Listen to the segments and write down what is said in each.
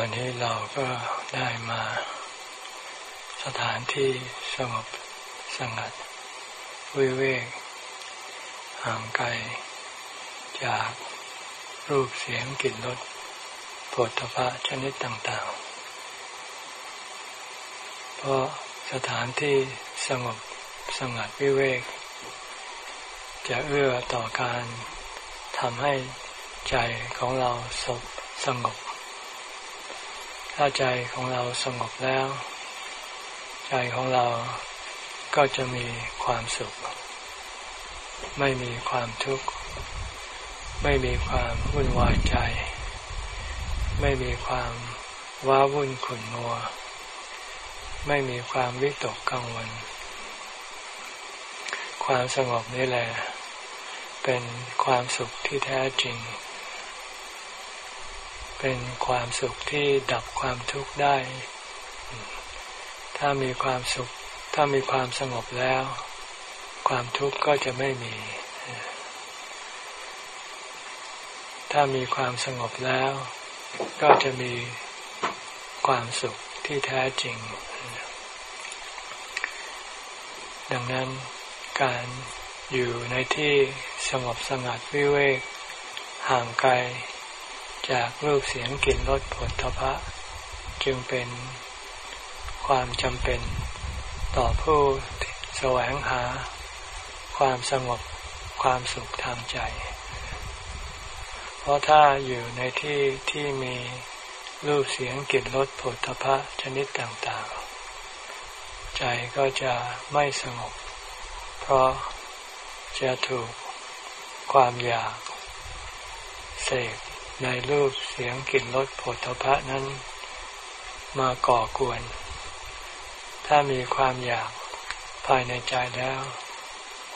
วันนี้เราก็ได้มาสถานที่สงบสงัด วิเวกห่างไกล จากรูปเสียงกลิ่นรสผลตภะชนิดต่างๆ เพราะสถานที่สงบสงัดวิเวก จะเอื้อต่อการทำให้ใจของเราสบสงบ ถ้าใจของเราสงบแล้ว ใจของเราก็จะมีความสุข ไม่มีความทุกข์ ไม่มีความวุ่นวายใจ ไม่มีความว้าวุ่นขุ่นมัว ไม่มีความวิตกกังวล ความสงบนี่แหละ เป็นความสุขที่แท้จริง เป็นความสุขที่ดับความทุกข์ได้ ถ้ามีความสุข ถ้ามีความสงบแล้ว ความทุกข์ก็จะไม่มี ถ้ามีความสงบแล้ว ก็จะมีความสุขที่แท้จริง ดังนั้นการอยู่ในที่สงบสงัดวิเวกห่างไกล จากรูปเสียงกลิ่นรสผลทพะ จึงเป็นความจำเป็นต่อผู้แสวงหา ความสงบความสุขทางใจ เพราะถ้าอยู่ในที่ที่มีรูปเสียงกลิ่นรสผลทพะชนิดต่างๆ ใจก็จะไม่สงบ เพราะจะถูกความอยากเสพ ในรูปเสียงกลิ่นรสผลทพะนั้นมาก่อกวน ถ้ามีความอยากภายในใจแล้ว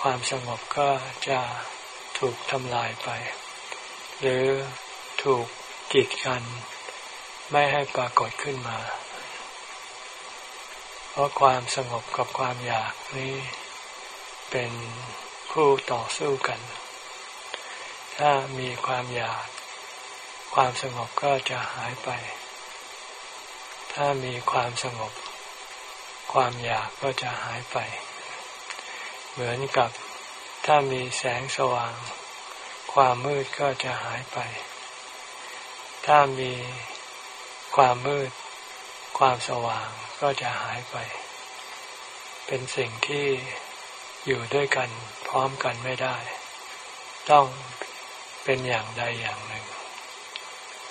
ความสงบก็จะถูกทำลายไป หรือถูกกีดกัน ไม่ให้ปรากฏขึ้นมา เพราะความสงบกับความอยากนี้เป็นผู้ต่อสู้กัน ถ้ามีความอยาก ความสงบก็จะหายไป ถ้ามีความสงบ ความอยากก็จะหายไป เหมือนกับถ้ามีแสงสว่าง ความมืดก็จะหายไป ถ้ามีความมืด ความสว่างก็จะหายไป เป็นสิ่งที่อยู่ด้วยกันพร้อมกันไม่ได้ ต้องเป็นอย่างใดอย่าง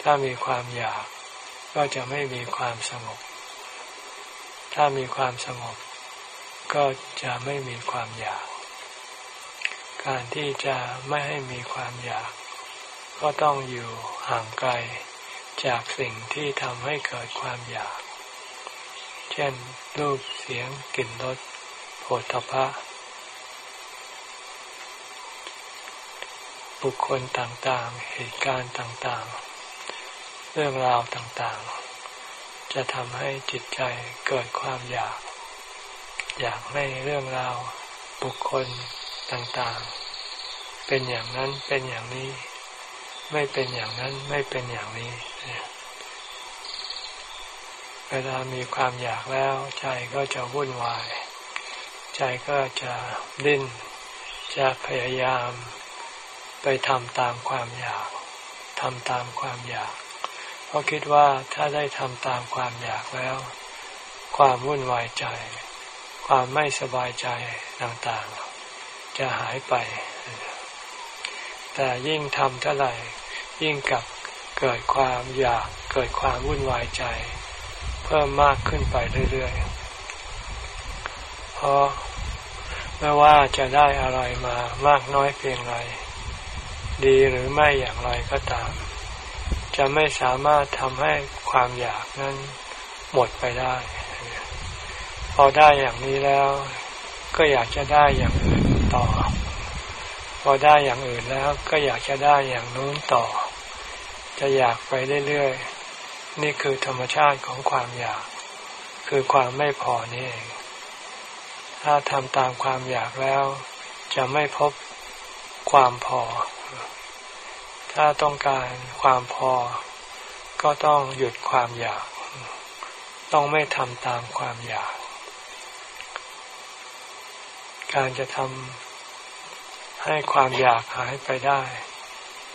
ถ้ามีความอยากก็จะไม่มีความสงบ ถ้ามีความสงบ ก็จะไม่มีความอยาก การที่จะไม่ให้มีความอยาก ก็ต้องอยู่ห่างไกลจากสิ่งที่ทำให้เกิดความอยาก เช่น รูป เสียง กลิ่น รสโผฏฐพะบุคคลต่างๆ เหตุการณ์ต่างๆ เรื่องราวต่างๆ จะทำให้จิตใจเกิดความอยาก อยากให้เรื่องราวบุคคลต่างๆ เป็นอย่างนั้นเป็นอย่างนี้ ไม่เป็นอย่างนั้นไม่เป็นอย่างนี้ เวลามีความอยากแล้ว ใจก็จะวุ่นวาย ใจก็จะดิ้น จะพยายามไปทำตามความอยากทำตามความอยาก เพราะคิดว่าถ้าได้ทำตามความอยากแล้ว ความวุ่นวายใจ ความไม่สบายใจต่างๆ จะหายไป แต่ยิ่งทำเท่าไหร่ ยิ่งกับเกิดความอยากเกิดความวุ่นวายใจ เพิ่มมากขึ้นไปเรื่อยๆ เพราะไม่ว่าจะได้อะไรมามากน้อยเพียงไร ดีหรือไม่อย่างไรก็ตาม จะไม่สามารถทำให้ความอยากนั้นหมดไปได้ พอได้อย่างนี้แล้ว ก็อยากจะได้อย่างอื่นต่อ พอได้อย่างอื่นแล้วก็อยากจะได้อย่างนู้นต่อ จะอยากไปเรื่อยๆ นี่คือธรรมชาติของความอยาก คือความไม่พอนี่เอง ถ้าทำตามความอยากแล้ว จะไม่พบความพอ ถ้าต้องการความพอ ก็ต้องหยุดความอยาก ต้องไม่ทำตามความอยาก การจะทำให้ความอยากหายไปได้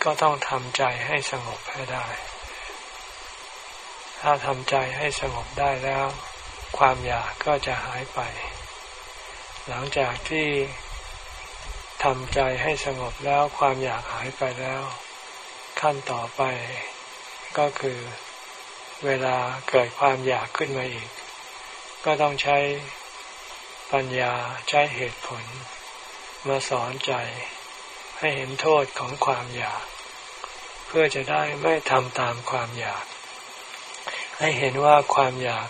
ก็ต้องทำใจให้สงบให้ได้ ถ้าทำใจให้สงบได้แล้ว ความอยากก็จะหายไป หลังจากที่ทำใจให้สงบแล้วความอยากหายไปแล้ว ขั้นต่อไปก็คือเวลาเกิดความอยากขึ้นมาอีก ก็ต้องใช้ปัญญาใช้เหตุผล มาสอนใจให้เห็นโทษของความอยาก เพื่อจะได้ไม่ทำตามความอยาก ให้เห็นว่าความอยาก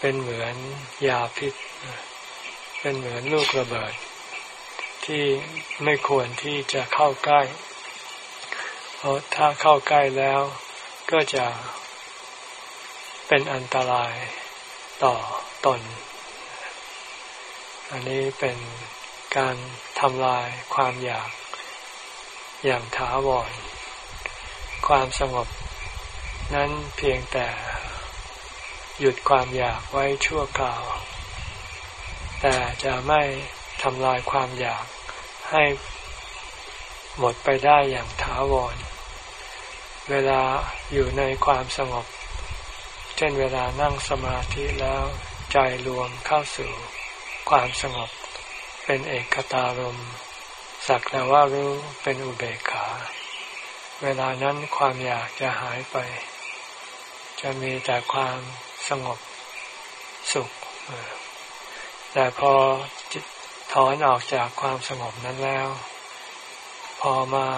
เป็นเหมือนยาพิษ เป็นเหมือนลูกระเบิด ที่ไม่ควรที่จะเข้าใกล้ เพราะถ้าเข้าใกล้แล้วก็จะเป็นอันตรายต่อตน อันนี้เป็นการทำลายความอยากอย่างถาวร ความสงบ นั้นเพียงแต่หยุดความอยากไว้ชั่วคราว แต่จะไม่ทำลายความอยากให้หมดไปได้อย่างถาวร เวลาอยู่ในความสงบ เช่นเวลานั่งสมาธิแล้วใจรวมเข้าสู่ความสงบ เป็นเอกตารมสักแต่ว่ารู้เป็นอุเบกขา เวลานั้นความอยากจะหายไป จะมีแต่ความสงบสุข แต่พอจิตถอนออกจากความสงบนั้นแล้ว พอมา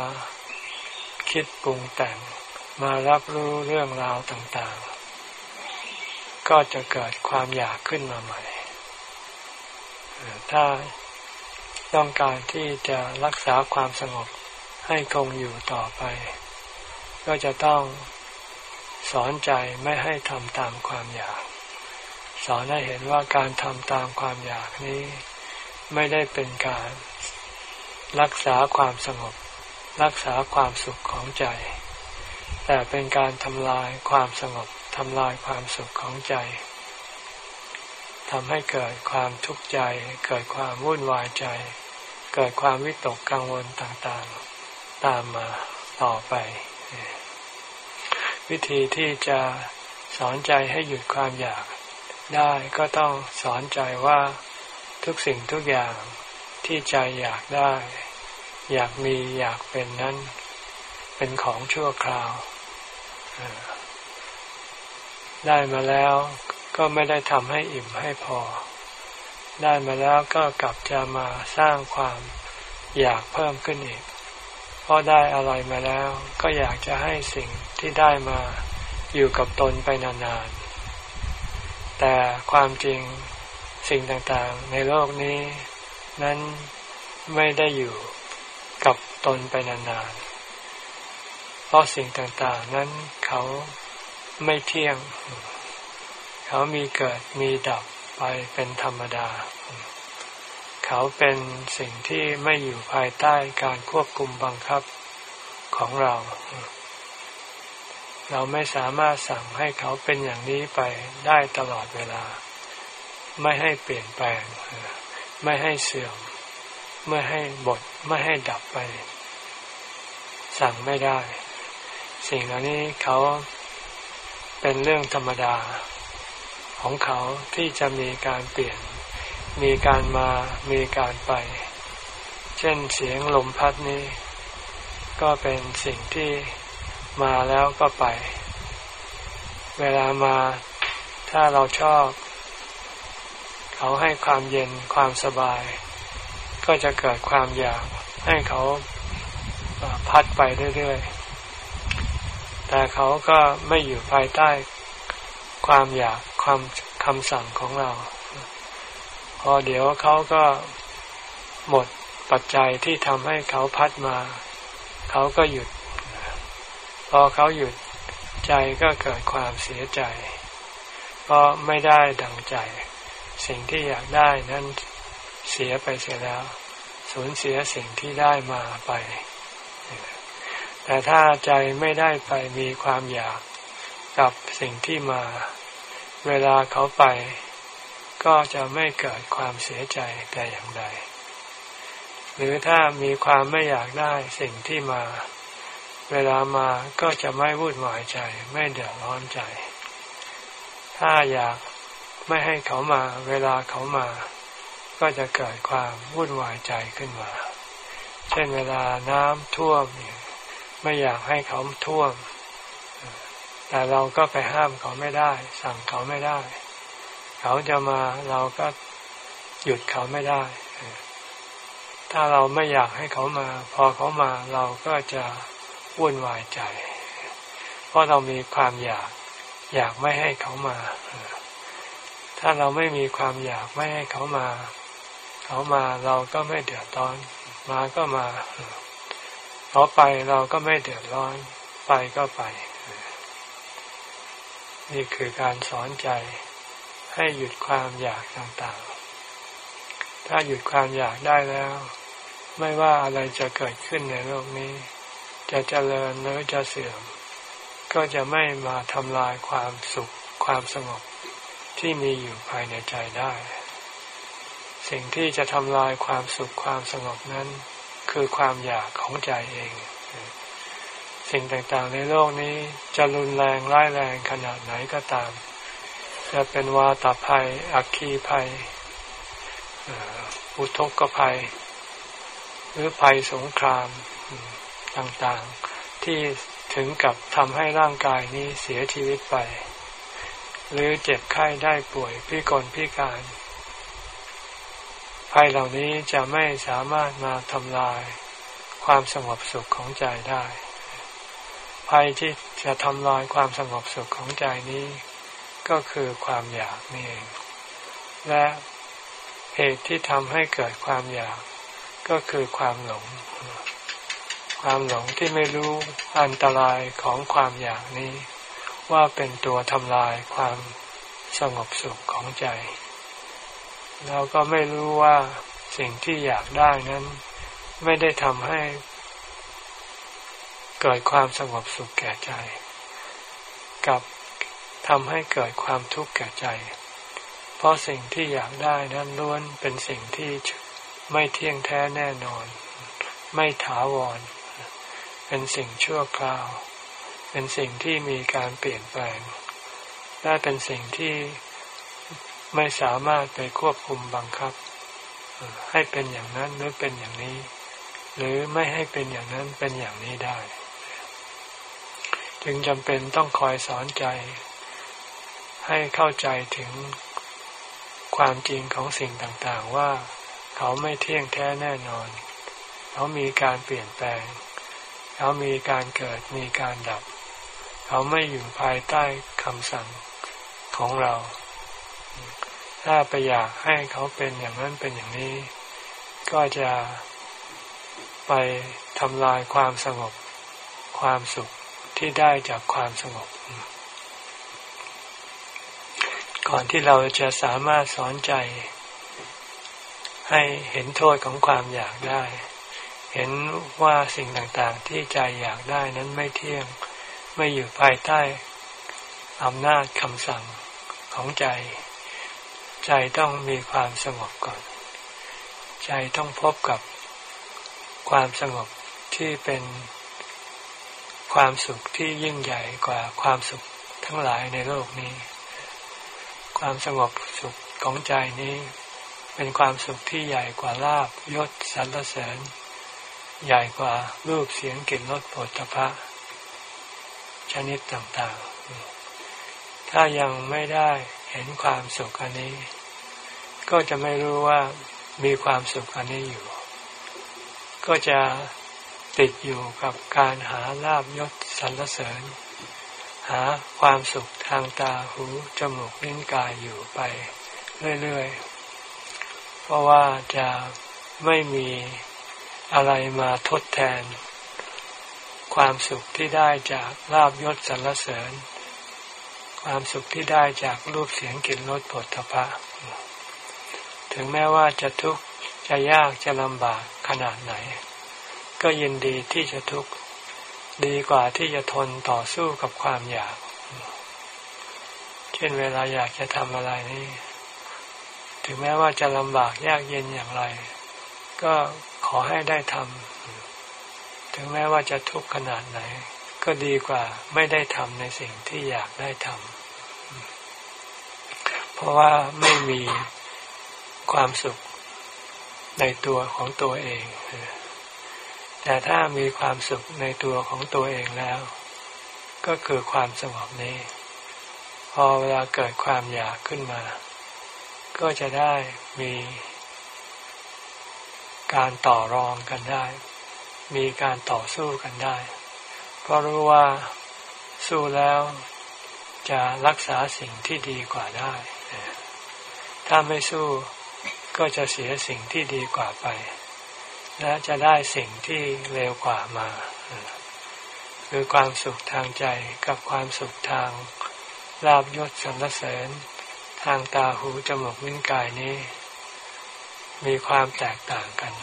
คิดปรุงแต่ง มารับรู้เรื่องราวต่างๆ ก็จะเกิดความอยากขึ้นมาใหม่ ถ้าต้องการที่จะรักษาความสงบให้คงอยู่ต่อไป ก็จะต้องสอนใจไม่ให้ทำตามความอยาก สอนให้เห็นว่าการทำตามความอยากนี้ ไม่ได้เป็นการรักษาความสงบ รักษาความสุขของใจ แต่เป็นการทำลายความสงบทำลายความสุขของใจทำให้เกิดความทุกข์ใจ เกิดความวุ่นวายใจ เกิดความวิตกกังวลต่างๆ ตามมาต่อไป วิธีที่จะสอนใจให้หยุดความอยากได้ก็ต้องสอนใจว่าทุกสิ่งทุกอย่างที่ใจอยากได้ อยากมีอยากเป็นนั้น เป็นของชั่วคราว ได้มาแล้วก็ไม่ได้ทำให้อิ่มให้พอ ได้มาแล้วก็กลับจะมาสร้างความอยากเพิ่มขึ้นอีก เพราะได้อะไรมาแล้ว ก็อยากจะให้สิ่งที่ได้มาอยู่กับตนไปนานๆ แต่ความจริงสิ่งต่างๆ ในโลกนี้ นั้นไม่ได้อยู่กับตนไปนานๆ ราะสิ่งต่างๆ นั้นเขาไม่เที่ยง เขามีเกิดมีดับไปเป็นธรรมดา เขาเป็นสิ่งที่ไม่อยู่ภายใต้การควบคุมบังคับของเรา เราไม่สามารถสั่งให้เขาเป็นอย่างนี้ไปได้ตลอดเวลา ไม่ให้เปลี่ยนแปลง ไม่ให้เสื่อม ไม่ให้บดไม่ให้ดับไป สั่งไม่ได้ สิ่งเหล่านี้เขาเป็นเรื่องธรรมดาของเขาที่จะมีการเปลี่ยน มีการมา มีการไป เช่นเสียงลมพัดนี้ ก็เป็นสิ่งที่มาแล้วก็ไป เวลามาถ้าเราชอบ เขาให้ความเย็นความสบาย ก็จะเกิดความอยากให้เขาพัดไปเรื่อยๆ แต่เขาก็ไม่อยู่ภายใต้ความอยากความคำสั่งของเรา พอเดี๋ยวเขาก็หมดปัจจัยที่ทำให้เขาพัดมา เขาก็หยุด พอเขาหยุดใจก็เกิดความเสียใจ เพราะไม่ได้ดังใจ สิ่งที่อยากได้นั้นเสียไปเสียแล้ว สูญเสียสิ่งที่ได้มาไป แต่ถ้าใจไม่ได้ไปมีความอยากกับสิ่งที่มา เวลาเขาไป ก็จะไม่เกิดความเสียใจแต่อย่างใด หรือถ้ามีความไม่อยากได้สิ่งที่มา เวลามาก็จะไม่วุ่นวายใจ ไม่เดือดร้อนใจ ถ้าอยากไม่ให้เขามา เวลาเขามา ก็จะเกิดความวุ่นวายใจขึ้นมา เช่นเวลาน้ำท่วม ไม่อยากให้เขาท่วม แต่เราก็ไปห้ามเขาไม่ได้ สั่งเขาไม่ได้ เขาจะมาเราก็หยุดเขาไม่ได้ ถ้าเราไม่อยากให้เขามา พอเขามาเราก็จะวุ่นวายใจ เพราะเรามีความอยาก อยากไม่ให้เขามา ถ้าเราไม่มีความอยากไม่ให้เขามา เขามาเราก็ไม่เดือดร้อน มาก็มา ขาไปเราก็ไม่เดือดร้อน ไปก็ไป นี่คือการสอนใจให้หยุดความอยากต่างๆ ถ้าหยุดความอยากได้แล้ว ไม่ว่าอะไรจะเกิดขึ้นในโลกนี้ จะเจริญหรือจะเสื่อม ก็จะไม่มาทำลายความสุขความสงบที่มีอยู่ภายในใจได้ สิ่งที่จะทำลายความสุขความสงบนั้น คือความอยากของใจเอง สิ่งต่างๆในโลกนี้จะรุนแรงร้ายแรงขนาดไหนก็ตาม จะเป็นวาตาภัย อัคคีภัย อุทกภัย หรือภัยสงครามต่างๆ ที่ถึงกับทำให้ร่างกายนี้เสียชีวิตไป หรือเจ็บไข้ได้ป่วยพิกลพิการ ภัยเหล่านี้จะไม่สามารถมาทำลายความสงบสุขของใจได้ ภัยที่จะทำลายความสงบสุขของใจนี้ ก็คือความอยากนี่เอง และเหตุที่ทำให้เกิดความอยากก็คือความหลง ความหลงที่ไม่รู้อันตรายของความอยากนี้ ว่าเป็นตัวทำลายความสงบสุขของใจ เราก็ไม่รู้ว่าสิ่งที่อยากได้นั้น ไม่ได้ทำให้ เกิดความสงบสุขแก่ใจ กับทำให้เกิดความทุกข์แก่ใจ เพราะสิ่งที่อยากได้นั้นล้วนเป็นสิ่งที่ไม่เที่ยงแท้แน่นอน ไม่ถาวร เป็นสิ่งชั่วคราว เป็นสิ่งที่มีการเปลี่ยนแปลง และเป็นสิ่งที่ ไม่สามารถไปควบคุมบังคับ ให้เป็นอย่างนั้นหรือเป็นอย่างนี้ หรือไม่ให้เป็นอย่างนั้นเป็นอย่างนี้ได้ จึงจำเป็นต้องคอยสอนใจ ให้เข้าใจถึงความจริงของสิ่งต่างๆว่าเขาไม่เที่ยงแท้แน่นอน เขามีการเปลี่ยนแปลง เขามีการเกิดมีการดับ เขาไม่อยู่ภายใต้คำสั่งของเรา ถ้าไปอยากให้เขาเป็นอย่างนั้นเป็นอย่างนี้ ก็จะไปทำลายความสงบ ความสุขที่ได้จากความสงบ ก่อนที่เราจะสามารถสอนใจ ให้เห็นโทษของความอยากได้ เห็นว่าสิ่งต่างๆที่ใจอยากได้นั้นไม่เที่ยง ไม่อยู่ภายใต้อำนาจคำสั่งของใจ ใจต้องมีความสงบก่อน ใจต้องพบกับความสงบที่เป็นความสุขที่ยิ่งใหญ่กว่าความสุขทั้งหลายในโลกนี้ ความสงบสุขของใจนี้เป็นความสุขที่ใหญ่กว่าลาบยศสรรเสริญ ใหญ่กว่ารูปเสียงกลิ่นรสผลตภะชนิดต่างๆ ถ้ายังไม่ได้เห็นความสุขอันนี้ ก็จะไม่รู้ว่ามีความสุขอันนี้อยู่ ก็จะติดอยู่กับการหาลาบยศสรรเสริญ หาความสุขทางตาหูจมูกลิ้นกายอยู่ไปเรื่อยๆ เพราะว่าจะไม่มีอะไรมาทดแทน ความสุขที่ได้จากลาบยศสรรเสริญ ความสุขที่ได้จากรูปเสียงกลิ่นรสผลพะ ถึงแม้ว่าจะทุกข์จะยากจะลำบากขนาดไหน ก็ยินดีที่จะทุกข์ดีกว่าที่จะทนต่อสู้กับความอยาก เช่นเวลาอยากจะทำอะไรนี่ถึงแม้ว่าจะลำบากยากเย็นอย่างไร ก็ขอให้ได้ทำถึงแม้ว่าจะทุกข์ขนาดไหน ก็ดีกว่าไม่ได้ทำในสิ่งที่อยากได้ทำเพราะว่าไม่มี ความสุขในตัวของตัวเอง แต่ถ้ามีความสุขในตัวของตัวเองแล้ว ก็คือความสงบนี้ พอเวลาเกิดความอยากขึ้นมา ก็จะได้มีการต่อรองกันได้ มีการต่อสู้กันได้ เพราะรู้ว่าสู้แล้วจะรักษาสิ่งที่ดีกว่าได้ ถ้าไม่สู้ ก็จะเสียสิ่งที่ดีกว่าไป และจะได้สิ่งที่เร็วกว่ามาคือความสุขทางใจกับความสุขทางลาบยศสรรเสริญ ทางตาหูจมูกลิ้นกายนี้ มีความแตกต่างกัน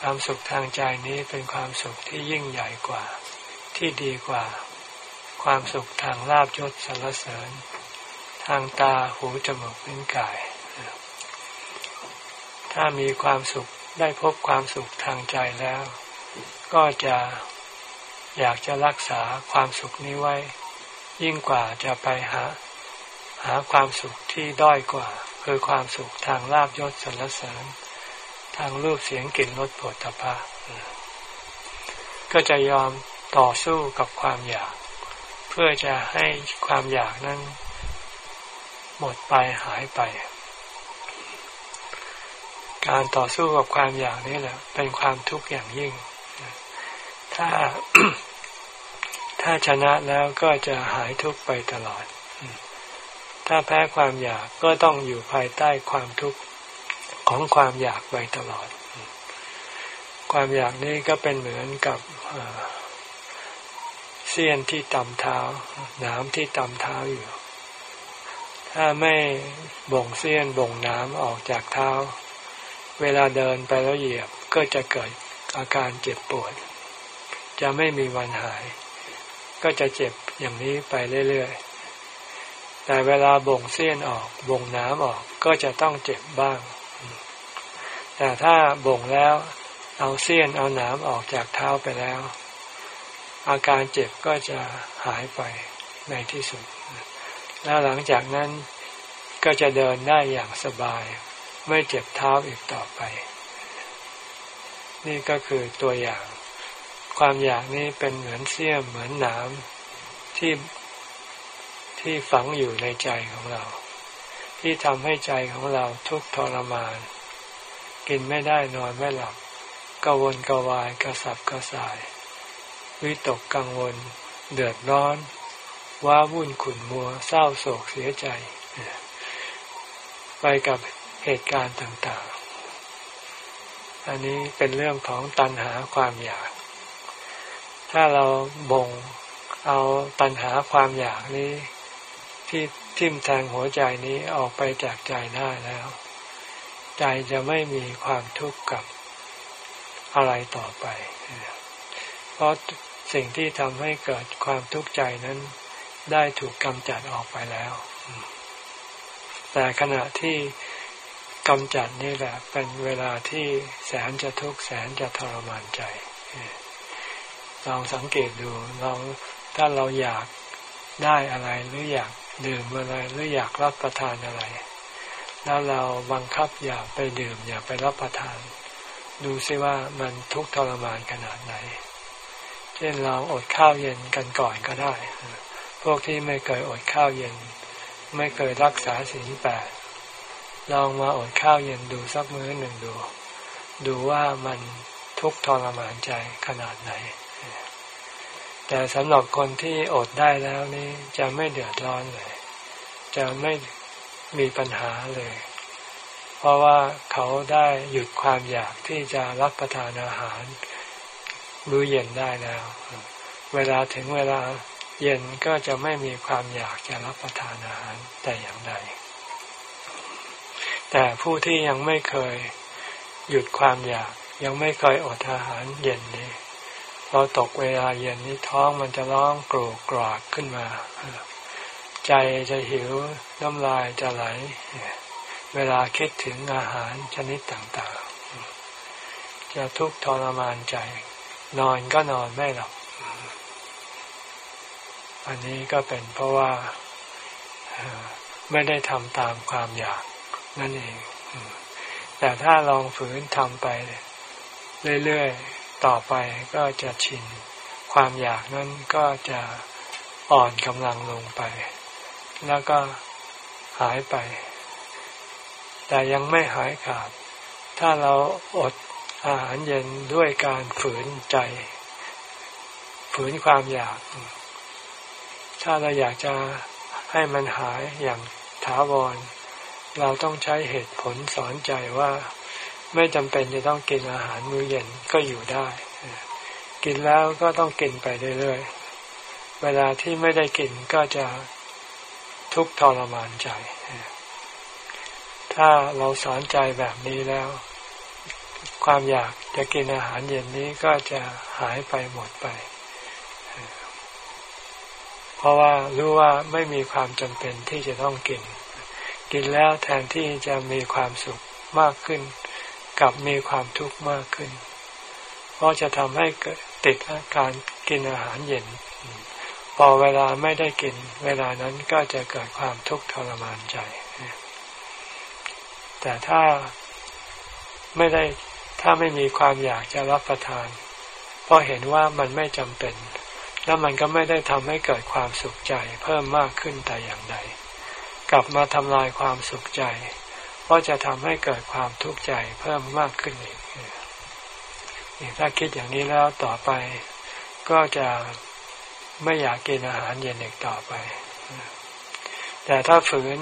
ความสุขทางใจนี้เป็นความสุขที่ยิ่งใหญ่กว่า ที่ดีกว่า ความสุขทางลาบยศสรรเสริญ ทางตาหูจมูกลิ้นกาย ถ้ามีความสุขได้พบความสุขทางใจแล้ว ก็จะอยากจะรักษาความสุขนี้ไว้ ยิ่งกว่าจะไปหา หาความสุขที่ด้อยกว่า คือความสุขทางลาบยศสรรเสริญ ทางรูปเสียงกลิ่นรสผลตภะก็จะยอมต่อสู้กับความอยาก เพื่อจะให้ความอยากนั้น หมดไปหายไป การต่อสู้กับความอยากนี่แหละ เป็นความทุกข์อย่างยิ่ง ถ้าถ้าชนะแล้วก็จะหายทุกข์ไปตลอด ถ้าแพ้ความอยากก็ต้องอยู่ภายใต้ความทุกข์ของความอยากไปตลอด ความอยากนี้ก็เป็นเหมือนกับเสี้ยนที่ต่ำเท้าน้ำที่ต่ำเท้าอยู่ ถ้าไม่บ่งเสี้ยนบ่งน้ำออกจากเท้า เวลาเดินไปแล้วเหยียบก็จะเกิดอาการเจ็บปวด จะไม่มีวันหาย ก็จะเจ็บอย่างนี้ไปเรื่อยๆ แต่เวลาบ่งเส้นออกบ่งน้ำออกก็จะต้องเจ็บบ้าง แต่ถ้าบ่งแล้วเอาเส้นเอาน้ำออกจากเท้าไปแล้ว อาการเจ็บก็จะหายไปในที่สุด แล้วหลังจากนั้นก็จะเดินได้อย่างสบาย ไม่เจ็บเท้าอีกต่อไป นี่ก็คือตัวอย่าง ความอยากนี้เป็นเหมือนเสี้ยมเหมือนหนามที่ที่ฝังอยู่ในใจของเรา ที่ทำให้ใจของเราทุกข์ทรมาน กินไม่ได้นอนไม่หลับกวนกวายกระสับกระส่าย วิตกกังวล เดือดร้อน ว้าวุ่นขุ่นมัว เศร้าโศกเสียใจ ไปกับ เหตุการณ์ต่างๆ อันนี้เป็นเรื่องของตัณหาความอยาก ถ้าเราบ่งเอาตัณหาความอยากนี้ที่ทิ่มแทงหัวใจนี้ออกไปจากใจได้แล้ว ใจจะไม่มีความทุกข์กับอะไรต่อไป เพราะสิ่งที่ทำให้เกิดความทุกข์ใจนั้น ได้ถูกกำจัดออกไปแล้ว แต่ขณะที่ กำจัดนี่แหละเป็นเวลาที่แสนจะทุกข์แสนจะทรมานใจลองสังเกตดูเราถ้าเราอยากได้อะไรหรืออยากดื่มอะไรหรืออยากรับประทานอะไร แล้วเราบังคับอย่าไปดื่มอย่าไปรับประทาน ดูซิว่ามันทุกข์ทรมานขนาดไหน เช่นลองอดข้าวเย็นกันก่อนก็ได้ พวกที่ไม่เคยอดข้าวเย็น ไม่เคยรักษาศีลแปด ลองมาอดข้าวเย็นดูสักมื้อหนึ่งดู ดูว่ามันทุกข์ทรมานใจขนาดไหน แต่สำหรับคนที่อดได้แล้วนี่จะไม่เดือดร้อนเลย จะไม่มีปัญหาเลย เพราะว่าเขาได้หยุดความอยากที่จะรับประทานอาหารมื้อเย็นได้แล้ว เวลาถึงเวลาเย็นก็จะไม่มีความอยากจะรับประทานอาหารแต่อย่างใด แต่ผู้ที่ยังไม่เคยหยุดความอยาก ยังไม่เคยอดอาหารเย็นนี้พอตกเวลาเย็นนี้ท้องมันจะร้องกรกกรากขึ้นมา ใจจะหิวน้ำลายจะไหล เวลาคิดถึงอาหารชนิดต่างๆ จะทุกข์ทรมานใจ นอนก็นอนไม่หลับอันนี้ก็เป็นเพราะว่าไม่ได้ทำตามความอยาก นั่นเอง แต่ถ้าลองฝืนทำไปเรื่อยๆ ต่อไปก็จะชิน ความอยากนั้นก็จะอ่อนกำลังลงไป แล้วก็หายไป แต่ยังไม่หายขาด ถ้าเราอดอาหารเย็นด้วยการฝืนใจ ฝืนความอยาก ถ้าเราอยากจะให้มันหายอย่างถาวร เราต้องใช้เหตุผลสอนใจว่าไม่จำเป็นจะต้องกินอาหารมื้อเย็นก็อยู่ได้ กินแล้วก็ต้องกินไปเรื่อยๆ เวลาที่ไม่ได้กินก็จะทุกข์ทรมานใจ ถ้าเราสอนใจแบบนี้แล้ว ความอยากจะกินอาหารเย็นนี้ก็จะหายไปหมดไป เพราะว่ารู้ว่าไม่มีความจำเป็นที่จะต้องกิน กินแล้วแทนที่จะมีความสุขมากขึ้นกับมีความทุกข์มากขึ้น เพราะจะทำให้ติดการกินอาหารเย็น พอเวลาไม่ได้กิน เวลานั้นก็จะเกิดความทุกข์ทรมานใจ แต่ถ้าไม่ได้ถ้าไม่มีความอยากจะรับประทาน เพราะเห็นว่ามันไม่จำเป็น แล้วมันก็ไม่ได้ทำให้เกิดความสุขใจเพิ่มมากขึ้นแต่อย่างใด กลับมาทำลายความสุขใจก็จะทำให้เกิดความทุกข์ใจเพิ่มมากขึ้นอีกถ้าคิดอย่างนี้แล้วต่อไป ก็จะไม่อยากกินอาหารเย็นอีกต่อไป แต่ถ้าฝืน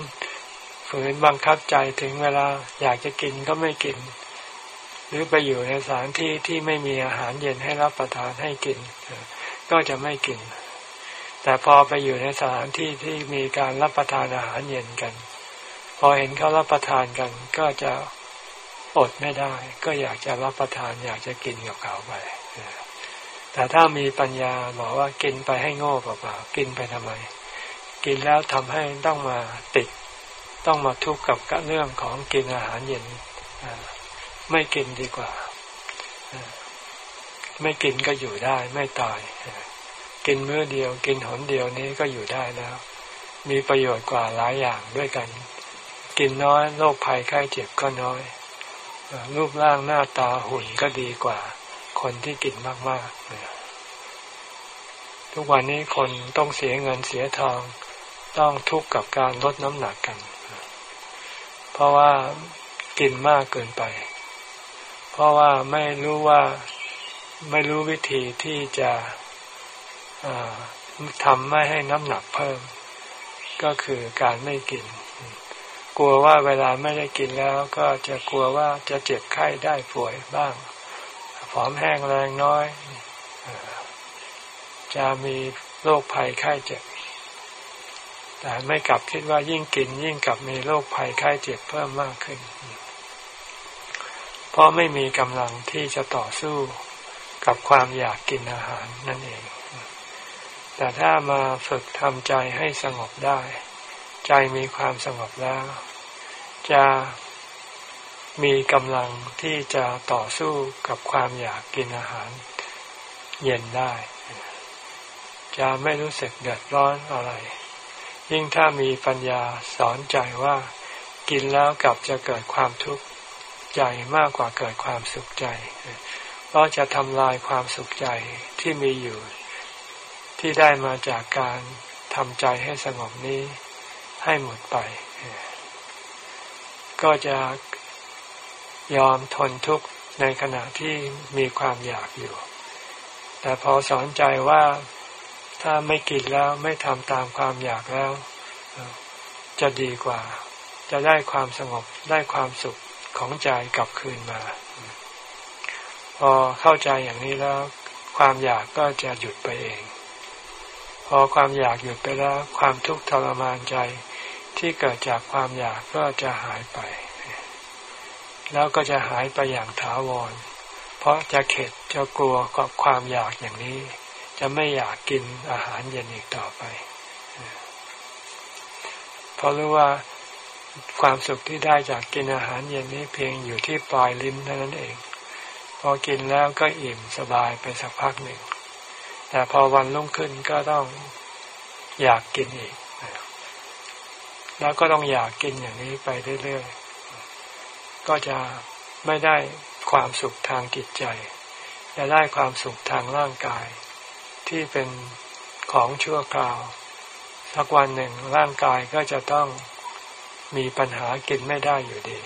ฝืนบังคับใจถึงเวลาอยากจะกินก็ไม่กิน หรือไปอยู่ในสถานที่ที่ไม่มีอาหารเย็นให้รับประทานให้กิน ก็จะไม่กิน แต่พอไปอยู่ในสถานที่ที่มีการรับประทานอาหารเย็นกัน พอเห็นเขารับประทานกัน ก็จะอดไม่ได้ ก็อยากจะรับประทานอยากจะกินกับเขาไปแต่ถ้ามีปัญญาบอกว่ากินไปให้โง่เปล่าๆกินไปทำไม กินแล้วทำให้ต้องมาติด ต้องมาทุกข์กับเรื่องของกินอาหารเย็นไม่กินดีกว่า ไม่กินก็อยู่ได้ไม่ตาย กินมื้อเดียว กินหนเดียวนี้ก็อยู่ได้แล้ว มีประโยชน์กว่าหลายอย่างด้วยกัน กินน้อยโรคภัยไข้เจ็บก็น้อย รูปร่างหน้าตาหุ่นก็ดีกว่า คนที่กินมากๆ ทุกวันนี้คนต้องเสียเงินเสียทอง ต้องทุกข์กับการลดน้ำหนักกัน เพราะว่ากินมากเกินไป เพราะว่าไม่รู้ว่าไม่รู้วิธีที่จะ ทำไม่ให้น้ำหนักเพิ่ม ก็คือการไม่กิน กลัวว่าเวลาไม่ได้กินแล้ว ก็จะกลัวว่าจะเจ็บไข้ได้ป่วยบ้างผอมแห้งแรงน้อย จะมีโรคภัยไข้เจ็บ แต่ไม่กลับคิดว่ายิ่งกิน ยิ่งกลับมีโรคภัยไข้เจ็บเพิ่มมากขึ้น เพราะไม่มีกำลังที่จะต่อสู้กับความอยากกินอาหารนั่นเอง แต่ถ้ามาฝึกทำใจให้สงบได้ ใจมีความสงบแล้ว จะมีกำลังที่จะต่อสู้กับความอยากกินอาหาร เย็นได้ จะไม่รู้สึกเดือดร้อนอะไร ยิ่งถ้ามีปัญญาสอนใจว่า กินแล้วกลับจะเกิดความทุกข์ใจมากกว่าเกิดความสุขใจ เพราะจะทำลายความสุขใจที่มีอยู่ ที่ได้มาจากการทำใจให้สงบนี้ให้หมดไป ก็จะยอมทนทุกข์ในขณะที่มีความอยากอยู่ แต่พอสอนใจว่าถ้าไม่กินแล้วไม่ทำตามความอยากแล้ว จะดีกว่า จะได้ความสงบได้ความสุขของใจกลับคืนมา พอเข้าใจอย่างนี้แล้ว ความอยากก็จะหยุดไปเอง พอความอยากหยุดไปแล้วความทุกข์ทรมานใจที่เกิดจากความอยากก็จะหายไป แล้วก็จะหายไปอย่างถาวร เพราะจะเข็ดจะกลัวกับความอยากอย่างนี้ จะไม่อยากกินอาหารเย็นอีกต่อไปเพราะรู้ว่าความสุขที่ได้จากกินอาหารเย็นนี้เพียงอยู่ที่ปลายลิ้นเท่านั้นเอง พอกินแล้วก็อิ่มสบายไปสักพักหนึ่ง แต่พอวันรุ่งขึ้นก็ต้องอยากกินอีก แล้วก็ต้องอยากกินอย่างนี้ไปเรื่อยๆ ก็จะไม่ได้ความสุขทางจิตใจ จะได้ความสุขทางร่างกาย ที่เป็นของชั่วคราว สักวันหนึ่งร่างกายก็จะต้องมีปัญหากินไม่ได้อยู่ดี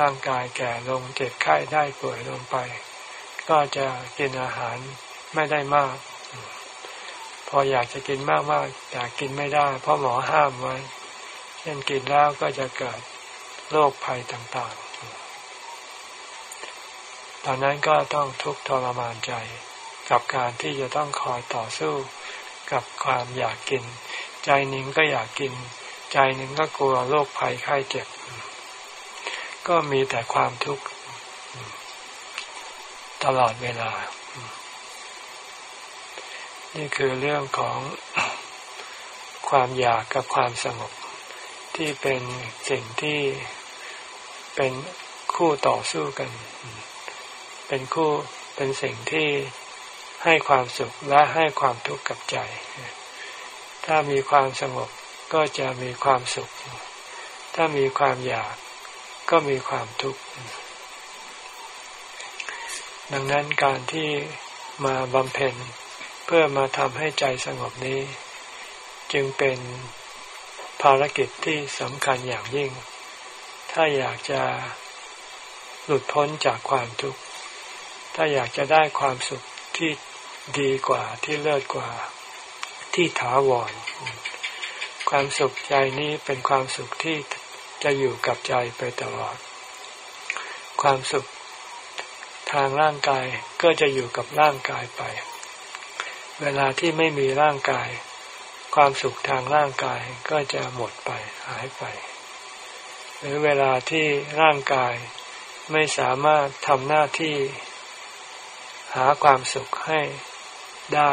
ร่างกายแก่ลงเจ็บไข้ได้ป่วยลงไป ก็จะกินอาหาร ไม่ได้มาก พออยากจะกินมากๆอยากกินไม่ได้ เพราะหมอห้ามไว้เช่นกินแล้วก็จะเกิดโรคภัยต่างๆ ตอนนั้นก็ต้องทุกข์ทรมานใจ กับการที่จะต้องคอยต่อสู้กับความอยากกิน ใจนิ่งก็อยากกิน ใจหนึ่งก็กลัวโรคภัยไข้เจ็บ ก็มีแต่ความทุกข์ตลอดเวลา นี่คือเรื่องของความอยากกับความสงบ ที่เป็นสิ่งที่เป็นคู่ต่อสู้กัน เป็นคู่เป็นสิ่งที่ให้ความสุขและให้ความทุกข์กับใจ ถ้ามีความสงบก็จะมีความสุข ถ้ามีความอยากก็มีความทุกข์ ดังนั้นการที่มาบำเพ็ญ เพื่อมาทำให้ใจสงบนี้ จึงเป็นภารกิจที่สำคัญอย่างยิ่ง ถ้าอยากจะหลุดพ้นจากความทุกข์ ถ้าอยากจะได้ความสุขที่ดีกว่าที่เลิศกว่าที่ถาวร ความสุขใจนี้เป็นความสุขที่จะอยู่กับใจไปตลอด ความสุขทางร่างกายก็จะอยู่กับร่างกายไป เวลาที่ไม่มีร่างกาย ความสุขทางร่างกายก็จะหมดไปหายไป หรือเวลาที่ร่างกายไม่สามารถทำหน้าที่ หาความสุขให้ได้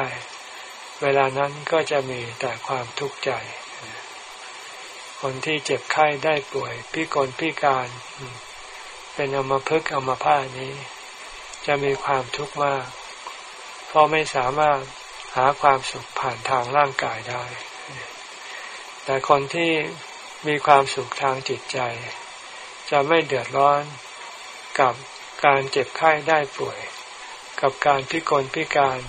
เวลานั้นก็จะมีแต่ความทุกข์ใจ คนที่เจ็บไข้ได้ป่วยพิกลพิการ เป็นอมพึกอมพานี้ จะมีความทุกข์มาก เพราะไม่สามารถ หาความสุขผ่านทางร่างกายได้ แต่คนที่มีความสุขทางจิตใจ จะไม่เดือดร้อนกับการเจ็บไข้ได้ป่วย กับการพิกลพิการ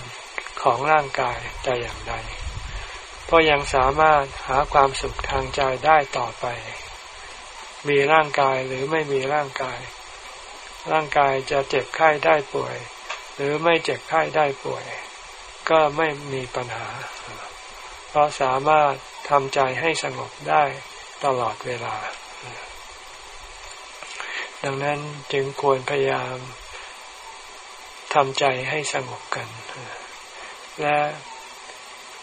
ของร่างกายแต่อย่างใดเพราะยังสามารถหาความสุขทางใจได้ต่อไป มีร่างกายหรือไม่มีร่างกาย ร่างกายจะเจ็บไข้ได้ป่วย หรือไม่เจ็บไข้ได้ป่วย ก็ไม่มีปัญหา เพราะสามารถทำใจให้สงบได้ตลอดเวลา ดังนั้นจึงควรพยายามทำใจให้สงบกัน และ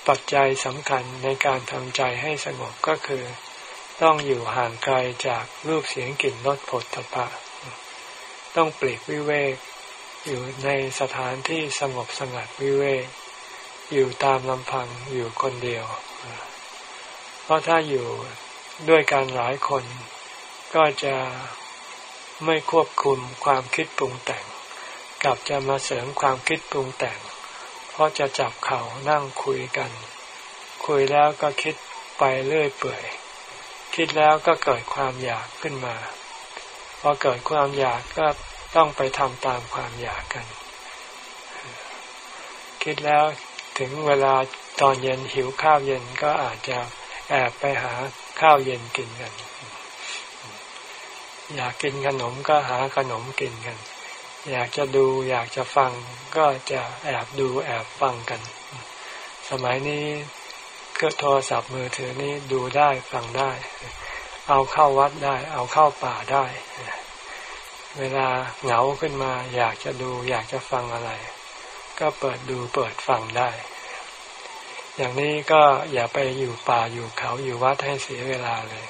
ปัจจัยสำคัญในการทำใจให้สงบก็คือ ต้องอยู่ห่างไกลจากรูปเสียงกลิ่นรสผลตภะต้องปลีกวิเวกอยู่ในสถานที่สงบสงัดวิเวก อยู่ตามลำพังอยู่คนเดียว เพราะถ้าอยู่ด้วยการหลายคนก็จะไม่ควบคุมความคิดปรุงแต่ง กลับจะมาเสริมความคิดปรุงแต่ง เพราะจะจับเขานั่งคุยกัน คุยแล้วก็คิดไปเรื่อยเปื่อย คิดแล้วก็เกิดความอยากขึ้นมา พอเกิดความอยากก็ต้องไปทำตามความอยากกัน คิดแล้ว ถึงเวลาตอนเย็นหิวข้าวเย็นก็อาจจะแอบไปหาข้าวเย็นกินกัน อยากกินขนมก็หาขนมกินกัน อยากจะดูอยากจะฟังก็จะแอบดูแอบฟังกัน สมัยนี้เครื่องโทรศัพท์มือถือนี้ดูได้ฟังได้ เอาเข้าวัดได้ เอาเข้าป่าได้ เวลาเหงาขึ้นมา อยากจะดูอยากจะฟังอะไร ก็เปิดดูเปิดฟังได้ อย่างนี้ก็อย่าไปอยู่ป่าอยู่เขาอยู่วัดให้เสียเวลาเลย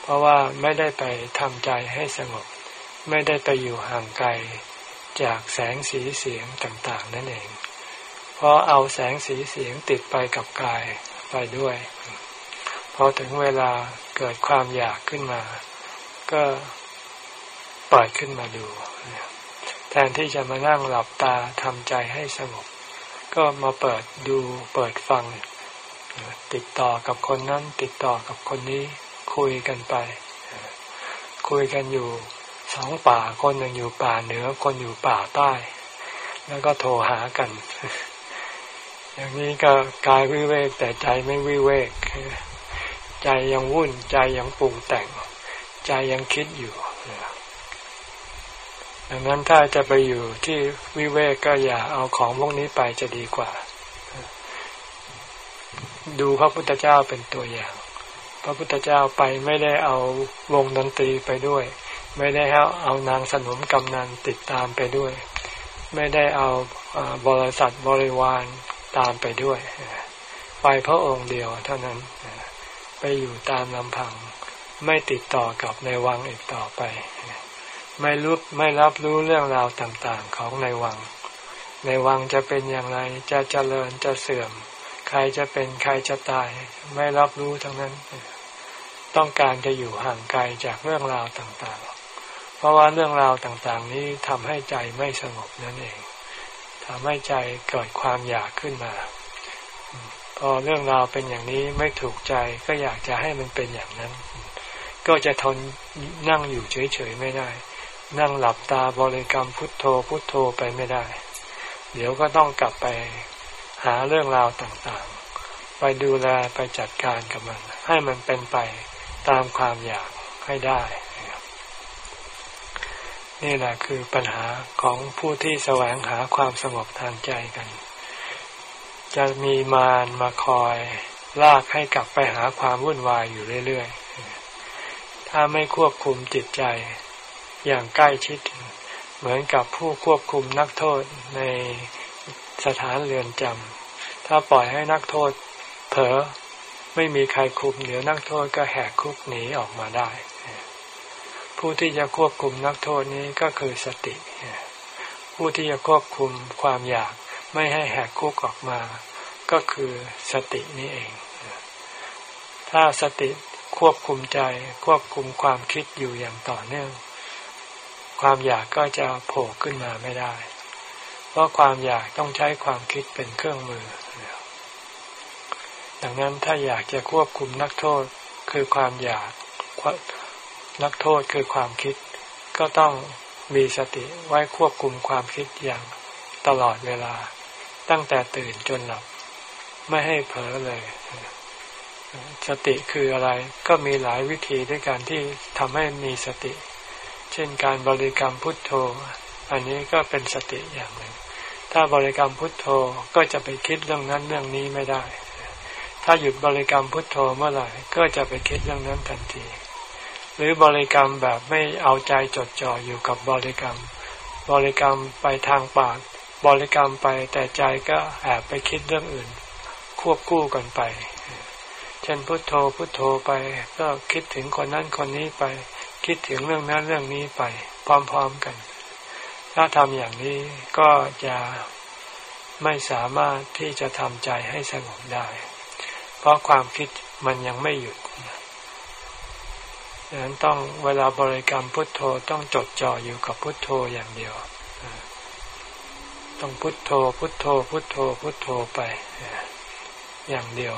เพราะว่าไม่ได้ไปทำใจให้สงบ ไม่ได้ไปอยู่ห่างไกลจากแสงสีเสียงต่างๆนั่นเอง เพราะเอาแสงสีเสียงติดไปกับกายไปด้วย พอถึงเวลาเกิดความอยากขึ้นมา ก็เปิดขึ้นมาดู แทนที่จะมานั่งหลับตาทำใจให้สงบ ก็มาเปิดดูเปิดฟัง ติดต่อกับคนนั้น ติดต่อกับคนนี้คุยกันไป คุยกันอยู่สองป่าคนหนึ่งอยู่ป่าเหนือ คนอยู่ป่าใต้ แล้วก็โทรหากัน อย่างนี้ก็กายวิเวกแต่ใจไม่วิเวก ใจยังวุ่น ใจยังปรุงแต่ง ใจยังคิดอยู่ ดังนั้นถ้าจะไปอยู่ที่วิเวกก็อย่าเอาของพวกนี้ไปจะดีกว่า ดูพระพุทธเจ้าเป็นตัวอย่าง พระพุทธเจ้าไปไม่ได้เอาวงดนตรีไปด้วย ไม่ได้เอาเอานางสนมกำนันติดตามไปด้วย ไม่ได้เอาบริษัทบริวารตามไปด้วย ไปพระองค์เดียวเท่านั้นไปอยู่ตามลำพัง ไม่ติดต่อกับในวังอีกต่อไป ไม่รู้ไม่รับรู้เรื่องราวต่างๆของในวัง ในวังจะเป็นอย่างไรจะเจริญจะเสื่อม ใครจะเป็นใครจะตาย ไม่รับรู้ทั้งนั้น ต้องการจะอยู่ห่างไกลจากเรื่องราวต่างๆ เพราะว่าเรื่องราวต่างๆ นี้ทำให้ใจไม่สงบนั่นเองทำให้ใจเกิดความอยากขึ้นมา พอเรื่องราวเป็นอย่างนี้ไม่ถูกใจก็อยากจะให้มันเป็นอย่างนั้น ก็จะทนนั่งอยู่เฉยๆไม่ได้ นั่งหลับตาบริกรรมพุทโธพุทโธไปไม่ได้ เดี๋ยวก็ต้องกลับไปหาเรื่องราวต่างๆ ไปดูแลไปจัดการกับมัน ให้มันเป็นไปตามความอยากให้ได้ นี่แหละคือปัญหาของผู้ที่แสวงหาความสงบทางใจกัน จะมีมารมาคอยลากให้กลับไปหาความวุ่นวายอยู่เรื่อยๆ ถ้าไม่ควบคุมจิตใจ อย่างใกล้ชิด เหมือนกับผู้ควบคุมนักโทษในสถานเรือนจำถ้าปล่อยให้นักโทษ เผลอไม่มีใครคุมเดี๋ยวนักโทษก็แหกคุกหนีออกมาได้ ผู้ที่จะควบคุมนักโทษนี้ก็คือสติ ผู้ที่จะควบคุมความอยากไม่ให้แหกคุกออกมา ก็คือสตินี่เอง ถ้าสติควบคุมใจควบคุมความคิดอยู่อย่างต่อเนื่อง ความอยากก็จะโผล่ขึ้นมาไม่ได้ เพราะความอยากต้องใช้ความคิดเป็นเครื่องมือ ดังนั้นถ้าอยากจะควบคุมนักโทษคือความอยากนักโทษคือความคิด ก็ต้องมีสติไว้ควบคุมความคิดอย่างตลอดเวลา ตั้งแต่ตื่นจนหลับ ไม่ให้เผลอเลย สติคืออะไรก็มีหลายวิธีด้วยการที่ทำให้มีสติ เช่นการบริกรรมพุทโธ อันนี้ก็เป็นสติอย่างหนึ่ง ถ้าบริกรรมพุทโธก็จะไปคิดเรื่องนั้นเรื่องนี้ไม่ได้ ถ้าหยุดบริกรรมพุทโธเมื่อไหร่ก็จะไปคิดเรื่องนั้นทันที หรือบริกรรมแบบไม่เอาใจจดจ่ออยู่กับบริกรรม บริกรรมไปทางปาก บริกรรมไปแต่ใจก็แอบไปคิดเรื่องอื่น ควบคู่กันไป เช่นพุทโธพุทโธไปก็คิดถึงคนนั้นคนนี้ไป คิดถึงเรื่องนั้นเรื่องนี้ไป พร้อมๆกัน ถ้าทำอย่างนี้ก็จะไม่สามารถที่จะทำใจให้สงบได้ เพราะความคิดมันยังไม่หยุดดังนั้นต้องเวลาบริกรรมพุทโธต้องจดจ่ออยู่กับพุทโธอย่างเดียว ต้องพุทโธ พุทโธ พุทโธ พุทโธไปอย่างเดียว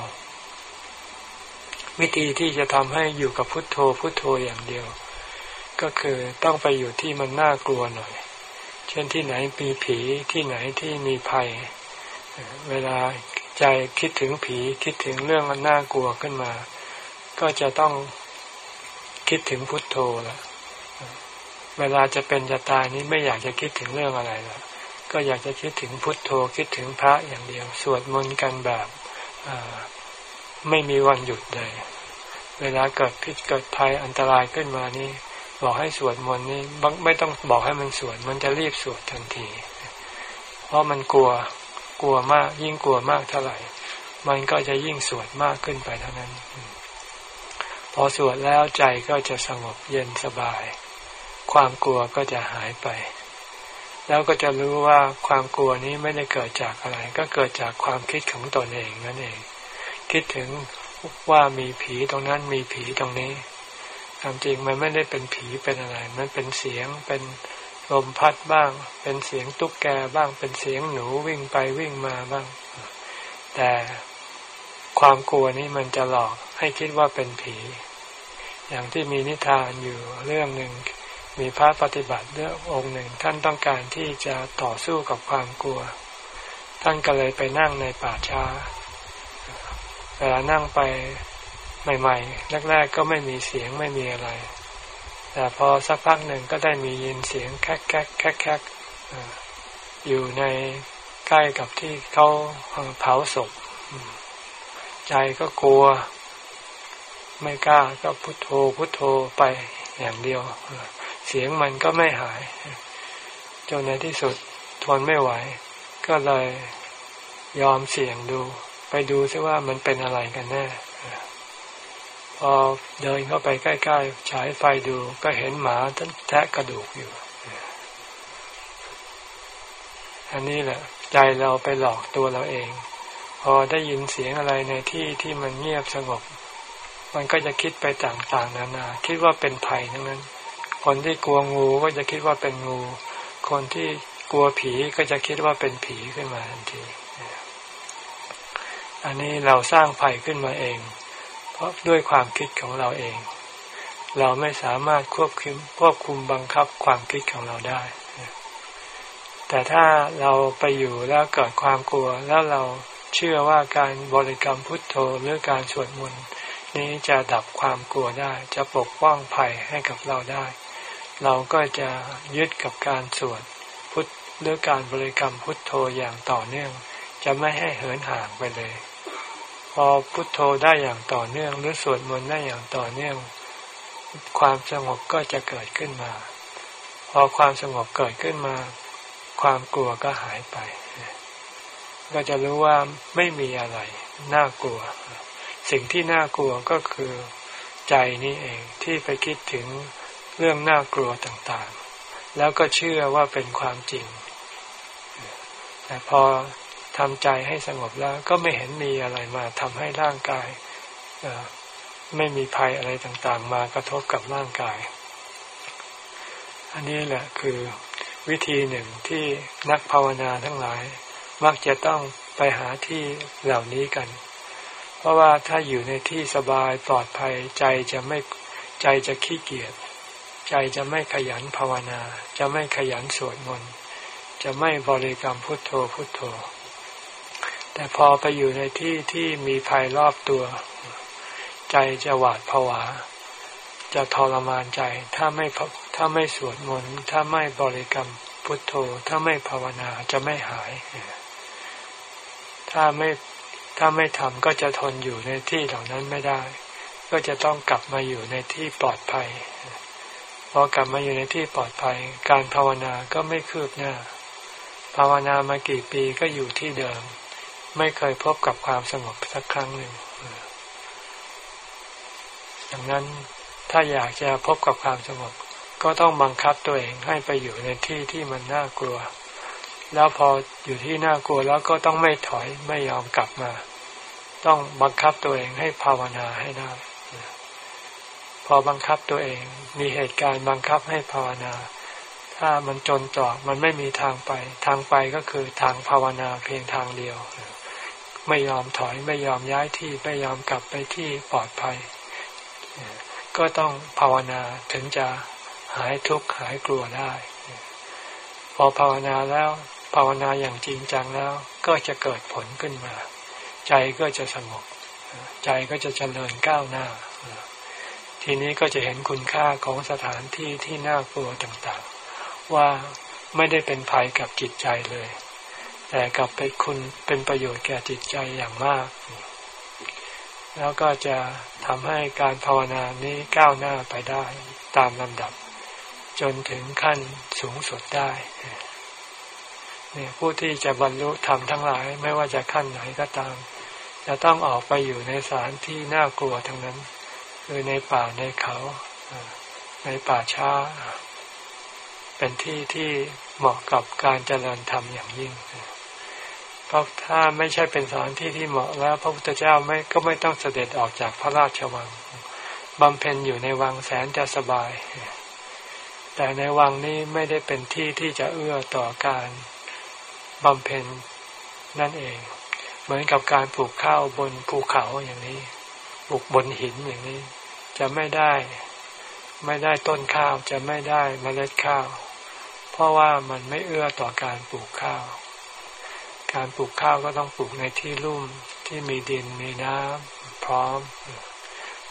วิธีที่จะทำให้อยู่กับพุทโธพุทโธอย่างเดียว ก็คือต้องไปอยู่ที่มันน่ากลัวหน่อย เช่นที่ไหนมีผีที่ไหนที่มีภัย เวลาใจคิดถึงผีคิดถึงเรื่องมันน่ากลัวขึ้นมา ก็จะต้องคิดถึงพุทโธละเวลาจะเป็นจะตายนี้ไม่อยากจะคิดถึงเรื่องอะไรแล้วก็อยากจะคิดถึงพุทโธคิดถึงพระอย่างเดียว สวดมนต์กันแบบไม่มีวันหยุดเลย เวลาเกิดพิษเกิดภัยอันตรายขึ้นมานี่ บอกให้สวดมนต์นี่ไม่ต้องบอกให้มันสวด มันจะรีบสวดทันที เพราะมันกลัวกลัวมาก ยิ่งกลัวมากเท่าไหร่ มันก็จะยิ่งสวดมากขึ้นไปเท่านั้น พอสวดแล้วใจก็จะสงบเย็นสบาย ความกลัวก็จะหายไป แล้วก็จะรู้ว่าความกลัวนี้ไม่ได้เกิดจากอะไร ก็เกิดจากความคิดของตนเองนั่นเอง คิดถึงว่ามีผีตรงนั้นมีผีตรงนี้ ความจริงมันไม่ได้เป็นผีเป็นอะไร มันเป็นเสียงเป็นลมพัดบ้าง เป็นเสียงตุ๊กแกบ้าง เป็นเสียงหนูวิ่งไปวิ่งมาบ้าง แต่ความกลัวนี้มันจะหลอกให้คิดว่าเป็นผี อย่างที่มีนิทานอยู่เรื่องหนึ่ง มีพระปฏิบัติเรื่ององค์หนึ่ง ท่านต้องการที่จะต่อสู้กับความกลัว ท่านก็เลยไปนั่งในป่าช้าเวลานั่งไป ใหม่ๆ แรก ๆ ก็ไม่มีเสียงไม่มีอะไร แต่พอสักพักหนึ่งก็ได้มียินเสียงแคกแคกแคกแคกอยู่ในใกล้กับที่เขาเผาศพใจก็กลัว ไม่กล้าก็พุโทโธพุโทโธไปอย่างเดียว เสียงมันก็ไม่หาย จนในที่สุดทนไม่ไหว ก็เลยยอมเสี่ยงดู ไปดูซิว่ามันเป็นอะไรกันแน่ พอเดินเข้าไปใกล้ๆฉายไฟดูก็เห็นหมาแทะกระดูกอยู่ อันนี้แหละ ใจเราไปหลอกตัวเราเอง พอได้ยินเสียงอะไรในที่ที่มันเงียบสงบ มันก็จะคิดไปต่างๆ นานา คิดว่าเป็นภัยทั้งนั้น คนที่กลัวงูก็จะคิดว่าเป็นงู คนที่กลัวผีก็จะคิดว่าเป็นผีขึ้นมาทันที อันนี้เราสร้างภัยขึ้นมาเอง ด้วยความคิดของเราเอง เราไม่สามารถควบคุมควบคุมบังคับความคิดของเราได้ แต่ถ้าเราไปอยู่แล้วเกิดความกลัวแล้วเราเชื่อว่าการบริกรรมพุทโธหรือการสวดมนต์นี้จะดับความกลัวได้ จะปกป้องภัยให้กับเราได้ เราก็จะยึดกับการสวดพุทหรือการบริกรรมพุทโธอย่างต่อเนื่อง จะไม่ให้เหินห่างไปเลย พอพุทโธได้อย่างต่อเนื่อง หรือสวดมนต์ได้อย่างต่อเนื่อง ความสงบก็จะเกิดขึ้นมา พอความสงบเกิดขึ้นมา ความกลัวก็หายไป ก็จะรู้ว่าไม่มีอะไรน่ากลัว สิ่งที่น่ากลัวก็คือใจนี่เองที่ไปคิดถึงเรื่องน่ากลัวต่างๆ แล้วก็เชื่อว่าเป็นความจริงแต่พอ ทำใจให้สงบแล้ว ก็ไม่เห็นมีอะไรมาทำให้ร่างกายไม่มีภัยอะไรต่างๆ มากระทบกับร่างกาย อันนี้แหละคือวิธีหนึ่งที่นักภาวนาทั้งหลาย มักจะต้องไปหาที่เหล่านี้กัน เพราะว่าถ้าอยู่ในที่สบายปลอดภัยใจจะไม่ใจจะขี้เกียจใจจะไม่ขยันภาวนา จะไม่ขยันสวดมนต์จะไม่บริกรรมพุทโธพุทโธ แต่พอไปอยู่ในที่ที่มีภัยรอบตัว ใจจะหวาดผวา จะทรมานใจ ถ้าไม่ถ้าไม่สวดมนต์ถ้าไม่บริกรรมพุทโธ ถ้าไม่ภาวนาจะไม่หาย ถ้าไม่ถ้าไม่ทำก็จะทนอยู่ในที่เหล่านั้นไม่ได้ ก็จะต้องกลับมาอยู่ในที่ปลอดภัยพอกลับมาอยู่ในที่ปลอดภัย การภาวนาก็ไม่คืบหน้า ภาวนามากี่ปีก็อยู่ที่เดิม ไม่เคยพบกับความสงบสักครั้งหนึ่งดังนั้นถ้าอยากจะพบกับความสงบ ก็ต้องบังคับตัวเองให้ไปอยู่ในที่ที่มันน่ากลัว แล้วพออยู่ที่น่ากลัวแล้วก็ต้องไม่ถอยไม่ยอมกลับมา ต้องบังคับตัวเองให้ภาวนาให้ได้พอบังคับตัวเองมีเหตุการณ์บังคับให้ภาวนา ถ้ามันจนจอกมันไม่มีทางไป ทางไปก็คือทางภาวนาเพียงทางเดียว ไม่ยอมถอยไม่ยอมย้ายที่ไม่ยอมกลับไปที่ปลอดภัย ก็ต้องภาวนาถึงจะหายทุกข์หายกลัวได้ พอภาวนาแล้วภาวนาอย่างจริงจังแล้ว ก็จะเกิดผลขึ้นมา ใจก็จะสงบใจก็จะเจริญก้าวหน้า ทีนี้ก็จะเห็นคุณค่าของสถานที่ที่น่ากลัวต่างๆ ว่าไม่ได้เป็นภัยกับจิตใจเลย แต่กลับเป็นคุณเป็นประโยชน์แก่จิตใจอย่างมาก แล้วก็จะทำให้การภาวนานี้ก้าวหน้าไปได้ตามลำดับ จนถึงขั้นสูงสุดได้เนี่ยผู้ที่จะบรรลุธรรมทั้งหลาย ไม่ว่าจะขั้นไหนก็ตาม จะต้องออกไปอยู่ในสถานที่น่ากลัวทั้งนั้น คือในป่าในเขา ในป่าช้า เป็นที่ที่เหมาะกับการเจริญธรรมอย่างยิ่ง ราะถ้าไม่ใช่เป็นสถานที่ที่เหมาะแล้ว พระพุทธเจ้าไม่ก็ไม่ต้องเสด็จออกจากพระราชวังบำเพ็ญอยู่ในวังแสนจะสบาย แต่ในวังนี้ไม่ได้เป็นที่ที่จะเอื้อต่อการบำเพ็ญนั่นเอง เหมือนกับการปลูกข้าวบนภูเขาอย่างนี้ปลูกบนหินอย่างนี้ จะไม่ได้ ไม่ได้ต้นข้าวจะไม่ได้เมล็ดข้าว เพราะว่ามันไม่เอื้อต่อการปลูกข้าว การปลูกข้าวก็ต้องปลูกในที่ลุ่มที่มีดินมีน้ำพร้อม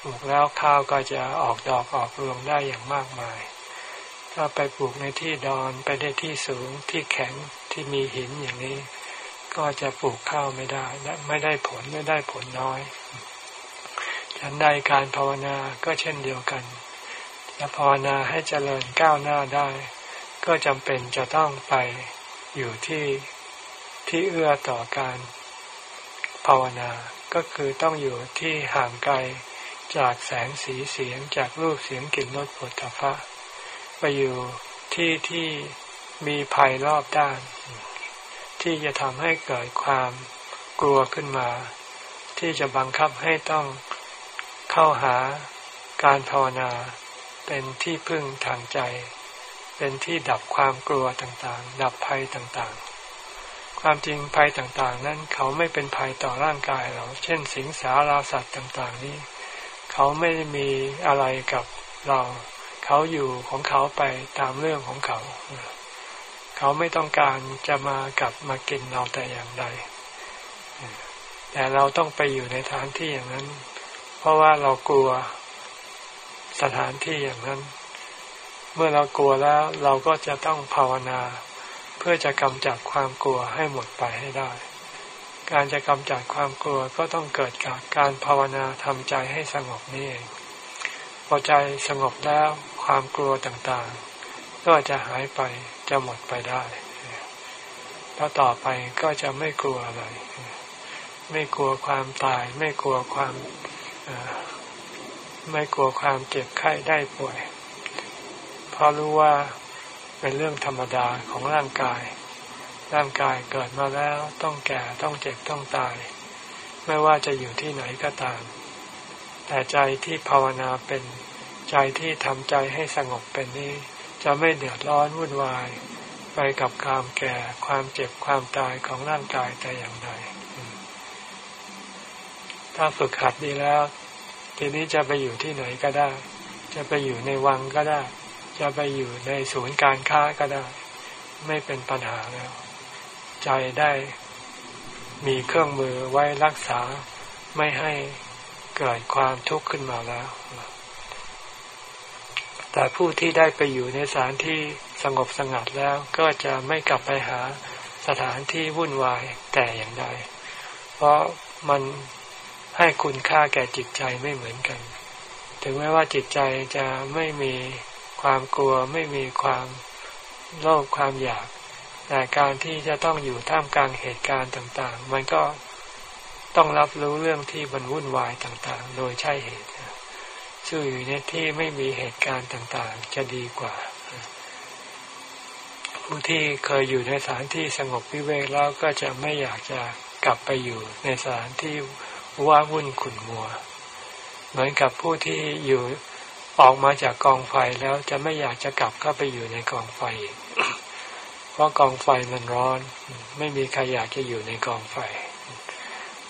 ปลูกแล้วข้าวก็จะออกดอกออกรวงได้อย่างมากมาย ถ้าไปปลูกในที่ดอนไปในที่สูงที่แข็งที่มีหินอย่างนี้ ก็จะปลูกข้าวไม่ได้และไม่ได้ผลไม่ได้ผลน้อยฉันใดการภาวนาก็เช่นเดียวกันจะภาวนาให้เจริญก้าวหน้าได้ ก็จำเป็นจะต้องไปอยู่ที่ ที่เอื้อต่อการภาวนา ก็คือต้องอยู่ที่ห่างไกลจากแสงสีเสียงจากรูปเสียงกลิ่นรสผลตภะไปอยู่ที่ที่มีภัยรอบด้าน ที่จะทำให้เกิดความกลัวขึ้นมา ที่จะบังคับให้ต้องเข้าหาการภาวนา เป็นที่พึ่งทางใจ เป็นที่ดับความกลัวต่างๆ ดับภัยต่างๆ ความจริงภัยต่างๆ นั้นเขาไม่เป็นภัยต่อร่างกายเรา เช่น สิงสาราสัตว์ต่างๆ นี้ เขาไม่มีอะไรกับเรา เขาอยู่ของเขาไปตามเรื่องของเขา เขาไม่ต้องการจะมากับมากินเราแต่อย่างใด แต่เราต้องไปอยู่ในสถานที่อย่างนั้น เพราะว่าเรากลัวสถานที่อย่างนั้น เมื่อเรากลัวแล้วเราก็จะต้องภาวนา เพื่อจะกำจัดความกลัวให้หมดไปให้ได้ การจะกำจัดความกลัวก็ต้องเกิดจากการภาวนาทำใจให้สงบนี่เอง พอใจสงบแล้วความกลัวต่างๆ ก็จะหายไปจะหมดไปได้แล้วต่อไปก็จะไม่กลัวอะไร ไม่กลัวความตาย ไม่กลัวความไม่กลัวความเจ็บไข้ได้ป่วย เพราะรู้ว่า เป็นเรื่องธรรมดาของร่างกาย ร่างกายเกิดมาแล้วต้องแก่ต้องเจ็บต้องตาย ไม่ว่าจะอยู่ที่ไหนก็ตาม แต่ใจที่ภาวนาเป็นใจที่ทำใจให้สงบเป็นนี้จะไม่เดือดร้อนวุ่นวาย ไปกับความแก่ความเจ็บความตายของร่างกายแต่อย่างใดถ้าฝึกหัดดีแล้ว ทีนี้จะไปอยู่ที่ไหนก็ได้ จะไปอยู่ในวังก็ได้ จะไปอยู่ในศูนย์การค้าก็ได้ ไม่เป็นปัญหาแล้ว ใจได้มีเครื่องมือไว้รักษาไม่ให้เกิดความทุกข์ขึ้นมาแล้ว แต่ผู้ที่ได้ไปอยู่ในสถานที่สงบสงัดแล้วก็จะไม่กลับไปหาสถานที่วุ่นวายแต่อย่างใด เพราะมันให้คุณค่าแก่จิตใจไม่เหมือนกัน ถึงแม้ว่าจิตใจจะไม่มี ความกลัวไม่มีความโลภความอยากแต่การที่จะต้องอยู่ท่ามกลางเหตุการณ์ต่างๆ มันก็ต้องรับรู้เรื่องที่มันวุ่นวายต่างๆ โดยใช่เหตุชื่ออยู่ในที่ไม่มีเหตุการณ์ต่างๆ จะดีกว่า ผู้ที่เคยอยู่ในสถานที่สงบวิเวกแล้วก็จะไม่อยากจะกลับไปอยู่ในสถานที่ว่าวุ่นขุ่นมัว เหมือนกับผู้ที่อยู่ ออกมาจากกองไฟแล้วจะไม่อยากจะกลับเข้าไปอยู่ในกองไฟเพราะกองไฟมันร้อน ไม่มีใครอยากจะอยู่ในกองไฟ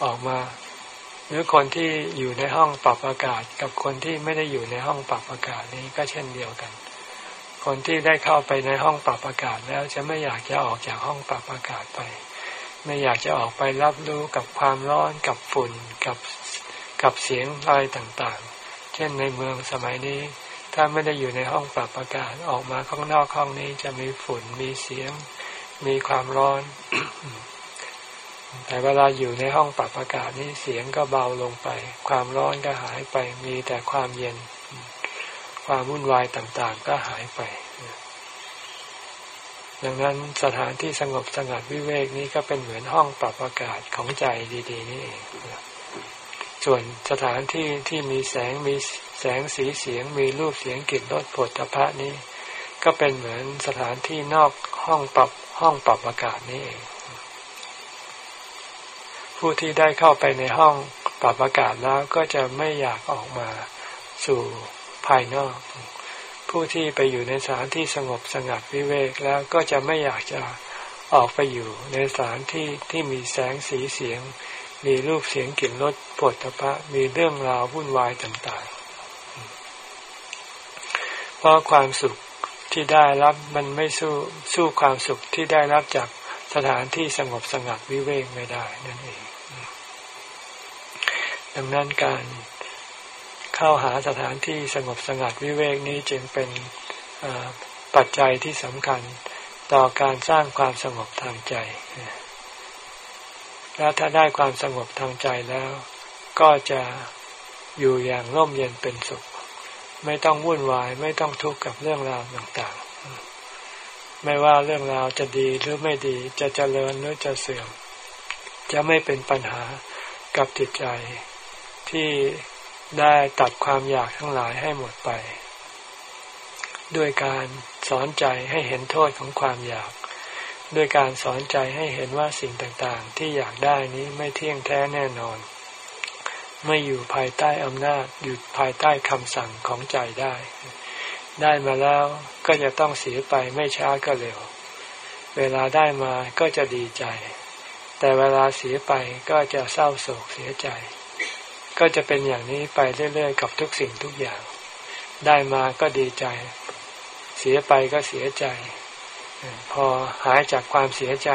ออกมา หรือคนที่อยู่ในห้องปรับอากาศ กับคนที่ไม่ได้อยู่ในห้องปรับอากาศนี้ก็เช่นเดียวกัน คนที่ได้เข้าไปในห้องปรับอากาศแล้วจะไม่อยากจะออกจากห้องปรับอากาศไป ไม่อยากจะออกไปรับรู้กับความร้อนกับฝุ่นกับกับเสียงอะไรต่าง เช่นในเมืองสมัยนี้ ถ้าไม่ได้อยู่ในห้องปรับอากาศออกมาข้างนอกห้องนี้จะมีฝุ่นมีเสียง มีความร้อน แต่เวลาอยู่ในห้องปรับอากาศนี้เสียงก็เบาลงไป ความร้อนก็หายไป มีแต่ความเย็น ความวุ่นวายต่างๆ ก็หายไปดังนั้นสถานที่สงบสงัดวิเวกนี้ก็เป็นเหมือนห้องปรับอากาศของใจดี ๆ นี่เอง ส่วนสถานที่ที่มีแสงมีแสงสีเสียง มีรูปเสียงกลิ่นรสผลตภะนี้ ก็เป็นเหมือนสถานที่นอกห้องปรับห้องปรับอากาศนี่เอง ผู้ที่ได้เข้าไปในห้องปรับอากาศแล้วก็จะไม่อยากออกมาสู่ภายนอก ผู้ที่ไปอยู่ในสถานที่สงบสงัดวิเวกแล้วก็จะไม่อยากจะออกไปอยู่ในสถานที่ที่มีแสงสีเสียง มีรูปเสียงกลิ่นรสปวดตะมีเรื่องราววุ่นวายต่างๆ เพราะความสุขที่ได้รับมันไม่สู้สู้ความสุขที่ได้รับจากสถานที่สงบสงัดวิเวกไม่ได้นั่นเอง ดังนั้นการเข้าหาสถานที่สงบสงัดวิเวกนี้จึงเป็นปัจจัยที่สำคัญต่อการสร้างความสงบทางใจ แล้วถ้าได้ความสงบทางใจแล้ว ก็จะอยู่อย่างร่มเย็นเป็นสุข ไม่ต้องวุ่นวายไม่ต้องทุกข์กับเรื่องราวต่างๆ ไม่ว่าเรื่องราวจะดีหรือไม่ดีจะเจริญหรือจะเสื่อม จะไม่เป็นปัญหากับจิตใจ ที่ได้ตัดความอยากทั้งหลายให้หมดไป ด้วยการสอนใจให้เห็นโทษของความอยาก ด้วยการสอนใจให้เห็นว่าสิ่งต่างๆ ที่อยากได้นี้ไม่เที่ยงแท้แน่นอน ไม่อยู่ภายใต้อำนาจอยู่ภายใต้คำสั่งของใจได้ ได้มาแล้วก็จะต้องเสียไปไม่ช้าก็เร็ว เวลาได้มาก็จะดีใจ แต่เวลาเสียไปก็จะเศร้าโศกเสียใจ ก็จะเป็นอย่างนี้ไปเรื่อยๆ กับทุกสิ่งทุกอย่าง ได้มาก็ดีใจ เสียไปก็เสียใจ พอหายจากความเสียใจ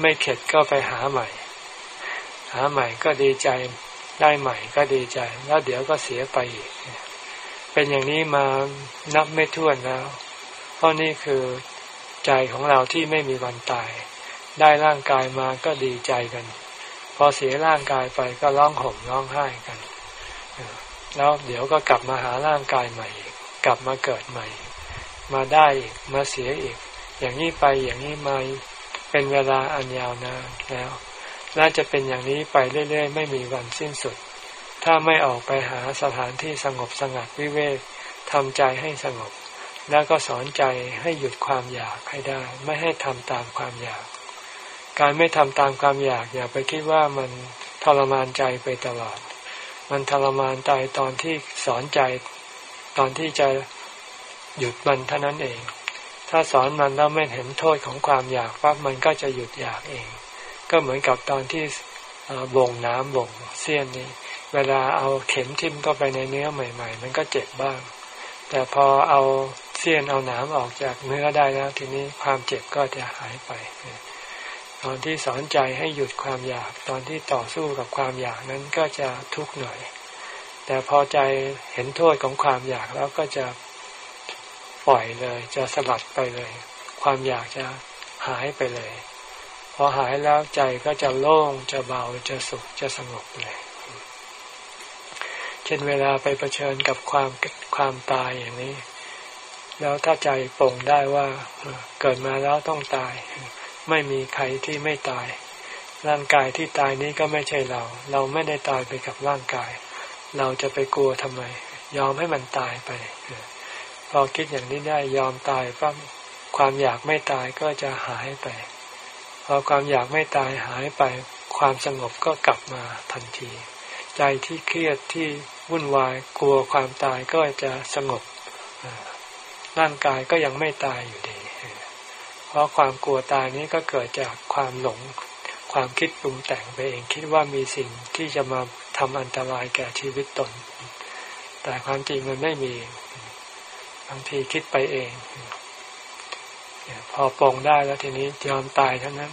ไม่เข็ดก็ไปหาใหม่ หาใหม่ก็ดีใจได้ใหม่ก็ดีใจ แล้วเดี๋ยวก็เสียไปอีก เป็นอย่างนี้มานับไม่ถ้วนแล้ว เพราะนี่คือใจของเราที่ไม่มีวันตาย ได้ร่างกายมาก็ดีใจกัน พอเสียร่างกายไปก็ร้องห่มร้องไห้กัน แล้วเดี๋ยวก็กลับมาหาร่างกายใหม่กกลับมาเกิดใหม่ มาได้อีกมาเสียอีก อย่างนี้ไปอย่างนี้มาเป็นเวลาอันยาวนานแล้วน่าจะเป็นอย่างนี้ไปเรื่อย ๆ ไม่มีวันสิ้นสุด ถ้าไม่ออกไปหาสถานที่สงบสงัดวิเวกทำใจให้สงบ แล้วก็สอนใจให้หยุดความอยากให้ได้ ไม่ให้ทำตามความอยาก การไม่ทำตามความอยากอย่าไปคิดว่ามันทรมานใจไปตลอด มันทรมานใจตอนที่สอนใจ ตอนที่จะหยุดมันเท่านั้นเอง ถ้าสอนมันแล้วไม่เห็นโทษของความอยากปั๊บมันก็จะหยุดอยากเอง ก็เหมือนกับตอนที่บ่งน้ำบ่งเสี้ยนนี้เวลาเอาเข็มทิ่มเข้าไปในเนื้อใหม่ ๆ มันก็เจ็บบ้าง แต่พอเอาเสี้ยนเอาหนามออกจากเนื้อได้แล้ว ทีนี้ความเจ็บก็จะหายไป ตอนที่สอนใจให้หยุดความอยาก ตอนที่ต่อสู้กับความอยากนั้นก็จะทุกข์หน่อย แต่พอใจเห็นโทษของความอยากแล้วก็จะ ปล่อยเลย จะสลัดไปเลย ความอยากจะหายไปเลย พอหายแล้วใจก็จะโล่งจะเบาจะสุขจะสงบเลยเช่นเวลาไปเผชิญกับความความตายอย่างนี้ แล้วถ้าใจปรงได้ว่าเกิดมาแล้วต้องตาย ไม่มีใครที่ไม่ตาย ร่างกายที่ตายนี้ก็ไม่ใช่เรา เราไม่ได้ตายไปกับร่างกาย เราจะไปกลัวทำไม ยอมให้มันตายไป อคิดอย่างนี้ได้ยอมตายปั๊บความอยากไม่ตายก็จะหายไป พอความอยากไม่ตายหายไป ความสงบก็กลับมาทันที ใจที่เครียดที่วุ่นวายกลัวความตายก็จะสงบร่างกายก็ยังไม่ตายอยู่ดี เพราะความกลัวตายนี้ก็เกิดจากความหลง ความคิดปรุงแต่งไปเองคิดว่ามีสิ่งที่จะมาทำอันตรายแก่ชีวิตตน แต่ความจริงมันไม่มี บางทีคิดไปเอง พอปรงได้แล้วทีนี้ยอมตายเท่านั้น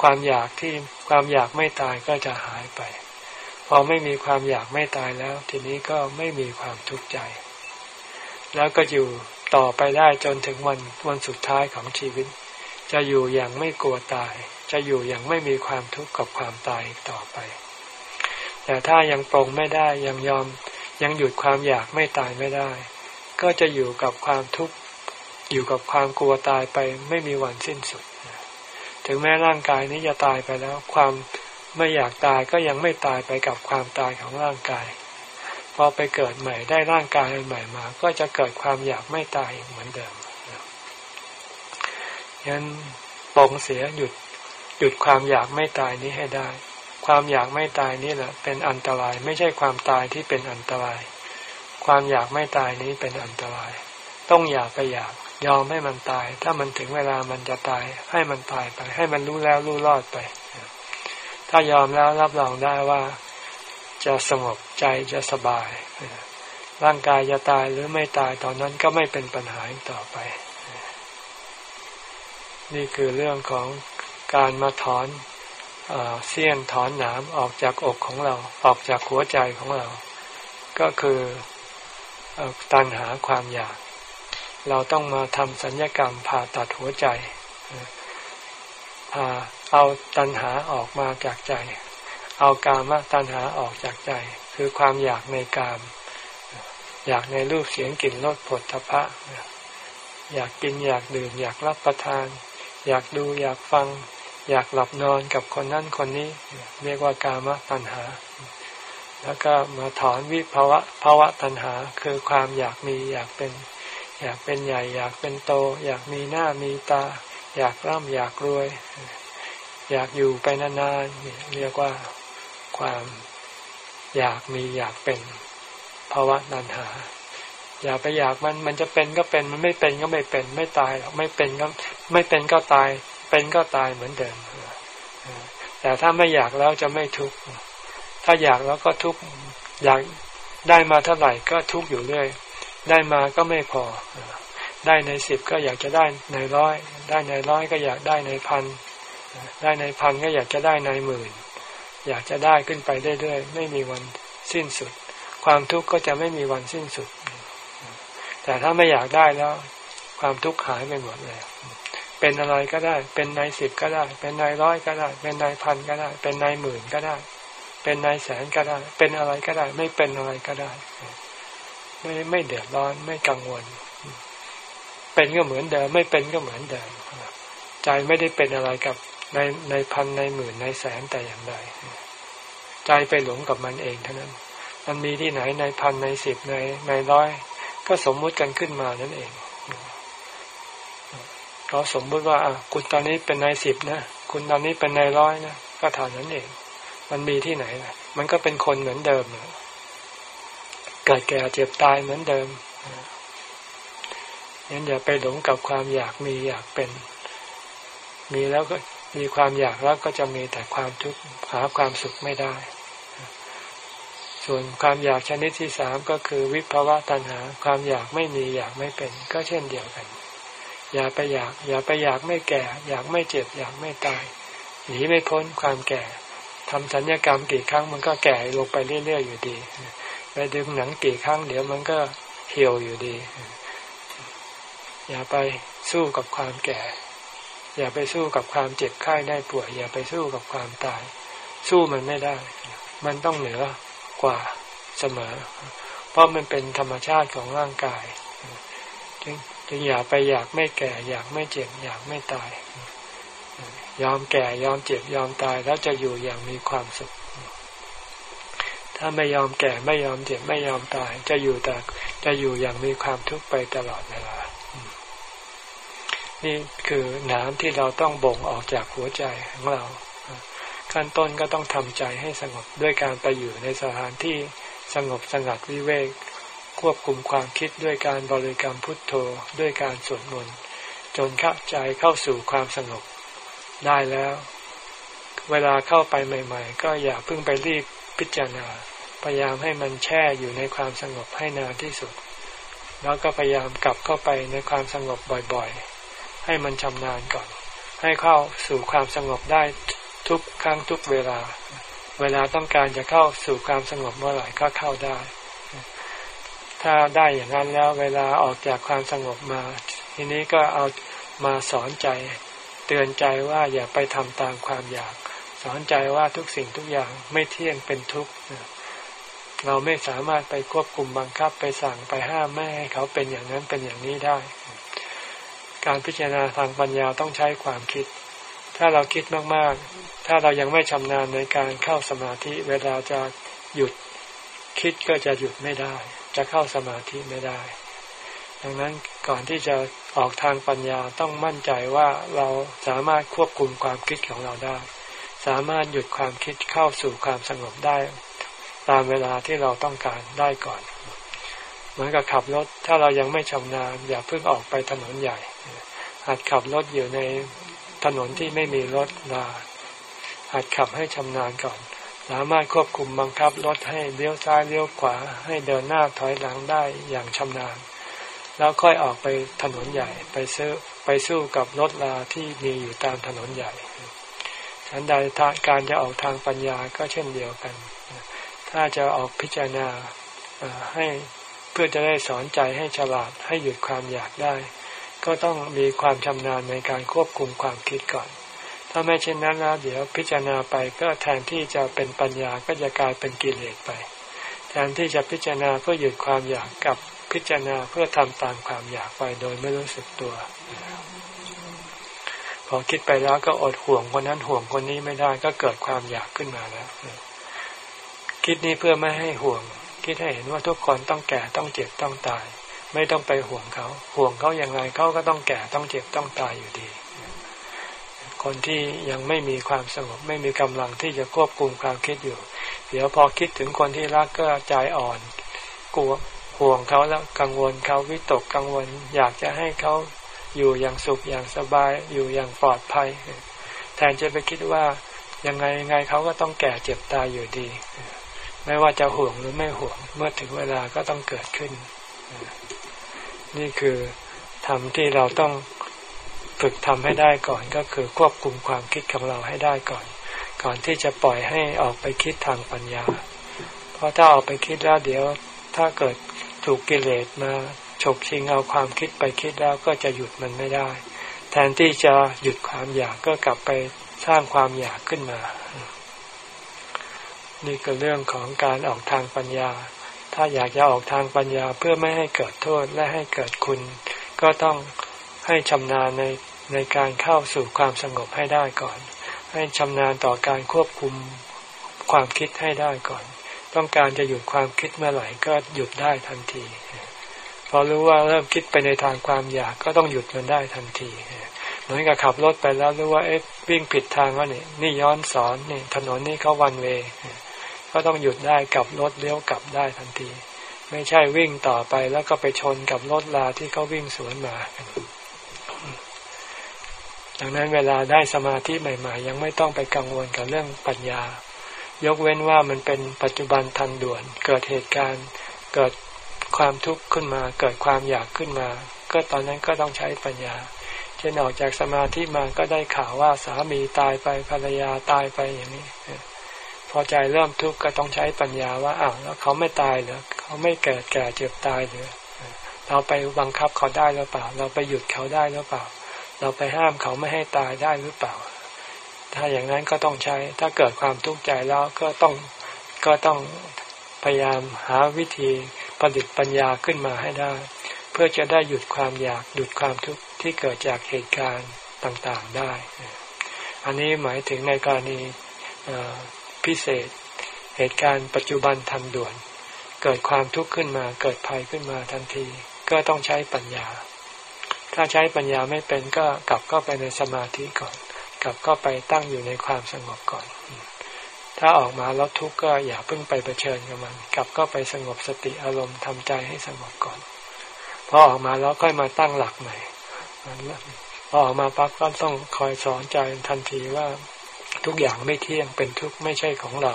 ความอยากที่ความอยากไม่ตายก็จะหายไป พอไม่มีความอยากไม่ตายแล้ว ทีนี้ก็ไม่มีความทุกข์ใจ แล้วก็อยู่ต่อไปได้จนถึงวันวันสุดท้ายของชีวิต จะอยู่อย่างไม่กลัวตาย จะอยู่อย่างไม่มีความทุกข์กับความตายต่อไป แต่ถ้ายังปรงไม่ได้ยังยอมยังหยุดความอยากไม่ตายไม่ได้ ก็จะอยู่กับความทุกข์อยู่กับความกลัวตายไปไม่มีวันสิ้นสุด ถึงแม้ร่างกายนี้จะตายไปแล้ว ความไม่อยากตายก็ยังไม่ตายไปกับความตายของร่างกาย พอไปเกิดใหม่ได้ร่างกายใหม่มา ก็จะเกิดความอยากไม่ตายเหมือนเดิมยันปองเสียหยุดหยุดความอยากไม่ตายนี้ให้ได้ ความอยากไม่ตายนี่แหละ เป็นอันตรายไม่ใช่ความตายที่เป็นอันตราย ความอยากไม่ตายนี้เป็นอันตราย ต้องอยากไปอยากยอมให้มันตาย ถ้ามันถึงเวลามันจะตาย ให้มันตายไป ให้มันรู้แล้วรู้รอดไป ถ้ายอมแล้วรับรองได้ว่า จะสงบใจจะสบาย ร่างกายจะตายหรือไม่ตายตอนนั้นก็ไม่เป็นปัญหาต่อไป นี่คือเรื่องของการมาถอนเสี้ยนถอนหนามออกจากอกของเรา ออกจากหัวใจของเรา ก็คือ ตัณหาความอยาก เราต้องมาทำสัญญกรรมผ่าตัดหัวใจพาเอาตัณหาออกมาจากใจ เอากามตัณหาออกจากใจ คือความอยากในกาม อยากในรูปเสียงกลิ่นรสผลทพะ อยากกินอยากดื่ม อยากรับประทาน อยากดูอยากฟัง อยากหลับนอนกับคนนั้นคนนี้ เรียกว่ากามตัณหา แล้วก็มาถอนวิภาวะภาวะตัณหาคือความอยากมีอยากเป็น อยากเป็นใหญ่ อยากเป็นโต อยากมีหน้ามีตา อยากร่ำอยากรวย อยากอยู่ไปนานๆเรียกว่าความอยากมีอยากเป็นภาวะนันหา อย่าไปอยากมันมันจะเป็นก็เป็นมันไม่เป็นก็ไม่เป็นไม่ตายหรอกไม่เป็นก็ไม่เป็นก็ตาย เป็นก็ตายเหมือนเดิมแต่ถ้าไม่อยากแล้วจะไม่ทุกข์ ถ้าอยากแล้วก็ทุกอยากได้มาเท่าไหร่ก็ทุกอยู่เรื่อย ได้มาก็ไม่พอ ได้ในสิบก็อยากจะได้ในร้อย ได้ในร้อยก็อยากได้ในพัน ได้ในพันก็อยากจะได้ในหมื่น อยากจะได้ขึ้นไปเรื่อยๆ ไม่มีวันสิ้นสุด ความทุกข์ก็จะไม่มีวันสิ้นสุด แต่ถ้าไม่อยากได้แล้ว ความทุกข์หายไปหมดเลยเป็นอะไรก็ได้ เป็นในสิบก็ได้ เป็นในร้อยก็ได้ เป็นในพันก็ได้ เป็นในหมื่นก็ได้ เป็นในแสนก็ได้ เป็นอะไรก็ได้ ไม่เป็นอะไรก็ได้ ไม่ไม่เดือดร้อนไม่กังวล เป็นก็เหมือนเดิม ไม่เป็นก็เหมือนเดิมใจไม่ได้เป็นอะไรกับในในพันในหมื่นในแสนแต่อย่างใดใจไปหลงกับมันเองเท่านั้น มันมีที่ไหนในพันในสิบในในร้อย ก็สมมุติกันขึ้นมานั่นเองเราสมมุติว่าอะคุณตอนนี้เป็นในสิบนะ คุณตอนนี้เป็นในร้อยนะ ก็เท่านั้นเอง มันมีที่ไหนนะมันก็เป็นคนเหมือนเดิมเกิดแก่เจ็บตายเหมือนเดิมงั้นอย่าไปหลงกับความอยากมีอยากเป็น มีแล้วก็มีความอยากแล้วก็จะมีแต่ความทุกข์หาความสุขไม่ได้ ส่วนความอยากชนิดที่สามก็คือวิภาวะตัณหา ความอยากไม่มีอยากไม่เป็น ก็เช่นเดียวกัน อย่าไปอยาก อย่าไปอยากไม่แก่ อยากไม่เจ็บ อยากไม่ตายหนีไม่พ้นความแก่ ทำสัญญกรรมกี่ครั้งมันก็แก่ลงไปเรื่อยๆอยู่ดีไปดึงหนังกี่ครั้งเดี๋ยวมันก็เหี่ยวอยู่ดี อย่าไปสู้กับความแก่ อย่าไปสู้กับความเจ็บไข้ได้ป่วย อย่าไปสู้กับความตาย สู้มันไม่ได้ มันต้องเหนือกว่าเสมอ เพราะมันเป็นธรรมชาติของร่างกายจึงจึงอย่าไปอยากไม่แก่ อยากไม่เจ็บ อยากไม่ตาย ยอมแก่ยอมเจ็บยอมตายแล้วจะอยู่อย่างมีความสุข ถ้าไม่ยอมแก่ไม่ยอมเจ็บไม่ยอมตาย จะอยู่แต่จะอยู่อย่างมีความทุกข์ไปตลอดเวลา นี่คือน้ำที่เราต้องบ่งออกจากหัวใจของเรา ขั้นต้นก็ต้องทำใจให้สงบด้วยการไปอยู่ในสถานที่สงบสงัดวิเวกควบคุมความคิดด้วยการบริกรรมพุทโธด้วยการสวดมนต์จนเข้าใจเข้าสู่ความสงบ ได้แล้ว เวลาเข้าไปใหม่ ๆ ก็อย่าเพิ่งไปรีบพิจารณา พยายามให้มันแช่อยู่ในความสงบให้นานที่สุด แล้วก็พยายามกลับเข้าไปในความสงบบ่อยๆ ให้มันชำนาญก่อน ให้เข้าสู่ความสงบได้ทุกครั้งทุกเวลา เวลาต้องการจะเข้าสู่ความสงบเมื่อไหร่ก็เข้าได้ ถ้าได้อย่างนั้นแล้วเวลาออกจากความสงบมา ทีนี้ก็เอามาสอนใจ ตือนใจว่าอย่าไปทำตามความอยาก สอนใจว่าทุกสิ่งทุกอย่างไม่เที่ยงเป็นทุกข์เราไม่สามารถไปควบคุมบังคับไปสั่งไปห้ามไม่ให้เขาเป็นอย่างนั้นเป็นอย่างนี้ได้ การพิจารณาทางปัญญาต้องใช้ความคิด ถ้าเราคิดมากๆ ถ้าเรายังไม่ชำนาญในการเข้าสมาธิ เวลาจะหยุดคิดก็จะหยุดไม่ได้ จะเข้าสมาธิไม่ได้ ดังนั้นก่อนที่จะ ออกทางปัญญาต้องมั่นใจว่าเราสามารถควบคุมความคิดของเราได้ สามารถหยุดความคิดเข้าสู่ความสงบได้ ตามเวลาที่เราต้องการได้ก่อน เหมือนกับขับรถถ้าเรายังไม่ชำนาญอย่าเพิ่งออกไปถนนใหญ่หัดขับรถอยู่ในถนนที่ไม่มีรถราหัดขับให้ชำนาญก่อน สามารถควบคุมบังคับรถให้เลี้ยวซ้ายเลี้ยวขวาให้เดินหน้าถอยหลังได้อย่างชำนาญ แล้วค่อยออกไปถนนใหญ่ ไปซื้อไปสู้กับรถราที่มีอยู่ตามถนนใหญ่ฉันใดการจะออกทางปัญญาก็เช่นเดียวกัน ถ้าจะออกพิจารณาให้เพื่อจะได้สอนใจให้ฉลาดให้หยุดความอยากได้ ก็ต้องมีความชำนาญในการควบคุมความคิดก่อน ถ้าไม่เช่นนั้นแล้วเดี๋ยวพิจารณาไปก็แทนที่จะเป็นปัญญาก็จะกลายเป็นกิเลสไป แทนที่จะพิจารณาเพื่อหยุดความอยากกับ พิจารณาเพื่อทำตามความอยากไปโดยไม่รู้สึกตัว พอคิดไปแล้วก็อดห่วงคนนั้นห่วงคนนี้ไม่ได้ก็เกิดความอยากขึ้นมาแล้ว คิดนี้เพื่อไม่ให้ห่วง คิดให้เห็นว่าทุกคนต้องแก่ต้องเจ็บต้องตาย ไม่ต้องไปห่วงเขา ห่วงเขาอย่างไรเขาก็ต้องแก่ต้องเจ็บต้องตายอยู่ดี คนที่ยังไม่มีความสงบไม่มีกำลังที่จะควบคุมความคิดอยู่ เดี๋ยวพอคิดถึงคนที่รักก็ใจอ่อนกลัว ห่วงเขาแล้วกังวลเขาวิตกกังวล อยากจะให้เขาอยู่อย่างสุขอย่างสบาย อยู่อย่างปลอดภัย แทนจะไปคิดว่ายังไงยังไงเขาก็ต้องแก่เจ็บตายอยู่ดี ไม่ว่าจะห่วงหรือไม่ห่วง เมื่อถึงเวลาก็ต้องเกิดขึ้น นี่คือทำที่เราต้องฝึกทำให้ได้ก่อนก็คือควบคุมความคิดของเราให้ได้ก่อน ก่อนที่จะปล่อยให้ออกไปคิดทางปัญญา เพราะถ้าออกไปคิดแล้วเดี๋ยว ถ้าเกิด ถูกกิเลสมาฉกชิงเอาความคิดไปคิดแล้วก็จะหยุดมันไม่ได้ แทนที่จะหยุดความอยากก็กลับไปสร้างความอยากขึ้นมา นี่ก็เรื่องของการออกทางปัญญา ถ้าอยากจะออกทางปัญญาเพื่อไม่ให้เกิดโทษและให้เกิดคุณ ก็ต้องให้ชำนาญในในการเข้าสู่ความสงบให้ได้ก่อน ให้ชำนาญต่อการควบคุมความคิดให้ได้ก่อน ต้องการจะหยุดความคิดเมื่อไหร่ก็หยุดได้ทันที พอรู้ว่าเริ่มคิดไปในทางความอยากก็ต้องหยุดมันได้ทันที เหมือนกับขับรถไปแล้วรู้ว่าเอ๊ะวิ่งผิดทางแล้วนี่นี่ย้อนสอนนี่ถนนนี่เขาวันเวก็ต้องหยุดได้กลับรถเลี้ยวกลับได้ทันที ไม่ใช่วิ่งต่อไปแล้วก็ไปชนกับรถลาที่เขาวิ่งสวนมาดังนั้นเวลาได้สมาธิใหม่ ๆ ยังไม่ต้องไปกังวลกับเรื่องปัญญา ยกเว้นว่ามันเป็นปัจจุบันทันด่วน เกิดเหตุการณ์เกิดความทุกข์ขึ้นมา เกิดความอยากขึ้นมา ก็ตอนนั้นก็ต้องใช้ปัญญา เช่นออกจากสมาธิมาก็ได้ข่าวว่าสามีตายไปภรรยาตายไปอย่างนี้พอใจเริ่มทุกข์ก็ต้องใช้ปัญญาว่าอ้าวแล้วเขาไม่ตายเหรอเขาไม่เกิดแก่เจ็บตายหรือเราไปบังคับเขาได้หรือเปล่า เราไปหยุดเขาได้หรือเปล่า เราไปห้ามเขาไม่ให้ตายได้หรือเปล่า ถ้าอย่างนั้นก็ต้องใช้ ถ้าเกิดความทุกข์ใจแล้วก็ต้องก็ต้องพยายามหาวิธีผลิตปัญญาขึ้นมาให้ได้ เพื่อจะได้หยุดความอยากหยุดความทุกข์ที่เกิดจากเหตุการณ์ต่างๆได้ อันนี้หมายถึงในกรณีพิเศษ เหตุการณ์ปัจจุบันทันด่วน เกิดความทุกข์ขึ้นมา เกิดภัยขึ้นมาทันที ก็ต้องใช้ปัญญา ถ้าใช้ปัญญาไม่เป็นก็กลับเข้าไปในสมาธิก่อน กลับเข้าไปตั้งอยู่ในความสงบก่อน ถ้าออกมาแล้วทุกข์ก็อย่าเพิ่งไปเผชิญกับมัน กลับก็ไปสงบสติอารมณ์ทำใจให้สงบก่อน พอออกมาแล้วค่อยมาตั้งหลักใหม่พอออกมาปั๊บก็ต้องคอยสอนใจทันทีว่าทุกอย่างไม่เที่ยงเป็นทุกข์ไม่ใช่ของเรา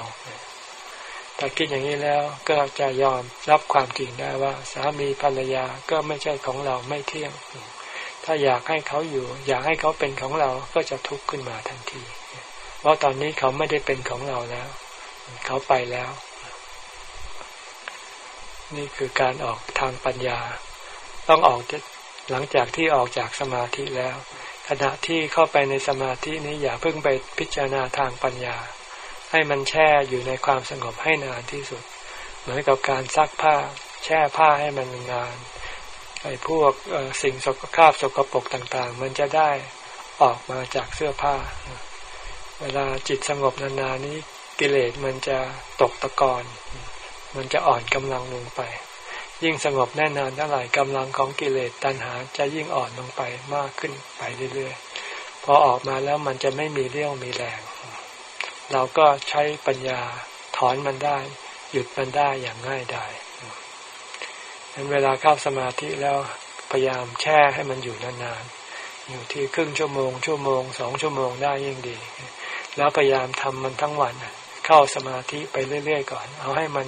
แต่คิดอย่างนี้แล้วก็จะยอมรับความจริงได้ว่า สามีภรรยาก็ไม่ใช่ของเราไม่เที่ยง ถ้าอยากให้เขาอยู่ อยากให้เขาเป็นของเราก็จะทุกข์ขึ้นมาทันที เพราะตอนนี้เขาไม่ได้เป็นของเราแล้ว เขาไปแล้ว นี่คือการออกทางปัญญา ต้องออกหลังจากที่ออกจากสมาธิแล้ว ขณะที่เข้าไปในสมาธินี้อย่าเพิ่งไปพิจารณาทางปัญญา ให้มันแช่อยู่ในความสงบให้นานที่สุด เหมือนกับการซักผ้า แช่ผ้าให้มันนาน ไอ้พวกสิ่งสกปรกสกปรกต่างๆ มันจะได้ออกมาจากเสื้อผ้า เวลาจิตสงบนานๆนี้กิเลสมันจะตกตะกอน มันจะอ่อนกำลังลงไป ยิ่งสงบแน่นานเท่าไหร่กำลังของกิเลสตัณหาจะยิ่งอ่อนลงไปมากขึ้นไปเรื่อยๆ พอออกมาแล้วมันจะไม่มีเรี่ยวมีแรง เราก็ใช้ปัญญาถอนมันได้ หยุดมันได้อย่างง่ายดายดังนั้น เวลาเข้าสมาธิแล้วพยายามแช่ให้มันอยู่นานๆ อยู่ที่ครึ่งชั่วโมง ชั่วโมงสองชั่วโมงได้ยิ่งดี แล้วพยายามทำมันทั้งวัน เข้าสมาธิไปเรื่อยๆก่อน เอาให้มัน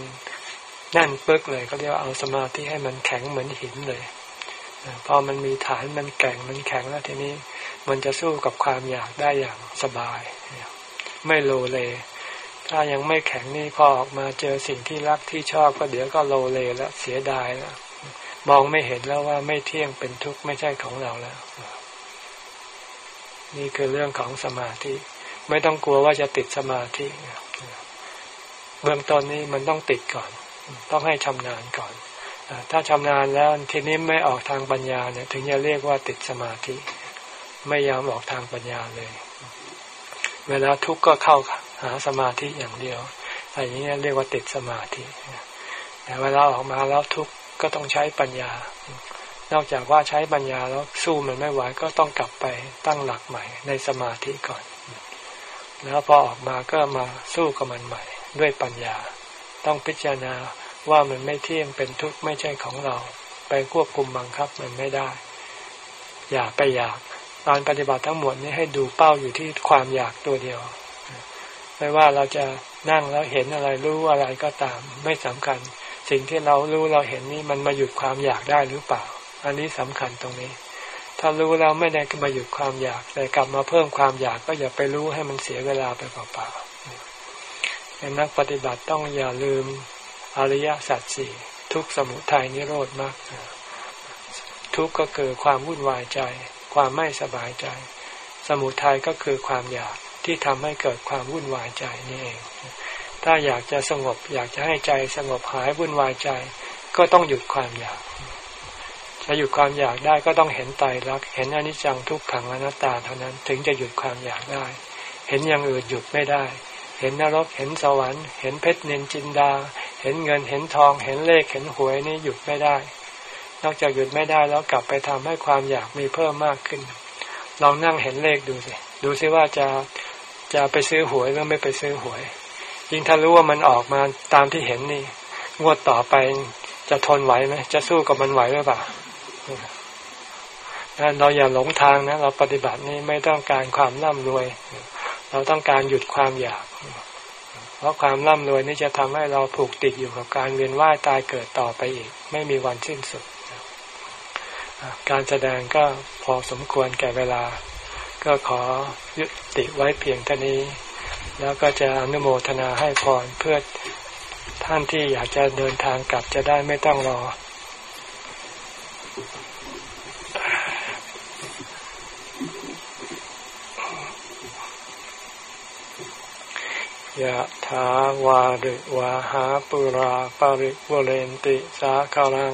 แน่นปึกเลยก็เรียกว่าเอาสมาธิให้มันแข็งเหมือนหินเลยพอมันมีฐานมันแข็งมันแข็งแล้วทีนี้ มันจะสู้กับความอยากได้อย่างสบาย ไม่โลเล ถ้ายังไม่แข็งนี่พอออกมาเจอสิ่งที่รักที่ชอบก็เดี๋ยวก็โลเลแล้วเสียดายแล้วมองไม่เห็นแล้วว่าไม่เที่ยงเป็นทุกข์ไม่ใช่ของเราแล้ว นี่คือเรื่องของสมาธิ ไม่ต้องกลัวว่าจะติดสมาธิเบื้องต้นนี้มันต้องติดก่อน ต้องให้ชำนาญก่อนถ้าชำนาญแล้วทีนี้ไม่ออกทางปัญญาเนี่ย ถึงจะเรียกว่าติดสมาธิ ไม่ยอมออกทางปัญญาเลย เวลาทุกข์ก็เข้า หาสมาธิอย่างเดียวอะไรอย่างนี้เรียกว่าติดสมาธิแต่เวลาออกมาแล้วทุกก็ต้องใช้ปัญญา นอกจากว่าใช้ปัญญาแล้วสู้มันไม่ไหวก็ต้องกลับไปตั้งหลักใหม่ในสมาธิก่อน แล้วพอออกมาก็มาสู้กับมันใหม่ ด้วยปัญญา ต้องพิจารณาว่ามันไม่เที่ยงเป็นทุกข์ไม่ใช่ของเรา ไปควบคุมบังคับมันไม่ได้ อย่าไปอยากการปฏิบัติทั้งหมดนี้ให้ดูเป้าอยู่ที่ความอยากตัวเดียว ไม่ว่าเราจะนั่งแล้วเห็นอะไรรู้อะไรก็ตาม ไม่สำคัญ สิ่งที่เรารู้เราเห็นนี่มันมาหยุดความอยากได้หรือเปล่า อันนี้สำคัญตรงนี้ ถ้ารู้แล้วไม่ได้มาหยุดความอยาก แต่กลับมาเพิ่มความอยากก็อย่าไปรู้ให้มันเสียเวลาไปเปล่าๆนักปฏิบัติต้องอย่าลืมอริยสัจสี่ทุกสมุทัยนิโรธมากทุกก็คือความวุ่นวายใจ ความไม่สบายใจ สมุทัยก็คือความอยาก ที่ทำให้เกิดความวุ่นวายใจนี่เอง ถ้าอยากจะสงบ อยากจะให้ใจสงบหายวุ่นวายใจ ก็ต้องหยุดความอยากจะหยุดความอยากได้ก็ต้องเห็นไตรลักษณ์เห็นอนิจจังทุกขังอนัตตาเท่านั้นถึงจะหยุดความอยากได้ เห็นอย่างอื่นหยุดไม่ได้ เห็นนรกเห็นสวรรค์ เห็นเพชรเนนจินดา เห็นเงินเห็นทอง เห็นเลขเห็นหวยนี่หยุดไม่ได้ นอกจากหยุดไม่ได้แล้วกลับไปทำให้ความอยากมีเพิ่มมากขึ้นลองนั่งเห็นเลขดูสิดูซิว่าจะ จะไปซื้อหวยหรือไม่ไปซื้อหวย ยิ่งถ้ารู้ว่ามันออกมาตามที่เห็นนี่ งวดต่อไปจะทนไหวไหมจะสู้กับมันไหวหรือเปล่าเราอย่าหลงทางนะ เราปฏิบัตินี่ไม่ต้องการความร่ำรวย เราต้องการหยุดความอยาก เพราะความร่ำรวยนี่จะทำให้เราผูกติดอยู่กับการเวียนว่ายตายเกิดต่อไปอีก ไม่มีวันสิ้นสุด การแสดงก็พอสมควรแก่เวลา ก็ขอยุติไว้เพียงเท่านี้ แล้วก็จะอนุโมทนาให้พรเพื่อท่านที่อยากจะเดินทางกลับจะได้ไม่ต้องรอ ยะถาวาริวาหาปุราปาริวเรนติสาคารัง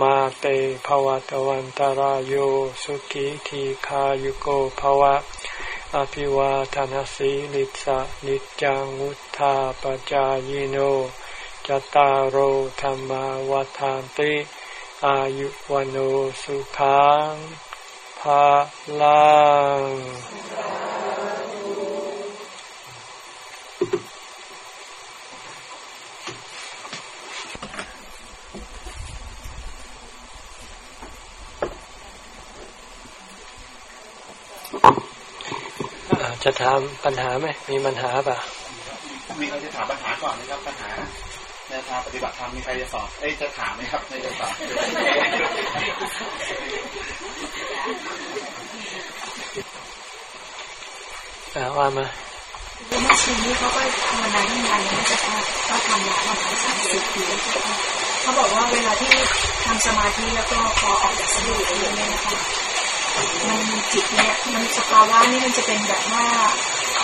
มาเตภวตวันตารโยสุขีทีขายุโกภวะ อภิวาทานสีลิสะนิจังวุธาปจายโนจตารโหธรรมวาทานติ อายุวันโอสุขังภาลัง จะถามปัญหาไหมมีปัญหาป่ะมีใครจะถามปัญหาก่อนไหมครับปัญหาในทางปฏิบัติธรรมมีใครจะสอบเอ้ยจะถามไหมครับไม่จะสอบว่ามาแม่ชีนี่เขาก็ทำมานานที่านแล้วจะก็ทำมาประมาณสามสิบปีเขาบอกว่าเวลาที่ทำสมาธิแล้วก็พอออกจากสมาธิเนี่ยนะคะ มันจิตเนี่ยมันสภาวะนี่มันจะเป็นแบบว่า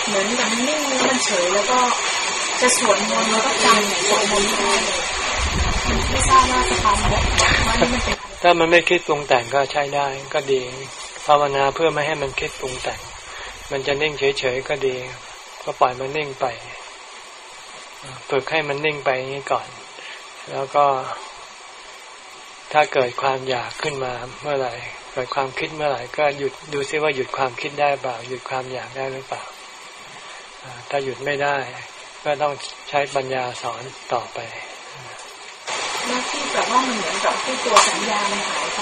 เหมือนกับนิ่งมันเฉยแล้วก็จะสวดมนต์แล้วก็จำสวดมนต์ได้ไม่ทราบว่าสภาวะว่านี่มันเป็นถ้ามันไม่คิดปรุงแต่งก็ใช้ได้ก็ดี ภาวนาเพื่อไม่ให้มันคิดปรุงแต่ง มันจะนิ่งเฉยๆก็ดี ก็ปล่อยมันนิ่งไปฝึกให้มันนิ่งไปอย่างนี้ก่อน แล้วก็ถ้าเกิดความอยากขึ้นมาเมื่อไหร่ เกิดความคิดเมื่อไหร่ก็หยุดดูซิว่าหยุดความคิดได้เปล่า หยุดความอยากได้หรือเปล่าถ้าหยุดไม่ได้ ก็ต้องใช้ปัญญาสอนต่อไปแล้วที่แบบว่ามันเหมือนกับที่ตัวสัญญามันหายไป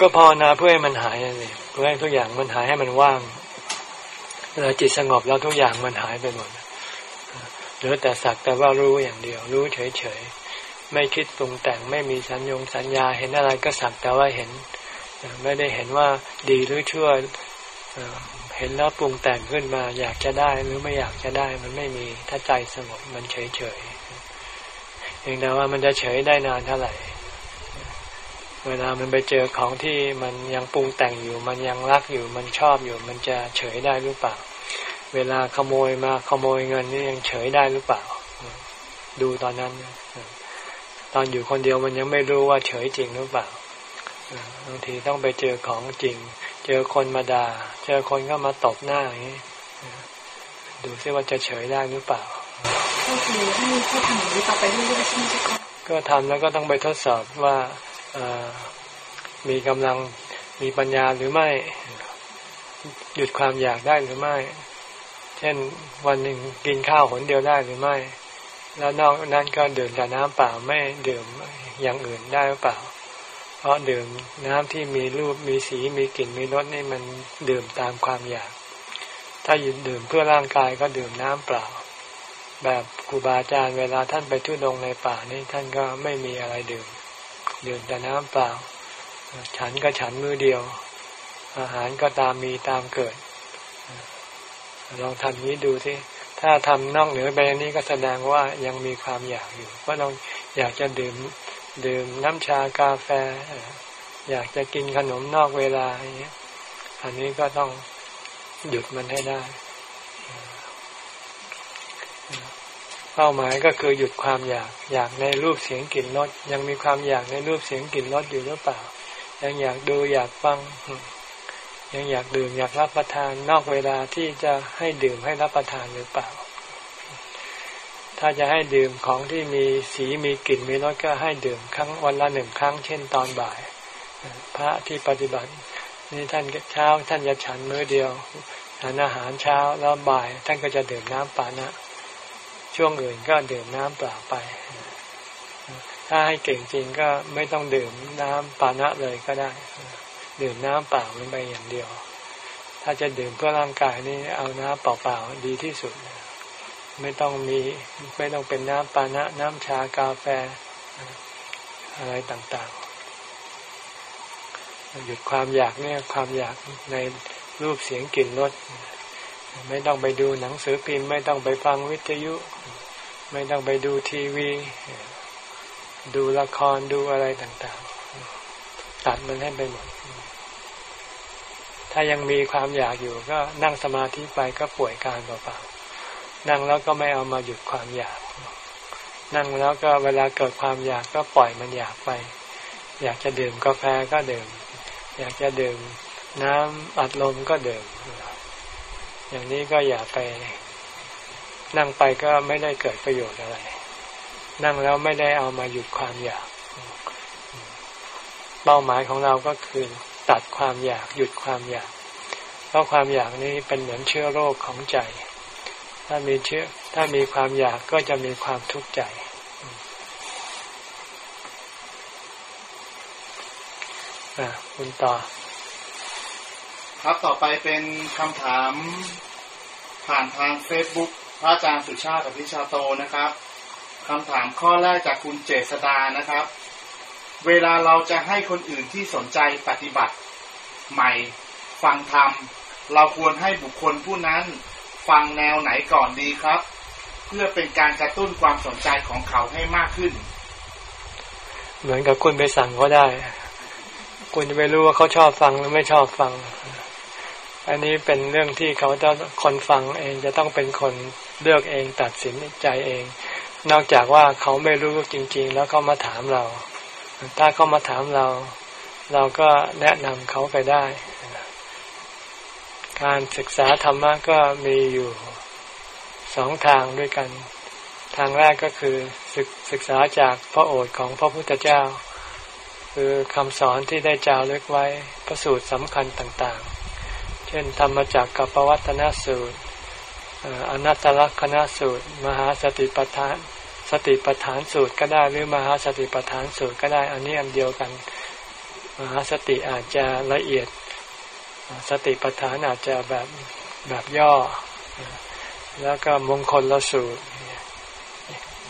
ก็ภาวนาเพื่อให้มันหายนี่เพื่อให้ทุกอย่างมันหายให้มันว่างเวลาจิตสงบแล้วทุกอย่างมันหายไปหมดเหลือแต่สักแต่ว่ารู้อย่างเดียว รู้เฉยๆไม่คิดปรุงแต่งไม่มีสัญญงสัญญาเห็นอะไรก็สักแต่ว่าเห็น ไม่ได้เห็นว่าดีหรือชั่วเห็นแล้วปรุงแต่งขึ้นมา อยากจะได้หรือไม่อยากจะได้มันไม่มีถ้าใจสงบมันเฉยเฉยเองแต่ว่ามันจะเฉยได้นานเท่าไหร่ เวลามันไปเจอของที่มันยังปรุงแต่งอยู่ มันยังรักอยู่ มันชอบอยู่ มันจะเฉยได้หรือเปล่า เวลาขโมยมาขโมยเงินนี่ยังเฉยได้หรือเปล่า ดูตอนนั้น ตอนอยู่คนเดียวมันยังไม่รู้ว่าเฉยจริงหรือเปล่า บางทีต้องไปเจอของจริง เจอคนมาดา่าเจอคนก็มาตบหน้าอย่างนี้ดูซิว่าจะเฉยได้หรือเปล่าก็คือให้ให้ทำอย่างนี้ต่อไปเรื่อยๆใช่ไหมคะก็ทำแล้วก็ต้องไปทดสอบว่ามีกำลังมีปัญญาหรือไม่ หยุดความอยากได้หรือไม่ เช่นวันหนึ่งกินข้าวหนเดียวได้หรือไม่ แล้วนอกนั้นก็ดื่มแต่น้ำเปล่าไม่ดื่มอย่างอื่นได้หรือเปล่าเพ ราะดื่มน้ำที่มีรูปมีสีมีกลิ่นมีรสนี่มันดื่มตามความอยาก ถ้าหยุดดื่มเพื่อร่างกายก็ดื่มน้ำเปล่า แบบครูบาอาจารย์เวลาท่านไปทุดงในป่านี่ท่านก็ไม่มีอะไรดื่ม ดื่มแต่น้ำเปล่า ฉันก็ฉันมือเดียว อาหารก็ตามมีตามเกิด ลองทำนี้ดูสิถ้าทำนอกเหนือไปนี้ก็แสดงว่ายังมีความอยากอยู่ก็ต้องอยากจะดื่ม ดื่มน้ำชากาแฟ อยากจะกินขนมนอกเวลาอย่างเงี้ยอันนี้ก็ต้องหยุดมันให้ได้ เป้าหมายก็คือหยุดความอยาก อยากในรูปเสียงกลิ่นรสยังมีความอยากในรูปเสียงกลิ่นรสอยู่หรือเปล่า ยังอยากดูอยากฟัง ยังอยากดื่มอยากรับประทานนอกเวลาที่จะให้ดื่มให้รับประทานหรือเปล่า ถ้าจะให้ดื่มของที่มีสีมีกลิ่นมีรสก็ให้ดื่มครั้งวันละหนึ่งครั้ง เช่นตอนบ่าย พระที่ปฏิบัติ นี่ท่านเช้าท่านจะฉันมื้อเดียวทานอาหารเช้าแล้วบ่าย ท่านก็จะดื่มน้ำปานะ ช่วงอื่นก็ดื่มน้ำเปล่าไป ถ้าให้เก่งจริงก็ไม่ต้องดื่มน้ำปานะเลยก็ได้ ดื่มน้ำเปล่าไปอย่างเดียว ถ้าจะดื่มเพื่อร่างกายนี่เอาน้ำเปล่าๆดีที่สุด ไม่ต้องมีไม่ต้องเป็นน้ำปานะน้ำชากาแฟอะไรต่างๆ หยุดความอยากเนี่ยความอยากในรูปเสียงกลิ่นรสไม่ต้องไปดูหนังสือพิมพ์ ไม่ต้องไปฟังวิทยุ ไม่ต้องไปดูทีวี ดูละครดูอะไรต่างๆ ตัดมันให้ไปหมด ถ้ายังมีความอยากอยู่ก็นั่งสมาธิไปก็ป่วยการเปล่าๆ นั่งแล้วก็ไม่เอามาหยุดความอยาก นั่งแล้วก็เวลาเกิดความอยากก็ปล่อยมันอยากไป อยากจะดื่มกาแฟก็ดื่ม อยากจะดื่มน้ำอัดลมก็ดื่ม อย่างนี้ก็อย่าไป นั่งไปก็ไม่ได้เกิดประโยชน์อะไร นั่งแล้วไม่ได้เอามาหยุดความอยาก เป้าหมายของเราก็คือตัดความอยากหยุดความอยาก เพราะความอยากนี้เป็นเหมือนเชื้อโรคของใจ ถ้ามีเชื่อถ้ามีความอยากก็จะมีความทุกข์ใจ อ่าคุณต่อ ครับต่อไปเป็นคำถามผ่านทางเฟซบุ๊กพระอาจารย์สุชาติอภิชาโตนะครับคำถามข้อแรกจากคุณเจษดานะครับ เวลาเราจะให้คนอื่นที่สนใจปฏิบัติ ใหม่ฟังธรรม เราควรให้บุคคลผู้นั้น ฟังแนวไหนก่อนดีครับ เพื่อเป็นการกระตุ้นความสนใจของเขาให้มากขึ้น เหมือนกับคุณไปสั่งเขาได้ คุณจะไม่รู้ว่าเขาชอบฟังหรือไม่ชอบฟัง อันนี้เป็นเรื่องที่เขาจะคนฟังเองจะต้องเป็นคนเลือกเองตัดสินใจเอง นอกจากว่าเขาไม่รู้จริง ๆ แล้วเขามาถามเรา ถ้าเขามาถามเรา เราก็แนะนำเขาไปได้ การศึกษาธรรมะก็มีอยู่สองทางด้วยกัน ทางแรกก็คือศึกศึกษาจากพระโอษฐ์ของพระพุทธเจ้า คือคำสอนที่ได้จารึกไว้พระสูตรสำคัญต่างๆ เช่นธรรมจักกับปวัตนสูตรอนัตตลักษณสูตร มหาสติปัฏฐาน สติปัฏฐานสูตรก็ได้หรือมหาสติปัฏฐานสูตรก็ได้อันนี้อันเดียวกัน มหาสติอาจจะละเอียด สติปัฏฐานอาจจะแบบแบบย่อ แล้วก็มงคลละสูตร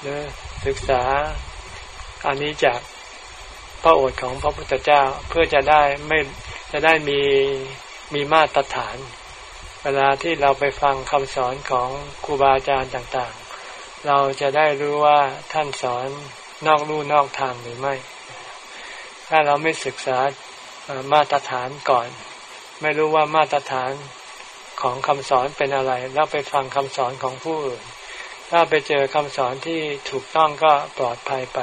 หรือศึกษาอันนี้จากพระโอษฐ์ของพระพุทธเจ้าเพื่อจะได้ไม่จะได้มีมีมาตรฐาน เวลาที่เราไปฟังคำสอนของครูบาอาจารย์ต่างๆ เราจะได้รู้ว่าท่านสอนนอกลู่นอกทางหรือไม่ ถ้าเราไม่ศึกษามาตรฐานก่อน ไม่รู้ว่ามาตรฐานของคำสอนเป็นอะไร แล้วไปฟังคำสอนของผู้อื่น ถ้าไปเจอคำสอนที่ถูกต้องก็ปลอดภัยไป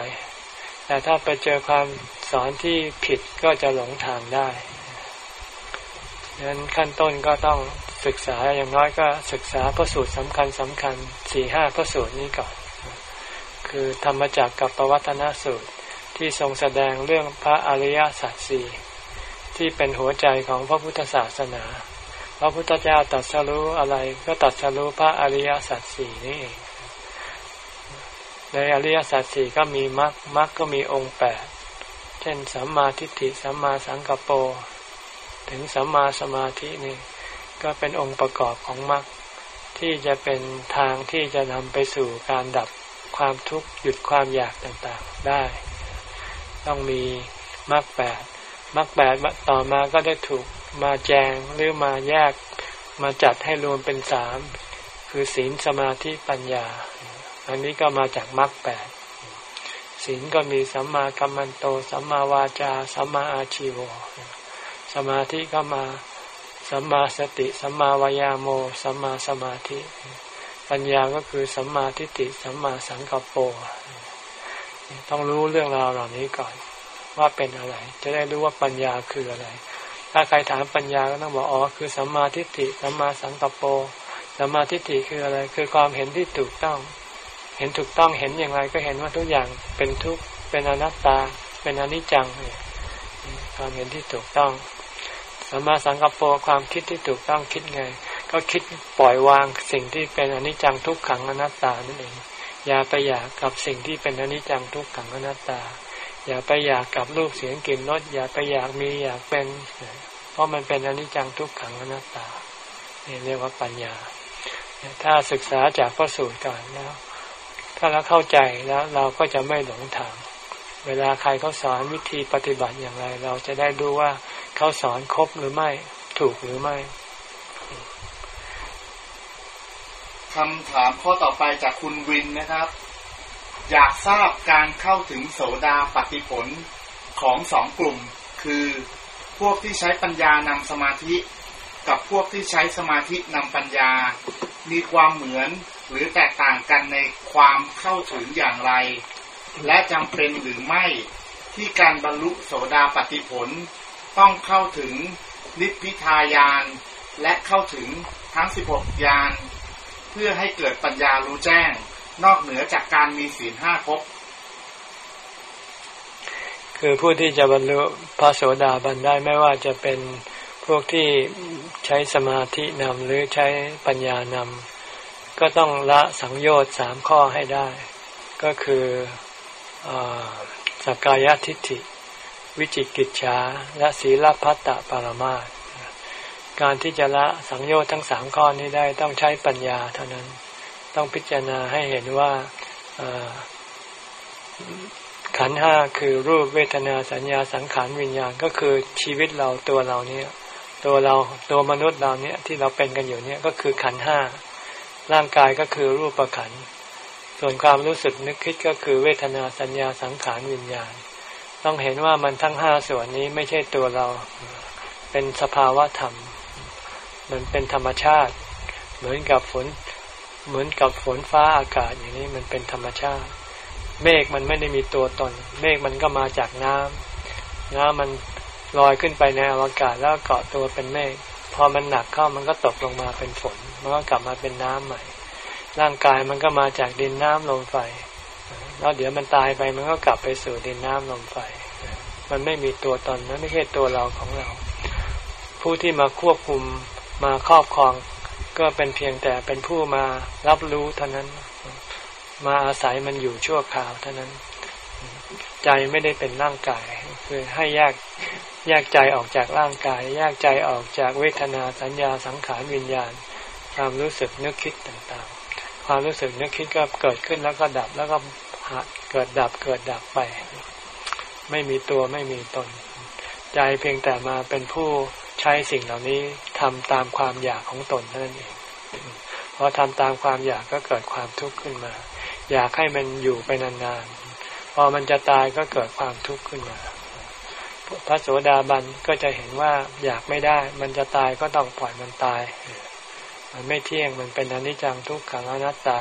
แต่ถ้าไปเจอความสอนที่ผิดก็จะหลงทางได้ดังนั้นขั้นต้นก็ต้องศึกษาอย่างน้อยก็ศึกษาพระสูตรสำคัญสำคัญสี่ห้าพระสูตรนี้ก่อน คือธรรมจักรกับปวัตนสูตรที่ทรงแสดงเรื่องพระอริยสัจสี่ ที่เป็นหัวใจของพระพุทธศาสนา พระพุทธเจ้าตรัสรู้อะไรก็ตรัสรู้พระอริยสัจสี่นี่เองในอริยสัจสี่ก็มีมรรคมรรคก็มีองค์แปดเช่นสัมมาทิฏฐิสัมมาสังกปรถึงสัมมาสมาธินี่ก็เป็นองค์ประกอบของมรรคที่จะเป็นทางที่จะนำไปสู่การดับความทุกข์หยุดความอยากต่างๆได้ ต้องมีมรรคแปด มรรคแปดต่อมาก็ได้ถูกมาแจงหรือมาแยกมาจัดให้รวมเป็นสามคือศีลสมาธิปัญญา อันนี้ก็มาจากมรรคแปดศีลก็มีสัมมากัมมันโต สัมมาวาจา สัมมาอาชีวสมาธิก็มาสัมมาสติสัมมาวายาโม สัมมาสมาธิ ปัญญาก็คือสัมมาทิฏฐิสัมมาสังกัปโปต้องรู้เรื่องราวเหล่านี้ก่อน ว่าเป็นอะไร จะได้รู้ว่าปัญญาคืออะไร ถ้าใครถามปัญญาก็ต้องบอกอ๋อคือสัมมาทิฏฐิสัมมาสังกัปโปสัมมาทิฏฐิคืออะไร คือความเห็นที่ถูกต้อง เห็นถูกต้องเห็นอย่างไรก็เห็นว่าทุกอย่างเป็นทุกข์เป็นอนัตตาเป็นอนิจจังความเห็นที่ถูกต้องสัมมาสังกัปโปความคิดที่ถูกต้องคิดไง ก็คิดปล่อยวางสิ่งที่เป็นอนิจจังทุกขังอนัตตานั่นเองอย่าไปอยากกับสิ่งที่เป็นอนิจจังทุกขังอนัตตา อย่าไปอยากกับรูปเสียงกลิ่นรสอย่าไปอยากมีอยากเป็น เพราะมันเป็นอนิจจังทุกขังอนัตตาเนี่เรียกว่าปัญญา ถ้าศึกษาจากพระสูตรก่อนแล้ว ถ้าเราเข้าใจแล้วเราก็จะไม่หลงทาง เวลาใครเขาสอนวิธีปฏิบัติอย่างไร เราจะได้รู้ว่าเขาสอนครบหรือไม่ถูกหรือไม่คำถามข้อต่อไปจากคุณวินนะครับ อยากทราบการเข้าถึงโสดาปฏิผลของสองกลุ่ม คือพวกที่ใช้ปัญญานำสมาธิ กับพวกที่ใช้สมาธินำปัญญา มีความเหมือนหรือแตกต่างกันในความเข้าถึงอย่างไร และจำเป็นหรือไม่ที่การบรรลุโสดาปฏิผล ต้องเข้าถึงนิพพิทายาน และเข้าถึงทั้งสิบหกยาน เพื่อให้เกิดปัญญารู้แจ้ง นอกเหนือจากการมีศีลห้าครบคือผู้ที่จะบรรลุพระโสดาบันได้ไม่ว่าจะเป็นพวกที่ใช้สมาธินำหรือใช้ปัญญานำก็ต้องละสังโยชน์สามข้อให้ได้ ก็คืออสกกายทิฏฐิ วิจิกิจฉาและศีลพัตตปรมาตการที่จะละสังโยชน์ทั้งสามข้อนี้ได้ต้องใช้ปัญญาเท่านั้น ต้องพิจารณาให้เห็นว่าขันห้าคือรูปเวทนาสัญญาสังขารวิญญาณก็คือชีวิตเราตัวเราเนี่ยตัวเราตัวมนุษย์เราเนี่ยที่เราเป็นกันอยู่เนี่ยก็คือขันห้าร่างกายก็คือรูปประขัน ส่วนความรู้สึกนึกคิดก็คือเวทนาสัญญาสังขารวิญญาณ ต้องเห็นว่ามันทั้งห้าส่วนนี้ไม่ใช่ตัวเราเป็นสภาวะธรรม มันเป็นธรรมชาติ เหมือนกับฝน เหมือนกับฝนฟ้าอากาศอย่างนี้มันเป็นธรรมชาติ เมฆมันไม่ได้มีตัวตน เมฆมันก็มาจากน้ำน้ำมันลอยขึ้นไปในอวกาศแล้วเกาะตัวเป็นเมฆพอมันหนักเข้ามันก็ตกลงมาเป็นฝนมันก็กลับมาเป็นน้ำใหม่ ร่างกายมันก็มาจากดินน้ำลมไฟแล้วเดี๋ยวมันตายไปมันก็กลับไปสู่ดินน้ำลมไฟ มันไม่มีตัวตนมันไม่ใช่ตัวเราของเรา ผู้ที่มาควบคุมมาครอบครอง ก็เป็นเพียงแต่เป็นผู้มารับรู้เท่านั้น มาอาศัยมันอยู่ชั่วคราวเท่านั้น ใจไม่ได้เป็นร่างกาย คือให้แยกแยกใจออกจากร่างกายแยกใจออกจากเวทนาสัญญาสังขารวิญญาณ ความรู้สึกนึกคิดต่างๆ ความรู้สึกนึกคิดก็เกิดขึ้นแล้วก็ดับแล้วก็เกิดดับเกิดดับไป ไม่มีตัวไม่มีตน ใจเพียงแต่มาเป็นผู้ ใช้สิ่งเหล่านี้ทำตามความอยากของตนนั่นเองพอทำตามความอยากก็เกิดความทุกข์ขึ้นมา อยากให้มันอยู่ไปนานๆ พอมันจะตายก็เกิดความทุกข์ขึ้นมา พระโสดาบันก็จะเห็นว่าอยากไม่ได้ มันจะตายก็ต้องปล่อยมันตาย มันไม่เที่ยงมันเป็นอนิจจังทุกขังอนัตตา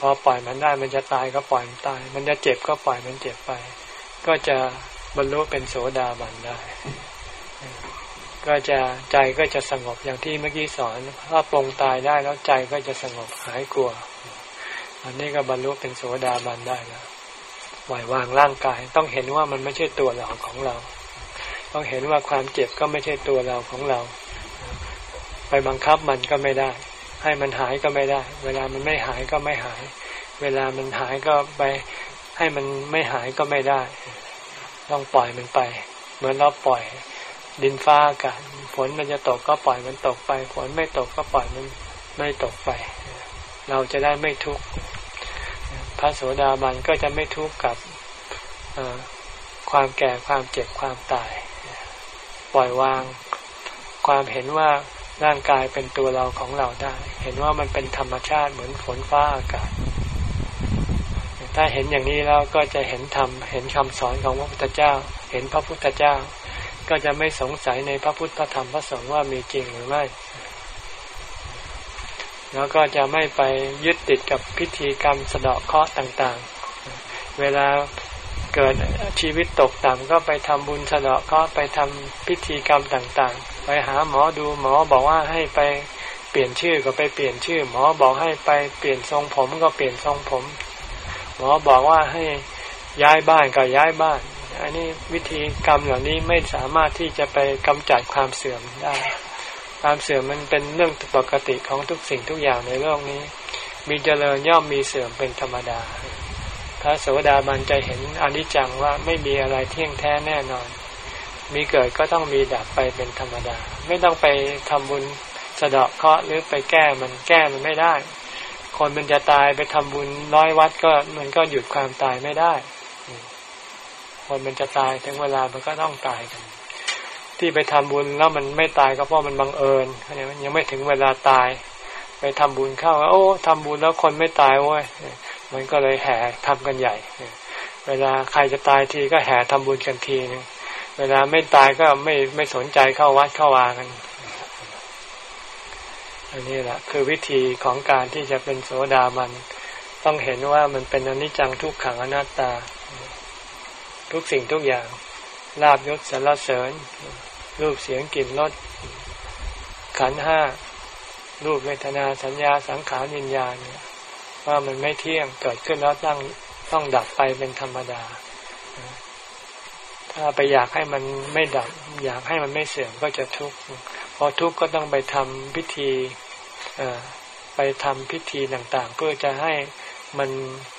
พอปล่อยมันได้มันจะตายก็ปล่อยมันตาย มันจะเจ็บก็ปล่อยมันเจ็บไป ก็จะบรรลุเป็นโสดาบันได้ ก็จะใจก็จะสงบอย่างที่เมื่อกี้สอนถ้าปรงตายได้แล้วใจก็จะสงบหายกลัว อันนี้ก็บรรลุเป็นโสดาบันได้แล้วปล่อยวางร่างกาย ต้องเห็นว่ามันไม่ใช่ตัวเราของเรา ต้องเห็นว่าความเจ็บก็ไม่ใช่ตัวเราของเรา ไปบังคับมันก็ไม่ได้ ให้มันหายก็ไม่ได้ เวลามันไม่หายก็ไม่หาย เวลามันหายก็ไป ให้มันไม่หายก็ไม่ได้ ต้องปล่อยมันไป เหมือนเราปล่อย ดินฟ้าอากาศฝนมันจะตกก็ปล่อยมันตกไป ฝนไม่ตกก็ปล่อยมันไม่ตกไป เราจะได้ไม่ทุกข์พระโสดาบันก็จะไม่ทุกข์กับความแก่ความเจ็บความตาย ปล่อยวางความเห็นว่าร่างกายเป็นตัวเราของเราได้ เห็นว่ามันเป็นธรรมชาติเหมือนฝนฟ้าอากาศ ถ้าเห็นอย่างนี้แล้วก็จะเห็นธรรมเห็นคำสอนของพระพุทธเจ้า เห็นพระพุทธเจ้า ก็จะไม่สงสัยในพระพุทธพระธรรมพระสงฆ์ว่ามีจริงหรือไม่ แล้วก็จะไม่ไปยึดติดกับพิธีกรรมสะเดาะเคราะห์ต่างๆ เวลาเกิดชีวิตตกต่ำก็ไปทำบุญสะเดาะเคราะห์ไปทำพิธีกรรมต่างๆ ไปหาหมอดูหมอบอกว่าให้ไปเปลี่ยนชื่อก็ไปเปลี่ยนชื่อ หมอบอกให้ไปเปลี่ยนทรงผมก็เปลี่ยนทรงผม หมอบอกว่าให้ย้ายบ้านก็ย้ายบ้าน อันนี้วิธีกรรมเหล่านี้ไม่สามารถที่จะไปกำจัดความเสื่อมได้ ความเสื่อมมันเป็นเรื่องปกติของทุกสิ่งทุกอย่างในโลกนี้ มีเจริญย่อมมีเสื่อมเป็นธรรมดา พระโสดาบันจะเห็นอนิจจังว่าไม่มีอะไรเที่ยงแท้แน่นอน มีเกิดก็ต้องมีดับไปเป็นธรรมดา ไม่ต้องไปทำบุญสะเดาะเคราะห์หรือไปแก้มันแก้มันไม่ได้ คนมันจะตายไปทำบุญร้อยวัดก็มันก็หยุดความตายไม่ได้ คนมันจะตายถึงเวลามันก็ต้องตายกัน ที่ไปทำบุญแล้วมันไม่ตายก็เพราะมันบังเอิญเนี่ยมันยังไม่ถึงเวลาตาย ไปทำบุญเข้าโอ้ทำบุญแล้วคนไม่ตายเว้ยมันก็เลยแห่ทำกันใหญ่ เวลาใครจะตายทีก็แห่ทำบุญกันทีนึงเวลาไม่ตายก็ไม่ไม่สนใจเข้าวัดเข้าวากันอันนี้แหละคือวิธีของการที่จะเป็นโสดามัน ต้องเห็นว่ามันเป็นอนิจจังทุกขังอนัตตา ทุกสิ่งทุกอย่างลาบยศสรรเสริญ รูปเสียงกลิ่นรสขันห้ารูปเวทนาสัญญาสังขารวิญญาณเนี่ยว่ามันไม่เที่ยงเกิดขึ้นแล้วต้องต้องดับไปเป็นธรรมดา ถ้าไปอยากให้มันไม่ดับ อยากให้มันไม่เสื่อมก็จะทุกข์พอทุกข์ก็ต้องไปทำพิธีไปทำพิธีต่างๆ เพื่อจะให้มัน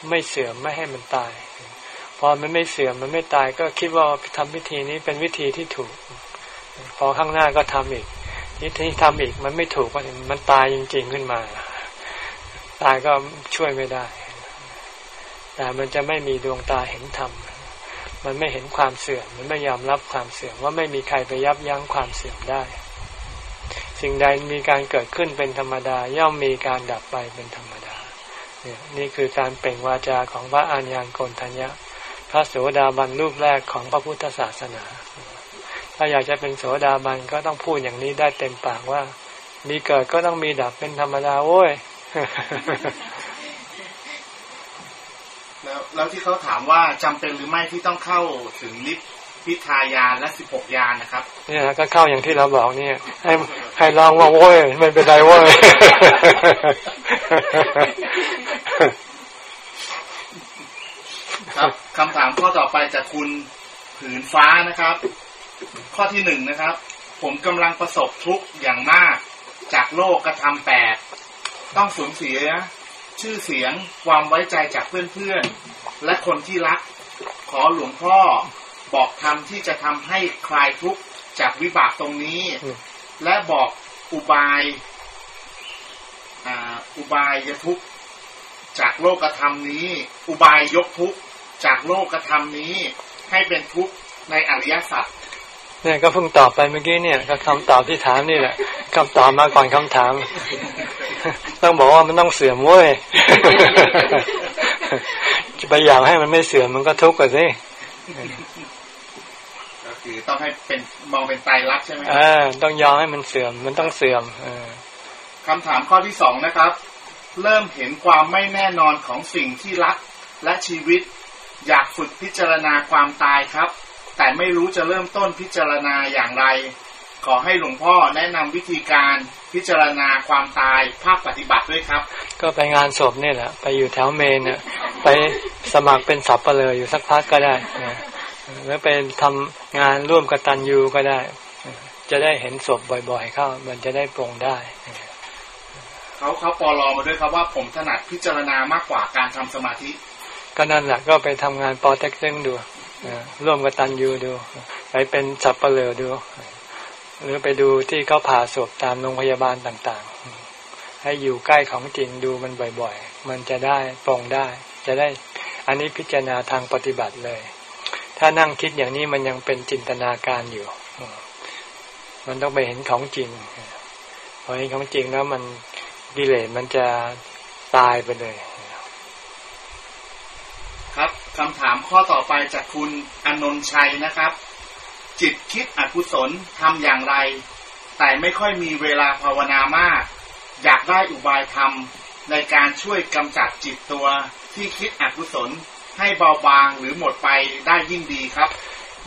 ไม่เสื่อมไม่ให้มันตาย พอมันไม่เสื่อมมันไม่ตายก็คิดว่าทำพิธีนี้เป็นวิธีที่ถูก พอข้างหน้าก็ทำอีกนิธีทำอีกมันไม่ถูกก็มันตายจริง ๆขึ้นมา ตายก็ช่วยไม่ได้ แต่มันจะไม่มีดวงตาเห็นธรรมมันไม่เห็นความเสื่อมมันไม่ยอมรับความเสื่อมว่าไม่มีใครไปยับยั้งความเสื่อมได้ สิ่งใดมีการเกิดขึ้นเป็นธรรมดา ย่อมมีการดับไปเป็นธรรมดา นี่คือการเปล่งวาจาของพระอัญญาณโกนทัญญะ พระโสดาบันรูปแรกของพระพุทธศาสนา ถ้าอยากจะเป็นโสดาบันก็ต้องพูดอย่างนี้ได้เต็มปากว่า มีเกิดก็ต้องมีดับเป็นธรรมดาโว้ยแล้วแล้วที่เขาถามว่าจำเป็นหรือไม่ที่ต้องเข้าถึงลิฟต์พิทายานและสิบหกยานนะครับ เนี่ยก็เข้าอย่างที่เราบอกเนี่ย ให้ให้ลองว่าโว้ยไม่เป็นไรโว้ย ครับคำถามข้อต่อไปจากคุณผืนฟ้านะครับ ข้อที่หนึ่งนะครับ ผมกำลังประสบทุกข์อย่างมาก จากโลกกระทำแปดต้องสูญเสีย ชื่อเสียงความไว้ใจจากเพื่อนๆ และคนที่รัก ขอหลวงพ่อบอกธรรมที่จะทำให้คลายทุกข์จากวิบากตรงนี้ และบอกอุบายอ่าอุบายยทุกข์จากโลกธรรมนี้ อุบายยกทุก จากโลกธรรมนี้ให้เป็นทุกข์ในอริยสัจเนี่ยก็เพิ่งตอบไปเมื่อกี้เนี่ยก็คำตอบที่ถามนี่แหละคำตอบมาก่อนคำถาม ต้องบอกว่ามันต้องเสื่อมเว้ยจะไปอยากให้มันไม่เสื่อมมันก็ทุกข์กันสิก็คือต้องให้เป็นมองเป็นไตรลักษณ์ใช่ไหมครับเออต้องยอมให้มันเสื่อมมันต้องเสื่อมเออคำถามข้อที่สองนะครับ เริ่มเห็นความไม่แน่นอนของสิ่งที่รักและชีวิต อยากฝึกพิจารณาความตายครับ แต่ไม่รู้จะเริ่มต้นพิจารณาอย่างไร ขอให้หลวงพ่อแนะนำวิธีการพิจารณาความตายภาคปฏิบัติด้วยครับ ก็ไปงานศพนี่แหละไปอยู่แถวเมนเนี่ยไปสมัครเป็นสับเปลืออยู่สักพักก็ได้นะแล้วไปทำงานร่วมกับตันยูก็ได้ จะได้เห็นศพบ่อยๆเข้า มันจะได้ปรงได้เขาเขาปลอมาด้วยครับว่าผมถนัดพิจารณามากกว่าการทำสมาธิ ก็นั่นแหละก็ไปทำงานปอเต็กตึงดูร่วมกับตันยูดู ไปเป็นสับเปลือดู หรือไปดูที่เขาผ่าศพตามโรงพยาบาลต่างๆ ให้อยู่ใกล้ของจริงดูมันบ่อยๆ มันจะได้ปรงได้ จะได้อันนี้พิจารณาทางปฏิบัติเลย ถ้านั่งคิดอย่างนี้มันยังเป็นจินตนาการอยู่ มันต้องไปเห็นของจริงพอเห็นของจริงแล้วมันกิเลสมันจะตายไปเลย ครับคำถามข้อต่อไปจากคุณอนนท์ชัยนะครับ จิตคิดอกุศลทำอย่างไร แต่ไม่ค่อยมีเวลาภาวนามาก อยากได้อุบายธรรม ในการช่วยกำจัดจิตตัวที่คิดอกุศลให้เบาบางหรือหมดไปได้ยิ่งดีครับ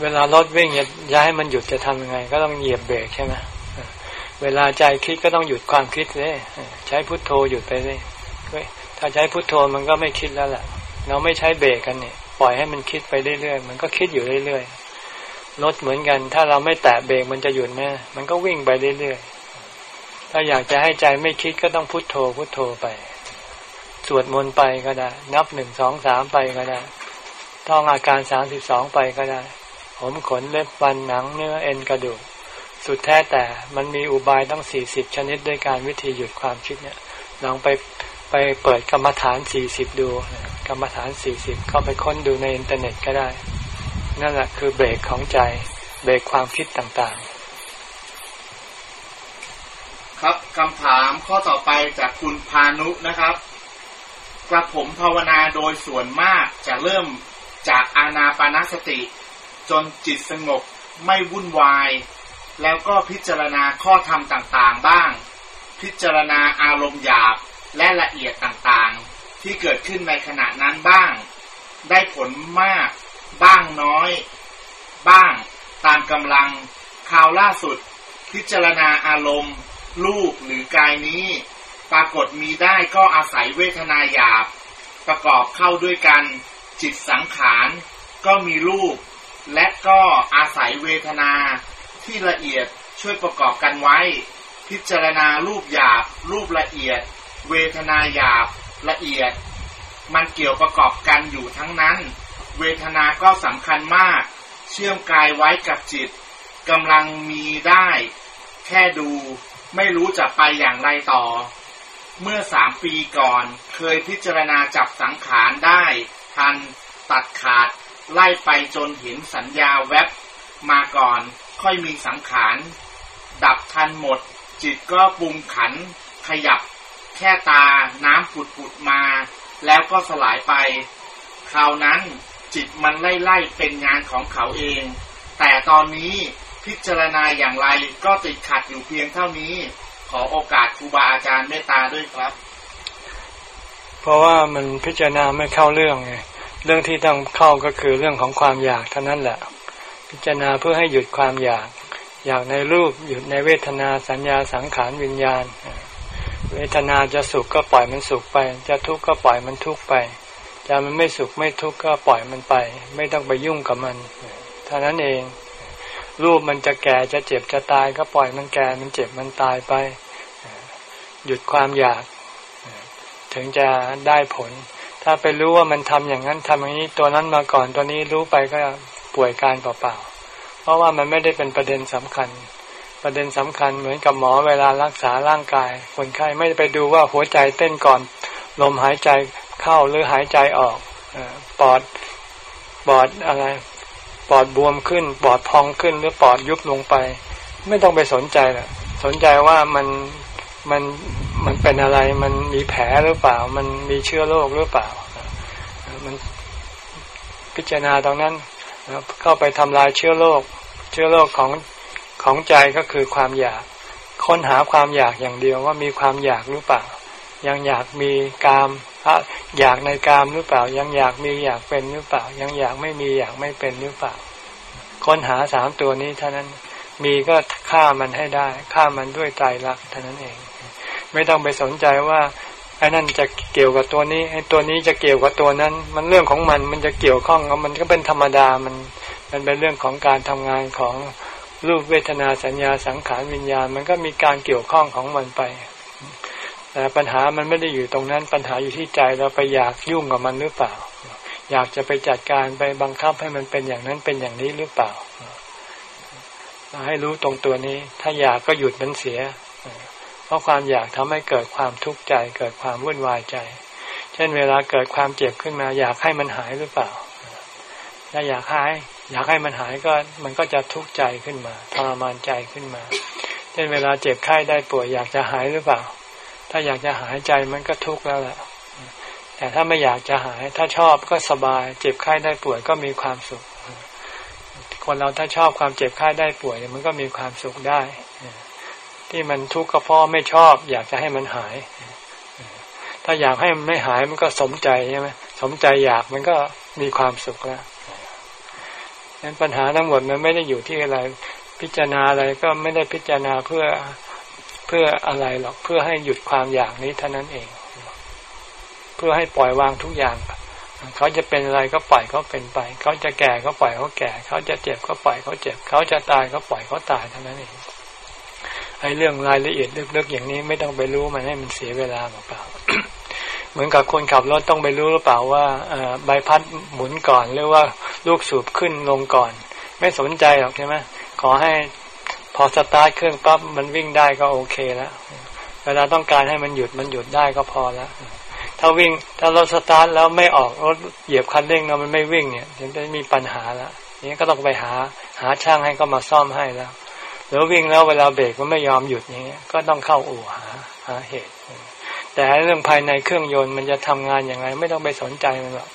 เวลารถวิ่งอย่าอย่าให้มันหยุดจะทำยังไง ก็ต้องเหยียบเบรกใช่ไหมเวลาใจคิดก็ต้องหยุดความคิดเลยใช้พุทโธหยุดไปเลยเว้ยถ้าใช้พุทโธมันก็ไม่คิดแล้วแหละ เราไม่ใช้เบรกกันเนี่ยปล่อยให้มันคิดไปเรื่อยๆมันก็คิดอยู่เรื่อยๆรถเหมือนกัน ถ้าเราไม่แตะเบรกมันจะหยุดไหมมันก็วิ่งไปเรื่อยๆถ้าอยากจะให้ใจไม่คิดก็ต้องพุทโธพุทโธไป สวดมนต์ไปก็ได้ นับหนึ่งสองสามไปก็ได้ท่องอาการสามสิบสองไปก็ได้ ผมขนเล็บฟันหนังเนื้อเอ็นกระดูกสุดแท้แต่มันมีอุบายตั้งสี่สิบชนิดด้วยการวิธีหยุดความคิดเนี่ยลองไปไปเปิดกรรมฐานสี่สิบดูนะ กรรมฐานสี่สิบเข้าไปค้นดูในอินเทอร์เน็ตก็ได้ นั่นแหละคือเบรกของใจ เบรกความคิดต่างๆ ครับคำถามข้อต่อไปจากคุณพานุนะครับ กระผมภาวนาโดยส่วนมากจะเริ่มจากอานาปานสติ จนจิตสงบไม่วุ่นวาย แล้วก็พิจารณาข้อธรรมต่างๆบ้าง พิจารณาอารมณ์หยาบและละเอียดต่างๆ ที่เกิดขึ้นในขณะนั้นบ้าง ได้ผลมาก บ้างน้อย บ้าง ตามกำลังคราวล่าสุด พิจารณาอารมณ์ รูปหรือกายนี้ ปรากฏมีได้ก็อาศัยเวทนาหยาบ ประกอบเข้าด้วยกัน จิตสังขาร ก็มีรูป และก็อาศัยเวทนาที่ละเอียดช่วยประกอบกันไว้ พิจารณารูปหยาบ รูปละเอียด เวทนาหยาบ ละเอียด มันเกี่ยวประกอบกันอยู่ทั้งนั้น เวทนาก็สำคัญมาก เชื่อมกายไว้กับจิตกำลังมีได้ แค่ดูไม่รู้จะไปอย่างไรต่อ เมื่อสามปีก่อนเคยพิจารณาจับสังขารได้ ทันตัดขาด ไล่ไปจนเห็นสัญญาแวบมาก่อนค่อยมีสังขาร ดับทันหมด จิตก็ปรุงขันขยับ แค่ตาน้ำผุดผุดๆมา แล้วก็สลายไป คราวนั้นจิตมันไล่ไล่ๆเป็นงานของเขาเอง แต่ตอนนี้พิจารณาอย่างไรก็ติดขัดอยู่เพียงเท่านี้ ขอโอกาสครูบาอาจารย์เมตตาด้วยครับ เพราะว่ามันพิจารณาไม่เข้าเรื่องไงเรื่องที่ต้องเข้าก็คือเรื่องของความอยากเท่านั้นแหละ พิจารณาเพื่อให้หยุดความอยาก อยากในรูปหยุดในเวทนาสัญญาสังขารวิญญาณ เวทนาจะสุขก็ปล่อยมันสุขไป จะทุกข์ก็ปล่อยมันทุกข์ไป จะมันไม่สุขไม่ทุกข์ก็ปล่อยมันไป ไม่ต้องไปยุ่งกับมันเท่านั้นเอง รูปมันจะแก่จะเจ็บจะตายก็ปล่อยมันแก่มันเจ็บมันตายไป หยุดความอยาก ถึงจะได้ผล ถ้าไปรู้ว่ามันทำอย่างนั้นทำอย่างนี้ตัวนั้นมาก่อนตัวนี้รู้ไปก็ป่วยการเปล่าๆเพราะว่ามันไม่ได้เป็นประเด็นสำคัญ ประเด็นสำคัญเหมือนกับหมอเวลารักษาร่างกาย คนไข้ไม่ไปดูว่าหัวใจเต้นก่อน ลมหายใจเข้าหรือหายใจออกปอดปอดอะไรปอดบวมขึ้นปอดพองขึ้นหรือปอดยุบลงไป ไม่ต้องไปสนใจแหละสนใจว่ามันมันมันเป็นอะไรมันมีแผลหรือเปล่า มันมีเชื้อโรคหรือเปล่า มันพิจารณาตรงนั้นเข้าไปทำลายเชื้อโรคเชื้อโรคของ ของใจก็คือความอยาก ค้นหาความอยากอย่างเดียวว่ามีความอยากหรือเปล่า ยังอยากมีกามอยากในกามหรือเปล่า ยังอยากมีอยากเป็นหรือเปล่า ยังอยากไม่มีอยากไม่เป็นหรือเปล่า ค้นหาสามตัวนี้เท่านั้นมีก็ฆ่ามันให้ได้ฆ่ามันด้วยใจรักเท่านั้นเอง ไม่ต้องไปสนใจว่าไอ้นั่นจะเกี่ยวกับตัวนี้ไอ้ตัวนี้จะเกี่ยวกับตัวนั้น มันเรื่องของมันมันจะเกี่ยวข้องมันก็เป็นธรรมดามันมันเป็นเรื่องของการทำงานของ รูปเวทนาสัญญาสังขารวิญญาณ มันก็มีการเกี่ยวข้องของมันไปแต่ปัญหามันไม่ได้อยู่ตรงนั้น ปัญหาอยู่ที่ใจเราไปอยากยุ่งกับมันหรือเปล่า อยากจะไปจัดการไปบังคับให้มันเป็นอย่างนั้นเป็นอย่างนี้หรือเปล่าให้รู้ตรงตัวนี้ ถ้าอยากก็หยุดมันเสีย เพราะความอยากทำให้เกิดความทุกข์ใจ เกิดความวุ่นวายใจ เช่นเวลาเกิดความเจ็บขึ้นมา อยากให้มันหายหรือเปล่า ถ้าอยากหาย อยากให้มันหายก็มันก็จะทุกข์ใจขึ้นมาทรมานใจขึ้นมาเช่นเวลาเจ็บไข้ได้ป่วยอยากจะหายหรือเปล่า ถ้าอยากจะหายใจมันก็ทุกข์แล้วแหละแต่ถ้าไม่อยากจะหาย ถ้าชอบก็สบาย เจ็บไข้ได้ป่วยก็มีความสุข คนเราถ้าชอบความเจ็บไข้ได้ป่วยมันก็มีความสุขได้ ที่มันทุกข์ก็เพราะไม่ชอบ อยากจะให้มันหาย ถ้าอยากให้มันไม่หายมันก็สมใจใช่ไหมสมใจอยากมันก็มีความสุขแล้ว นั้นปัญหาทั้งหมดมันไม่ได้อยู่ที่อะไร พิจารณาอะไรก็ไม่ได้พิจารณาเพื่อเพื่ออะไรหรอกเพื่อให้หยุดความอยากนี้เท่านั้นเอง เพื่อให้ปล่อยวางทุกอย่างเขาจะเป็นอะไรก็ปล่อยเขาเป็นไป เขาจะแก่ก็ปล่อยเขาแก่ เขาจะเจ็บก็ปล่อยเขาเจ็บ เขาจะตายก็ปล่อยเขาตายเท่านั้นเองไอ้เรื่องรายละเอียดลึกๆอย่างนี้ไม่ต้องไปรู้มันให้มันเสียเวลาเปล่า เหมือนกับคนขับรถต้องไปรู้หรือเปล่าว่าใบพัดหมุนก่อนหรือว่าลูกสูบขึ้นลงก่อน ไม่สนใจหรอกใช่ไหมขอให้พอสตาร์ทเครื่องปั๊บมันวิ่งได้ก็โอเคแล้วเวลาต้องการให้มันหยุดมันหยุดได้ก็พอแล้วถ้าวิ่งถ้ารถสตาร์ทแล้วไม่ออกรถเหยียบคันเร่งแล้วมันไม่วิ่งเนี่ยจะมีปัญหาแล้วนี้ก็ต้องไปหาหาช่างให้ก็มาซ่อมให้แล้วหรือวิ่งแล้วเวลาเบรกมันไม่ยอมหยุดอย่างเงี้ยก็ต้องเข้าอู่หาหาเหตุ แต่เรื่องภายในเครื่องยนต์มันจะทำงานอย่างไร ไม่ต้องไปสนใจมันหรอก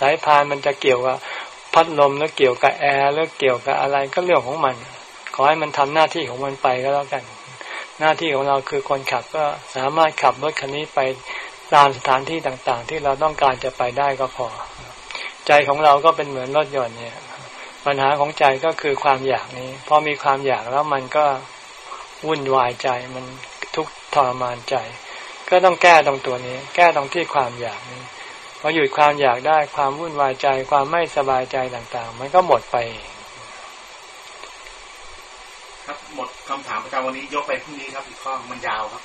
สายพานมันจะเกี่ยวกับพัดลมแล้วเกี่ยวกับแอร์แล้วเกี่ยวกับอะไรก็เรื่องของมัน ขอให้มันทำหน้าที่ของมันไปก็แล้วกัน หน้าที่ของเราคือคนขับก็สามารถขับรถคันนี้ไปตามสถานที่ต่างๆ ที่เราต้องการจะไปได้ก็พอ ใจของเราก็เป็นเหมือนรถยนต์เนี่ย ปัญหาของใจก็คือความอยากนี้พอมีความอยากแล้วมันก็วุ่นวายใจมันทุกข์ทรมานใจ ก็ต้องแก้ตรงตัวนี้ แก้ตรงที่ความอยากนี้พอหยุดความอยากได้ความวุ่นวายใจความไม่สบายใจต่างๆ มันก็หมดไป ครับหมดคำถามประจำวันนี้ยกไปพรุ่งนี้ครับอีกข้อมันยาวครับ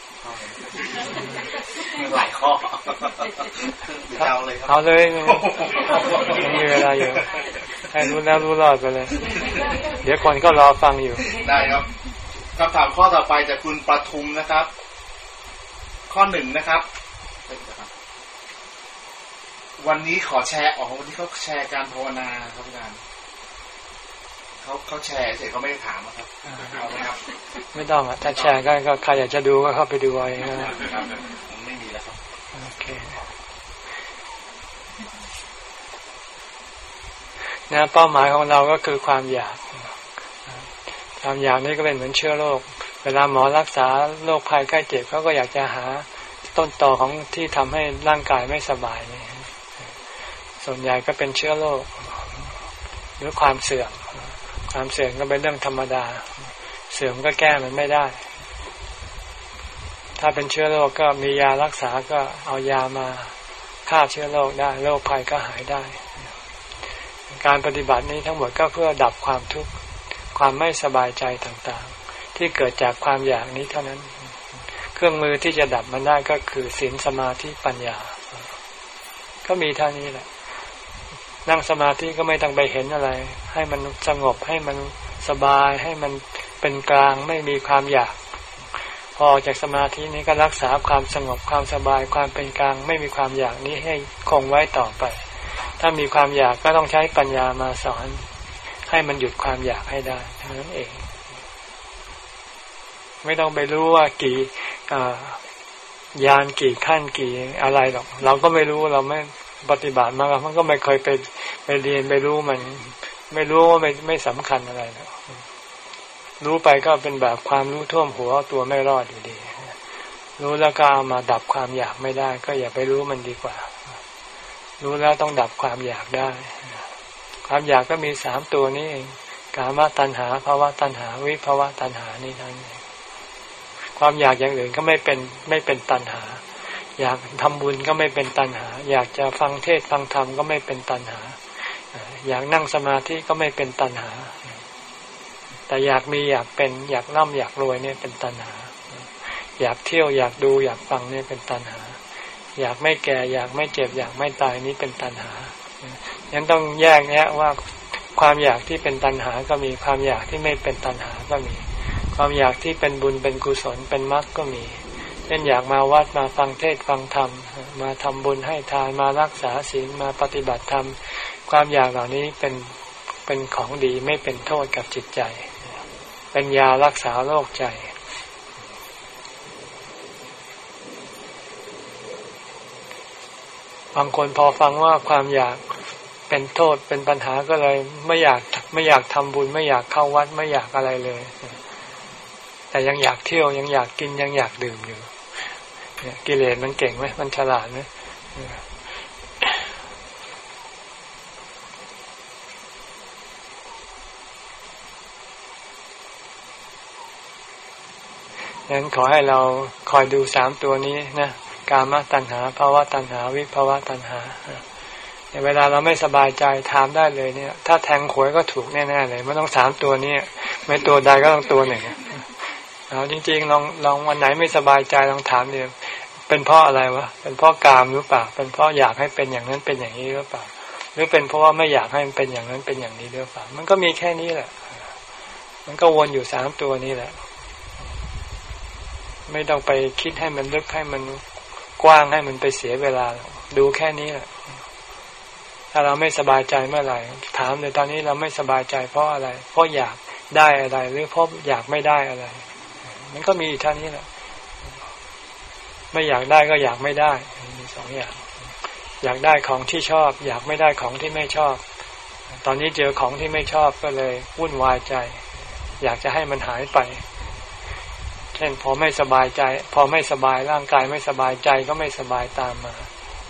หลายข้อยาวเลยครับเอาเลยมีเวลาอยู่ให้รู้แล้วรู้รอดไปเลย เดี๋ยวคนก็รอฟังอยู่ได้ครับคำถามข้อต่อไปจากคุณประทุมนะครับ ข้อหนึ่งนะครับ วันนี้ขอแชร์ออกวันนี้เขาแชร์การภาวนาครับอาจารย์เขาเขาแชร์เสร็จเขาไม่ได้ถามครับเอาไหมครับ ไม่ต้องอะถ้าแชร์ก็ใครอยากจะดูก็เข้าไปดูเอาเองนะไม่มีแล้วครับโอเคนะเป้าหมายของเราก็คือความอยาก ความอยากนี่ก็เป็นเหมือนเชื้อโรคเว ลาหมอรักษาโรคภัยไข้เจ็บเขาก็อยากจะหาต้นตอของที่ทำให้ร่างกายไม่สบายนี่ส่วนใหญ่ก็เป็นเชื้อโรคหรือความเสื่อมความเสื่อมก็เป็นเรื่องธรรมดา เสื่อมก็แก้มันไม่ได้ ถ้าเป็นเชื้อโรคก็มียารักษาก็เอายามาฆ่าเชื้อโรคได้โรคภัยก็หายได้ การปฏิบัตินี้ทั้งหมดก็เพื่อดับความทุกข์ความไม่สบายใจต่างๆ ที่เกิดจากความอยากนี้เท่านั้น เครื่องมือที่จะดับมันได้ก็คือศีลสมาธิปัญญา ก็มีเท่านี้แหละ นั่งสมาธิก็ไม่ต้องไปเห็นอะไร ให้มันสงบให้มันสบายให้มันเป็นกลางไม่มีความอยาก พอจากสมาธินี้ก็รักษาความสงบความสบายความเป็นกลาง ไม่มีความอยากนี้ให้คงไว้ต่อไป ถ้ามีความอยากก็ต้องใช้ปัญญามาสอน ให้มันหยุดความอยากให้ได้เท่านั้นเอง ไม่ต้องไปรู้ว่ากี่ยานกี่ขั้นกี่อะไรหรอก เราก็ไม่รู้เราไม่ปฏิบัติมามันก็ไม่เคยไปไปเรียนไปรู้มัน ไม่รู้ว่าไม่ไม่สำคัญอะไรรู้ไปก็เป็นแบบความรู้ท่วมหัวตัวไม่รอดอยู่ดี รู้แล้วก็เอามาดับความอยากไม่ได้ ก็อย่าไปรู้มันดีกว่า รู้แล้วต้องดับความอยากได้ ความอยากก็มีสามตัวนี้เองกามตัณหาภาวะตัณหาวิภาวะตัณหานี่ทั้งนี้ ความอยากอย่างอื่นก็ไม่เป็นไม่เป็นตัณหา อยากทำบุญก็ไม่เป็นตัณหา อยากจะฟังเทศฟังธรรมก็ไม่เป็นตัณหา อยากนั่งสมาธิก็ไม่เป็นตัณหา แต่อยากมีอยากเป็นอยากร่ำอยากรวยเนี่ยเป็นตัณหา อยากเที่ยวอยากดูอยากฟังเนี่ยเป็นตัณหา อยากไม่แก่อยากไม่เจ็บอยากไม่ตายนี้เป็นตัณหายังต้องแยกแยะว่าความอยากที่เป็นตัณหาก็มีความอยากที่ไม่เป็นตัณหาก็มี ความอยากที่เป็นบุญเป็นกุศลเป็นมรรคก็มีเช่นอยากมาวัดมาฟังเทศฟังธรรม มาทำบุญให้ทานมารักษาศีลมาปฏิบัติธรรม ความอยากเหล่านี้เป็นเป็นของดีไม่เป็นโทษกับจิตใจ เป็นยารักษาโรคใจ บางคนพอฟังว่าความอยากเป็นโทษเป็นปัญหาก็เลย ไม่อยากไม่อยากทำบุญ ไม่อยากเข้าวัดไม่อยากอะไรเลย แต่ยังอยากเที่ยวยังอยากกินยังอยากดื่มอยู่กิเลสมันเก่งไหมมันฉลาดไหมงั้นขอให้เราคอยดูสามตัวนี้นะกามตัณหาภาวะตัณหา วิภาวะตัณหาเวลาเราไม่สบายใจถามได้เลยเนี่ย ถ้าแทงหวยก็ถูกแน่ๆเลยไม่ต้องสามตัวนี้ไม่ตัวใดก็ต้องตัวหนึ่ง เอาจริงๆลองลองวันไหนไม่สบายใจลองถามเดียวเป็นเพราะอะไรวะเป็นเพราะกามหรือเปล่า เป็นเพราะอยากให้เป็นอย่างนั้นเป็นอย่างนี้หรือเปล่า หรือเป็นเพราะว่าไม่อยากให้มันเป็นอย่างนั้นเป็นอย่างนี้หรือเปล่า มันก็มีแค่นี้แหละ มันก็วนอยู่สามตัวนี้แหละ ไม่ต้องไปคิดให้มันลึกให้มันกว้างให้มันไปเสียเวลา ดูแค่นี้แหละถ้าเราไม่สบายใจเมื่อไหร่ ถามเลยตอนนี้เราไม่สบายใจเพราะอะไร เพราะอยากได้อะไร หรือเพราะอยากไม่ได้อะไร มันก็มีเท่านี้แหละไม่อยากได้ก็อยากไม่ได้มีสองอย่าง อยากได้ของที่ชอบ อยากไม่ได้ของที่ไม่ชอบ ตอนนี้เจอของที่ไม่ชอบก็เลยวุ่นวายใจ อยากจะให้มันหายไป เช่นพอไม่สบายใจ พอไม่สบายร่างกายไม่สบายใจก็ไม่สบายตามมา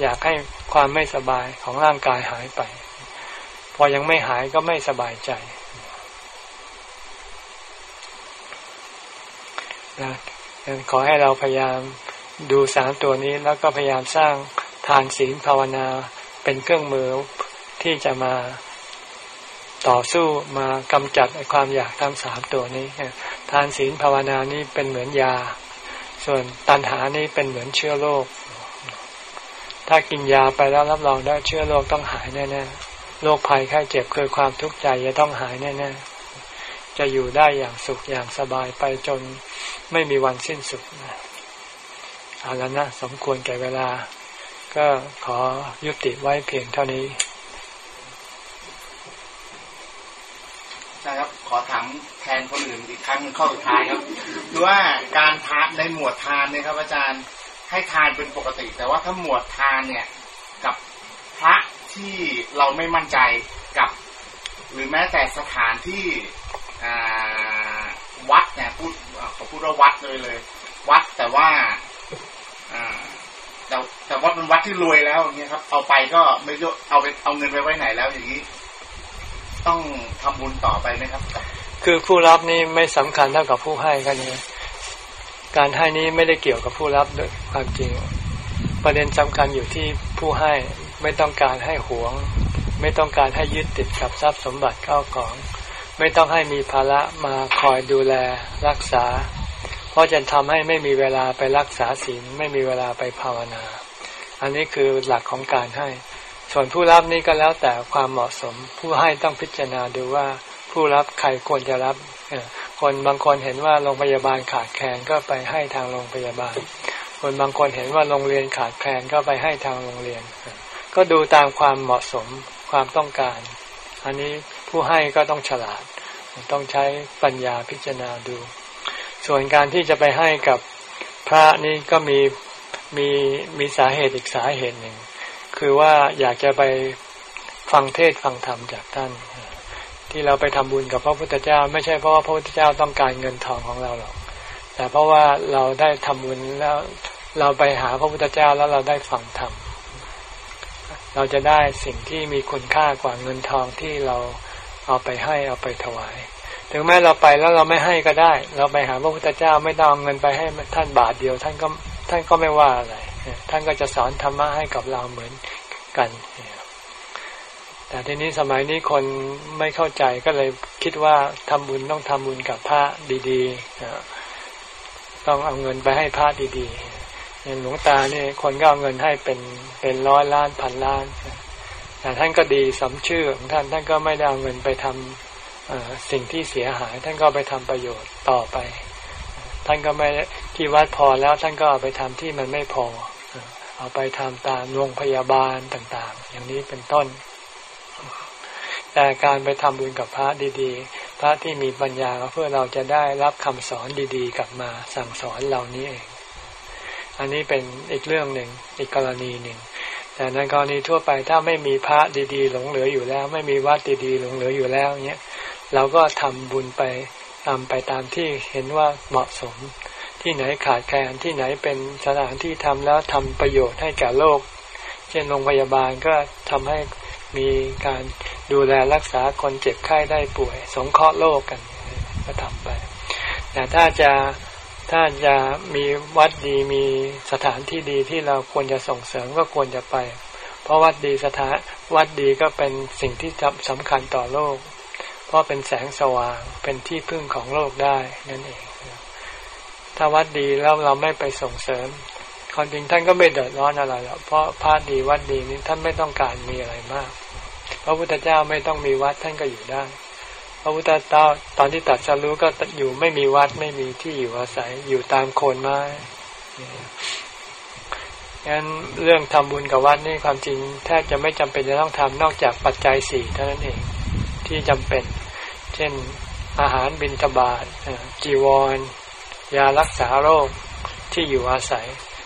อยากให้ความไม่สบายของร่างกายหายไป พอยังไม่หายก็ไม่สบายใจ นะขอให้เราพยายามดูสามตัวนี้แล้วก็พยายามสร้างทานศีลภาวนาเป็นเครื่องมือที่จะมาต่อสู้มากำจัดความอยากทั้งสามตัวนี้ ทานศีลภาวนานี้เป็นเหมือนยา ส่วนตัณหานี้เป็นเหมือนเชื้อโรคถ้ากินยาไปแล้วรับรองได้เชื้อโรคต้องหายแน่ๆโรคภัยไข้เจ็บคือความทุกข์ใจจะต้องหายแน่ๆ จะอยู่ได้อย่างสุขอย่างสบายไปจนไม่มีวันสิ้นสุดเอาแล้วนะสมควรแก่เวลา ก็ขอยุติไว้เพียงเท่านี้นะครับขอถามแทนคนอื่นอีกครั้งข้อสุดท้ายครับคือว่าการทานในหมวดทานเนี่ยครับ อาจารย์ให้ทานเป็นปกติ แต่ว่าถ้าหมวดทานเนี่ยกับพระที่เราไม่มั่นใจกับ หรือแม้แต่สถานที่ วัดเนี่ยพูดขอพูดว่าวัดเลยเลย วัดแต่ว่าแต่แต่วัดมันวัดที่รวยแล้วอย่างเงี้ยครับ เอาไปก็ไม่ยเอาไปเอาเงินไปไว้ไหนแล้วอย่างนี้ ต้องทำบุญต่อไปไหมครับ คือผู้รับนี่ไม่สำคัญเท่ากับผู้ให้กันเลยการให้นี้ไม่ได้เกี่ยวกับผู้รับด้วยความจริง ประเด็นสำคัญอยู่ที่ผู้ให้ไม่ต้องการให้หวง ไม่ต้องการให้ยึดติดกับทรัพย์สมบัติเข้าของ ไม่ต้องให้มีภาระมาคอยดูแลรักษา เพราะจะทำให้ไม่มีเวลาไปรักษาศีลไม่มีเวลาไปภาวนา อันนี้คือหลักของการให้ ส่วนผู้รับนี่ก็แล้วแต่ความเหมาะสม ผู้ให้ต้องพิจารณาดูว่าผู้รับใครควรจะรับคนบางคนเห็นว่าโรงพยาบาลขาดแคลนก็ไปให้ทางโรงพยาบาล คนบางคนเห็นว่าโรงเรียนขาดแคลนก็ไปให้ทางโรงเรียน ก็ดูตามความเหมาะสมความต้องการ อันนี้ ผู้ให้ก็ต้องฉลาด ต้องใช้ปัญญาพิจารณาดู ส่วนการที่จะไปให้กับพระนี่ก็มีมีมีสาเหตุอีกสาเหตุหนึ่ง คือว่าอยากจะไปฟังเทศฟังธรรมจากท่าน ที่เราไปทำบุญกับพระพุทธเจ้า ไม่ใช่เพราะว่าพระพุทธเจ้าต้องการเงินทองของเราหรอก แต่เพราะว่าเราได้ทำบุญแล้วเราไปหาพระพุทธเจ้าแล้วเราได้ฟังธรรมเราจะได้สิ่งที่มีคุณค่ากว่าเงินทองที่เรา เอาไปให้เอาไปถวาย ถึงแม้เราไปแล้วเราไม่ให้ก็ได้ เราไปหาพระพุทธเจ้าไม่ต้องเงินไปให้ท่านบาทเดียว ท่านก็ท่านก็ไม่ว่าอะไรท่านก็จะสอนธรรมะให้กับเราเหมือนกันแต่ทีนี้สมัยนี้คนไม่เข้าใจก็เลยคิดว่าทำบุญต้องทำบุญกับพระดีๆต้องเอาเงินไปให้พระดีๆอย่างหลวงตาเนี่ยคนก็เอาเงินให้เป็นเป็นร้อยล้านพันล้าน แต่ท่านก็ดีสำชื่อของท่านท่านก็ไม่ได้เอาเงินไปทำสิ่งที่เสียหาย ท่านก็ไปทำประโยชน์ต่อไป ท่านก็ไม่ที่วัดพอแล้วท่านก็เอาไปทำที่มันไม่พอ เอาไปทำตามโรงพยาบาลต่าง ๆ อย่างนี้เป็นต้น แต่การไปทำบุญกับพระดีๆ พระที่มีปัญญาเพื่อเราจะได้รับคำสอนดีๆ กลับมาสั่งสอนเหล่านี้เอง อันนี้เป็นอีกเรื่องหนึ่งอีกกรณีหนึ่ง แต่ในกรณีทั่วไปถ้าไม่มีพระดีๆ หลงเหลืออยู่แล้ว ไม่มีวัดดีๆ หลงเหลืออยู่แล้วเนี้ยเราก็ทำบุญไปทำไปตามที่เห็นว่าเหมาะสม ที่ไหนขาดแคลนที่ไหนเป็นสถานที่ทำแล้วทำประโยชน์ให้แก่โลก เช่นโรงพยาบาลก็ทำให้มีการดูแลรักษาคนเจ็บไข้ได้ป่วย สงเคราะห์โลกกันก็ทำไป แต่ถ้าจะ ถ้าจะมีวัดดีมีสถานที่ดีที่เราควรจะส่งเสริมก็ควรจะไป เพราะวัดดีสถานวัดดีก็เป็นสิ่งที่สำคัญต่อโลก เพราะเป็นแสงสว่างเป็นที่พึ่งของโลกได้นั่นเอง ถ้าวัดดีแล้วเราไม่ไปส่งเสริมความจริงท่านก็ไม่เดือดร้อนอะไรหรอกเพราะพระดีวัดดีนี้ท่านไม่ต้องการมีอะไรมาก พระพุทธเจ้าไม่ต้องมีวัดท่านก็อยู่ได้ ระพุทธเจ้าตอนที่ตัดสรู้ก็อยู่ไม่มีวัดไม่มีที่อยู่อาศัยอยู่ตามโคนไม้งั้นเรื่องทำบุญกับวัดนี่ความจริงแทบจะไม่จำเป็นจะต้องทำนอกจากปัจจัยสี่เท่านั้นเองที่จำเป็น เช่น อาหารบิณฑบาตจีวร ยารักษาโรคที่อยู่อาศัย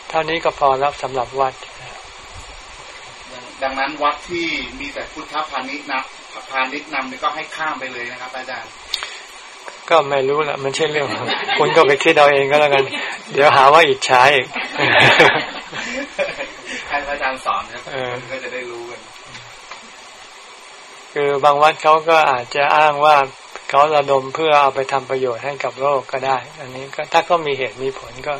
เท่านี้ก็พอรับสำหรับวัด ดังนั้นวัดที่มีแต่พุทธพาณิชย์นะ พาณิชย์นำนี่ก็ให้ข้ามไปเลยนะครับ อาจารย์ ก็ไม่รู้ละมันใช่เรื่องคุณก็ไปคิดเอาเองก็แล้วกัน เดี๋ยวหาว่าอิจฉาอีกให้อาจารย์สอนครับก็จะได้รู้กันคือบางวัดเขาก็อาจจะอ้างว่าเขาระดมเพื่อเอาไปทำประโยชน์ให้กับโลกก็ได้ อันนี้ก็ถ้าเขามีเหตุมีผลก็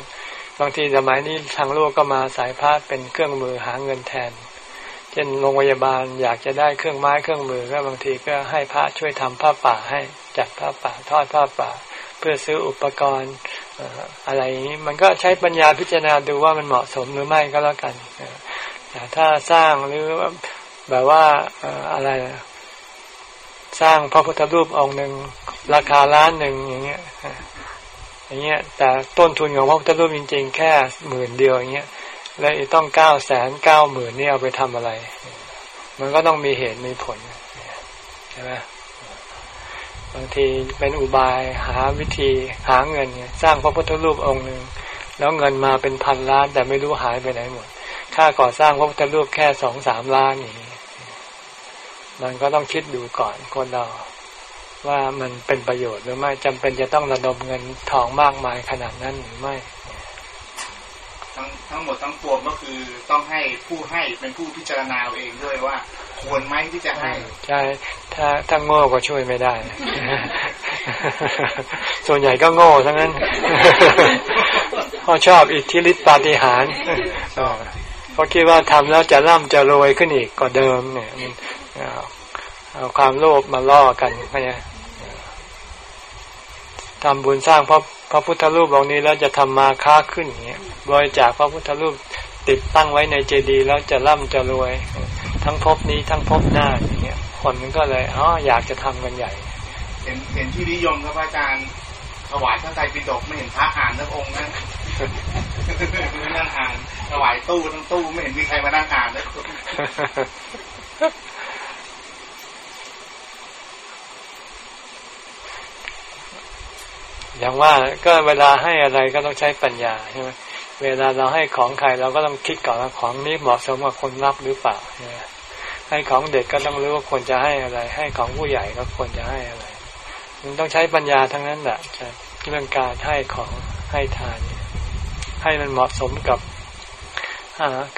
บางทีสมัยนี้ทางโลกก็มาสายพาดเป็นเครื่องมือหาเงินแทน เช่นโรงพยาบาลอยากจะได้เครื่องไม้เครื่องมือก็บางทีก็ให้พระช่วยทำผ้าป่าให้จัดผ้าป่าทอดผ้าป่า เพื่อซื้ออุปกรณ์อะไรอย่างนี้มันก็ใช้ปัญญาพิจารณาดูว่ามันเหมาะสมหรือไม่ก็แล้วกันแต่ถ้าสร้างหรือแบบว่าอะไรสร้างพระพุทธรูปองค์หนึ่งราคาล้านหนึ่งอย่างเงี้ยอย่างเงี้ยแต่ต้นทุนของพระพุทธรูปจริงๆแค่หมื่นเดียวอย่างเงี้ย แล้วต้องเก้าแสนเก้าหมื่นนี่เอาไปทำอะไร มันก็ต้องมีเหตุมีผลใช่ไหมบางทีเป็นอุบายหาวิธีหาเงินเนี่ยสร้างพระพุทธรูปองค์หนึ่งแล้วเงินมาเป็นพันล้าน แต่ไม่รู้หายไปไหนหมด ค่าก่อสร้างพระพุทธรูปแค่สองสามล้านนี้มันก็ต้องคิดดูก่อนคนเราว่ามันเป็นประโยชน์หรือไม่จำเป็นจะต้องระดมเงินทองมากมายขนาดนั้นหรือไม่ ทั้งทั้งหมดทั้งปวงก็คือต้องให้ผู้ให้เป็นผู้พิจารณาเองด้วยว่า ควรไหมที่จะให้ใช่ถ้าถ้าโง่ก็ช่วยไม่ได้ ส่วนใหญ่ก็โง่ทั้งนั้นเขาชอบอิทธิฤทธิปาฏิหาริย์เขาคิดว่าทำแล้วจะร่ำจะรวยขึ้นอีกกว่าเดิมเนี่ยเอาความโลภมาล่อกันเข้าใจทำบุญสร้างพระพระพุทธรูปองค์นี้แล้วจะทำมาค้าขึ้นอย่างเงี้ย บริจาคพระพุทธรูปติดตั้งไว้ในเจดีย์แล้วจะร่ำจะรวย ทั้งภพนี้ทั้งภพหน้าอย่างเงี้ยคนมันก็เลยอ๋ออยากจะทำกันใหญ่ เห็นเห็นที่นิยมครับอาจารย์ถวายพระไตรปิฎกไม่เห็นพระอ่านสักองค์นะไม่นั่งอ่านถวายตู้ทั้งตู้ไม่เห็นมีใครมานั่งอ่านเลยอย่างว่าก็เวลาให้อะไรก็ต้องใช้ปัญญาใช่ไหม เวลาเราให้ของใครเราก็ต้องคิดก่อนว่าของนี้เหมาะสมกับคนรับหรือเปล่าให้ของเด็กก็ต้องรู้ว่าควรจะให้อะไร ให้ของผู้ใหญ่ก็ควรจะให้อะไร มันต้องใช้ปัญญาทั้งนั้นแหละเรื่องการให้ของให้ทาน ให้มันเหมาะสมกับ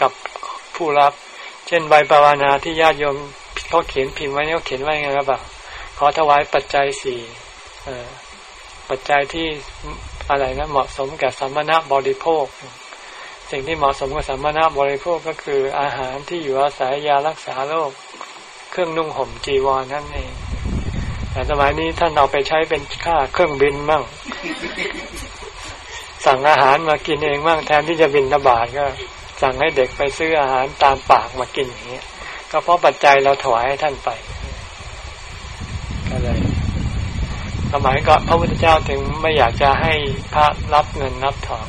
กับผู้รับ เช่นใบปวานาที่ญาติโยมเขาเขียนพิมพ์ไว้เขาเขียนไว้ไงครับขอถวายปัจจัยสี่ปัจจัยที่ อะไรนะเหมาะสมกับสัมมณะบริโภค สิ่งที่เหมาะสมกับสัมมณะบริโภคก็คืออาหารที่อยู่อาศัยยารักษาโรคเครื่องนุ่งห่มจีวรนั่นเองแต่สมัยนี้ท่านเอาไปใช้เป็นค่าเครื่องบินมั่งสั่งอาหารมากินเองมั่งแทนที่จะบินทบาทก็ สั่งให้เด็กไปซื้ออาหารตามปากมากินอย่างเงี้ยก็เพราะปัจจัยเราถวายให้ท่านไปก็เลย สมัยก่อนพระพุทธเจ้าถึงไม่อยากจะให้พระรับเงินรับทอง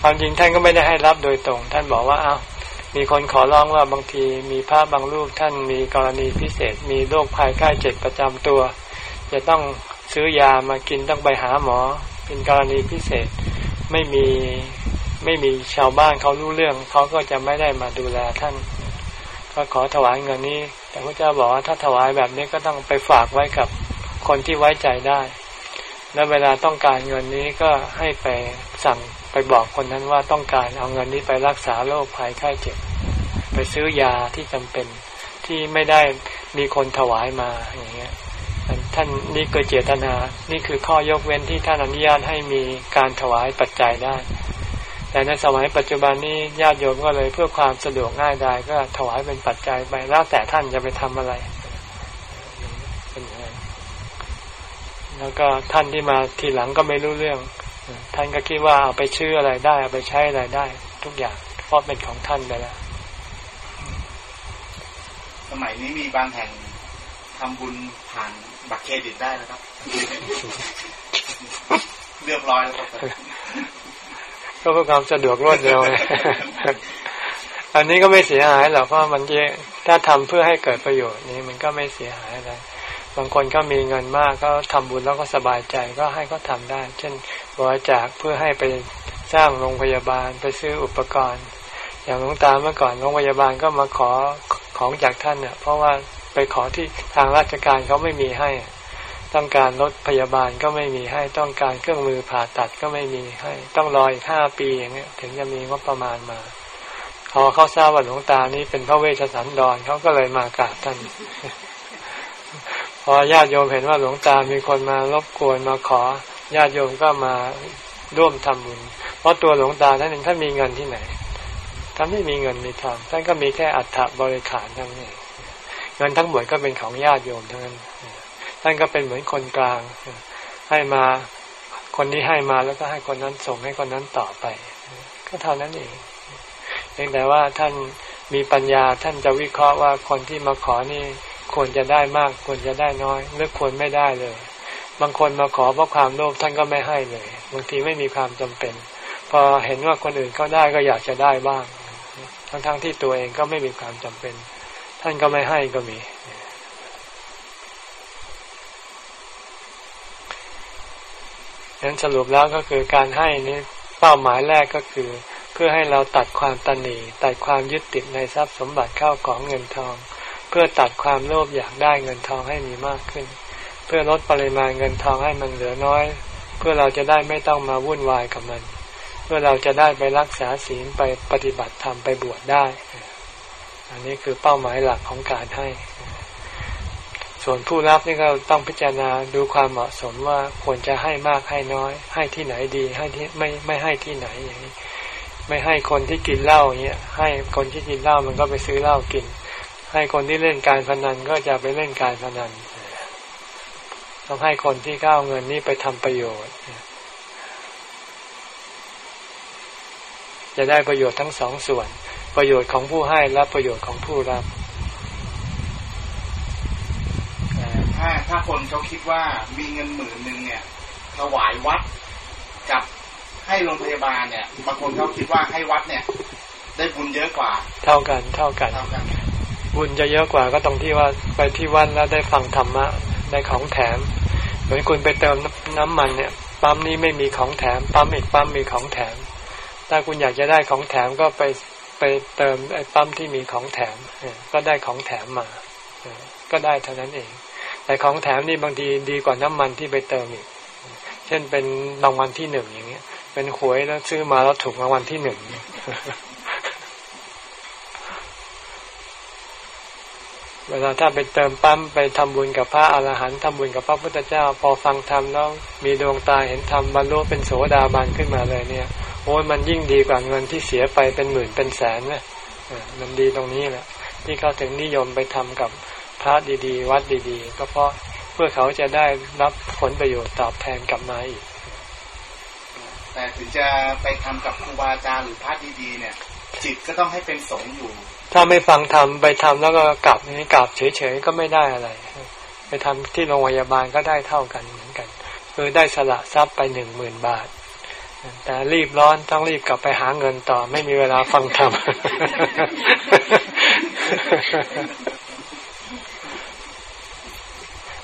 ความจริงท่านก็ไม่ได้ให้รับโดยตรง ท่านบอกว่าเอามีคนขอร้องว่าบางทีมีพระบางรูปท่านมีกรณีพิเศษ มีโรคภัยไข้เจ็บประจำตัว จะต้องซื้อยามากินต้องไปหาหมอ เป็นกรณีพิเศษไม่มีไม่มีชาวบ้านเขารู้เรื่องเขาก็จะไม่ได้มาดูแลท่าน ก็ขอถวายเงินนี้ แต่พระเจ้าบอกว่าถ้าถวายแบบนี้ก็ต้องไปฝากไว้กับ คนที่ไว้ใจได้ แล้วเวลาต้องการเงินนี้ก็ให้ไปสั่งไปบอกคนนั้นว่าต้องการเอาเงินนี้ไปรักษาโรคภัยไข้เจ็บ ไปซื้อยาที่จำเป็นที่ไม่ได้มีคนถวายมาอย่างเงี้ยท่านนี่คือเจตนา นี่คือข้อยกเว้นที่ท่านอนุญาตให้มีการถวายปัจจัยได้ แต่ในสมัยปัจจุบันนี้ญาติโยมก็เลยเพื่อความสะดวกง่ายดายก็ถวายเป็นปัจจัยไปแล้วแต่ท่านจะไปทำอะไร แล้วก็ท่านที่มาทีหลังก็ไม่รู้เรื่อง ท่านก็คิดว่าเอาไปชื่ออะไรได้ เอาไปใช้อะไรได้ ทุกอย่างเพราะเป็นของท่านไปแล้ว สมัยนี้มีบางแห่งทำบุญผ่านบัตรเครดิตได้นะครับ เรียบร้อยแล้วครับก็เพื่อความสะดวกรวดเร็วอันนี้ก็ไม่เสียหายหรอกเพราะมันเยถ้าทำเพื่อให้เกิดประโยชน์นี้มันก็ไม่เสียหายอะไร บางคนก็มีเงินมากก็ทำบุญแล้วก็สบายใจก็ให้ก็ทำได้ เช่นบริจาคเพื่อให้ไปสร้างโรงพยาบาลไปซื้ออุปกรณ์ อย่างหลวงตาเมื่อก่อนโรงพยาบาลก็มาขอของจากท่านเนี่ยเพราะว่าไปขอที่ทางราชการเขาไม่มีให้ ต้องการรถพยาบาลก็ไม่มีให้ต้องการเครื่องมือผ่าตัดก็ไม่มีให้ ต้องรออีกห้าปีอย่างเงี้ยถึงจะมีงบประมาณมาพอเขาทราบว่าหลวงตานี้เป็นพระเวชสันดรเขาก็เลยมากราบท่าน อญาติโยมเห็นว่าหลวงตามีคนมารบกวนมาขอญาติโยมก็มาร่วมทำบุญ เพราะตัวหลวงตาท่านเองท่านมีเงินที่ไหนท่านไม่มีเงินมีทองท่านก็มีแค่อัฐบริขารทั้งนี้เงินทั้งหมดก็เป็นของญาติโยมทั้งนั้น ท่านก็เป็นเหมือนคนกลาง ให้มาคนนี้ให้มาแล้วก็ให้คนนั้นส่งให้คนนั้นต่อไป ก็เท่านั้นเองเพียงแต่ว่าท่านมีปัญญาท่านจะวิเคราะห์ว่าคนที่มาขอนี่ ควรจะได้มากควรจะได้น้อยหรือควรไม่ได้เลย บางคนมาขอเพราะความโลภท่านก็ไม่ให้เลย บางทีไม่มีความจำเป็น พอเห็นว่าคนอื่นเขาได้ก็อยากจะได้บ้าง ทั้งๆทที่ตัวเองก็ไม่มีความจำเป็น ท่านก็ไม่ให้ก็มี นั้นสรุปแล้วก็คือการให้นี้เป้าหมายแรกก็คือ เพื่อให้เราตัดความตันหนีตัดความยึดติดในทรัพย์สมบัติเข้าของเงินทอง เพื่อตัดความโลภอยากได้เงินทองให้มีมากขึ้น เพื่อลดปริมาณเงินทองให้มันเหลือน้อย เพื่อเราจะได้ไม่ต้องมาวุ่นวายกับมัน เพื่อเราจะได้ไปรักษาศีลไปปฏิบัติธรรมไปบวชได้ อันนี้คือเป้าหมายหลักของการให้ ส่วนผู้รับนี่ก็ต้องพิจารณาดูความเหมาะสมว่าควรจะให้มากให้น้อย ให้ที่ไหนดี ให้ที่ไม่ไม่ให้ที่ไหนอย่างนี้ไม่ให้คนที่กินเหล้าเงี้ยให้คนที่กินเหล้ามันก็ไปซื้อเหล้ากิน ให้คนที่เล่นการพนันก็จะไปเล่นการพนัน ต้องให้คนที่ก้าวเงินนี้ไปทำประโยชน์ จะได้ประโยชน์ทั้งสองส่วน ประโยชน์ของผู้ให้และประโยชน์ของผู้รับ ถ้าถ้าคนเขาคิดว่ามีเงินหมื่นหนึ่งเนี่ยถวายวัดกับให้โรงพยาบาลเนี่ยบางคนเขาคิดว่าให้วัดเนี่ย ได้บุญเยอะกว่า เท่ากันเท่ากันเท่ากัน บุญจะเยอะกว่าก็ตรงที่ว่าไปที่วัดแล้วได้ฟังธรรมะได้ของแถม เหมือนคุณไปเติมน้ำมันเนี่ยปั๊มนี้ไม่มีของแถม ปั๊มอีกปั๊มมีของแถม ถ้าคุณอยากจะได้ของแถมก็ไปไปเติมไอ้ปั๊มที่มีของแถมก็ได้ของแถมมาก็ได้เท่านั้นเอง แต่ของแถมนี่บางทีดีกว่าน้ำมันที่ไปเติมอีก เช่นเป็นรางวัลที่หนึ่งอย่างเงี้ย เป็นหวยแล้วซื้อมาแล้วถูกรางวัลที่หนึ่ง เวลาถ้าไปเติมปั๊มไปทำบุญกับพระอรหันต์ทำบุญกับพระพุทธเจ้า พอฟังธรรมแล้วมีดวงตาเห็นธรรมบรรลุเป็นโสดาบันขึ้นมาเลยเนี่ย โอ้ยมันยิ่งดีกว่าเงินที่เสียไปเป็นหมื่นเป็นแสนนะเออมันดีตรงนี้แหละ ที่เขาถึงนิยมไปทำกับพระดีๆ วัดดีๆ ก็เพราะเพื่อเขาจะได้รับผลประโยชน์ตอบแทนกลับมาอีกแต่ถึงจะไปทำกับครูบาอาจารย์หรือพระดีๆเนี่ย จิตก็ต้องให้เป็นสงอยู่ ถ้าไม่ฟังทำไปทำแล้วก็กลับนี่กลับเฉยๆก็ไม่ได้อะไร ไปทำที่โรงพยาบาลก็ได้เท่ากันเหมือนกันคือได้สละทรัพย์ไปหนึ่งหมื่นบาท แต่รีบร้อนต้องรีบกลับไปหาเงินต่อ ไม่มีเวลาฟังธรรม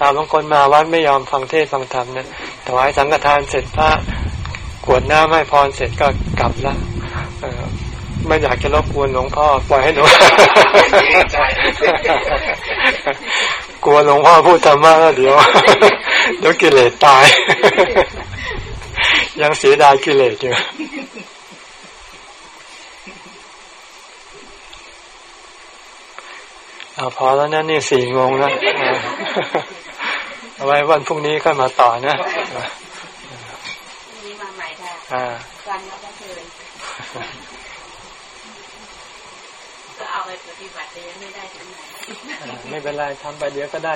อาบางคนมาวัดไม่ยอมฟังเทศฟังธรรมนะถวายสังฆทานเสร็จพระกวดน้ำให้พรเสร็จก็กลับละ ไม่อยากจะรบกวนหลวงพ่อปล่อยให้หนูใจกลัวหลวงพ่อพูดธรรมะแล้วเดี๋ยวเดี๋ยวกิเลสตาย ยังเสียดายกิเลสอยู่เอาพอแล้วนะนี่สี่โมงแล้วอ่าเอาไว้วันพรุ่งนี้ค่อยมาต่อนะมีมาใหม่ค่ะอ่า ฟังแล้วก็เคยก็เอาไปปฏิบัติเลยง ไม่เป็นไรทำไปเดี๋ยวก็ได้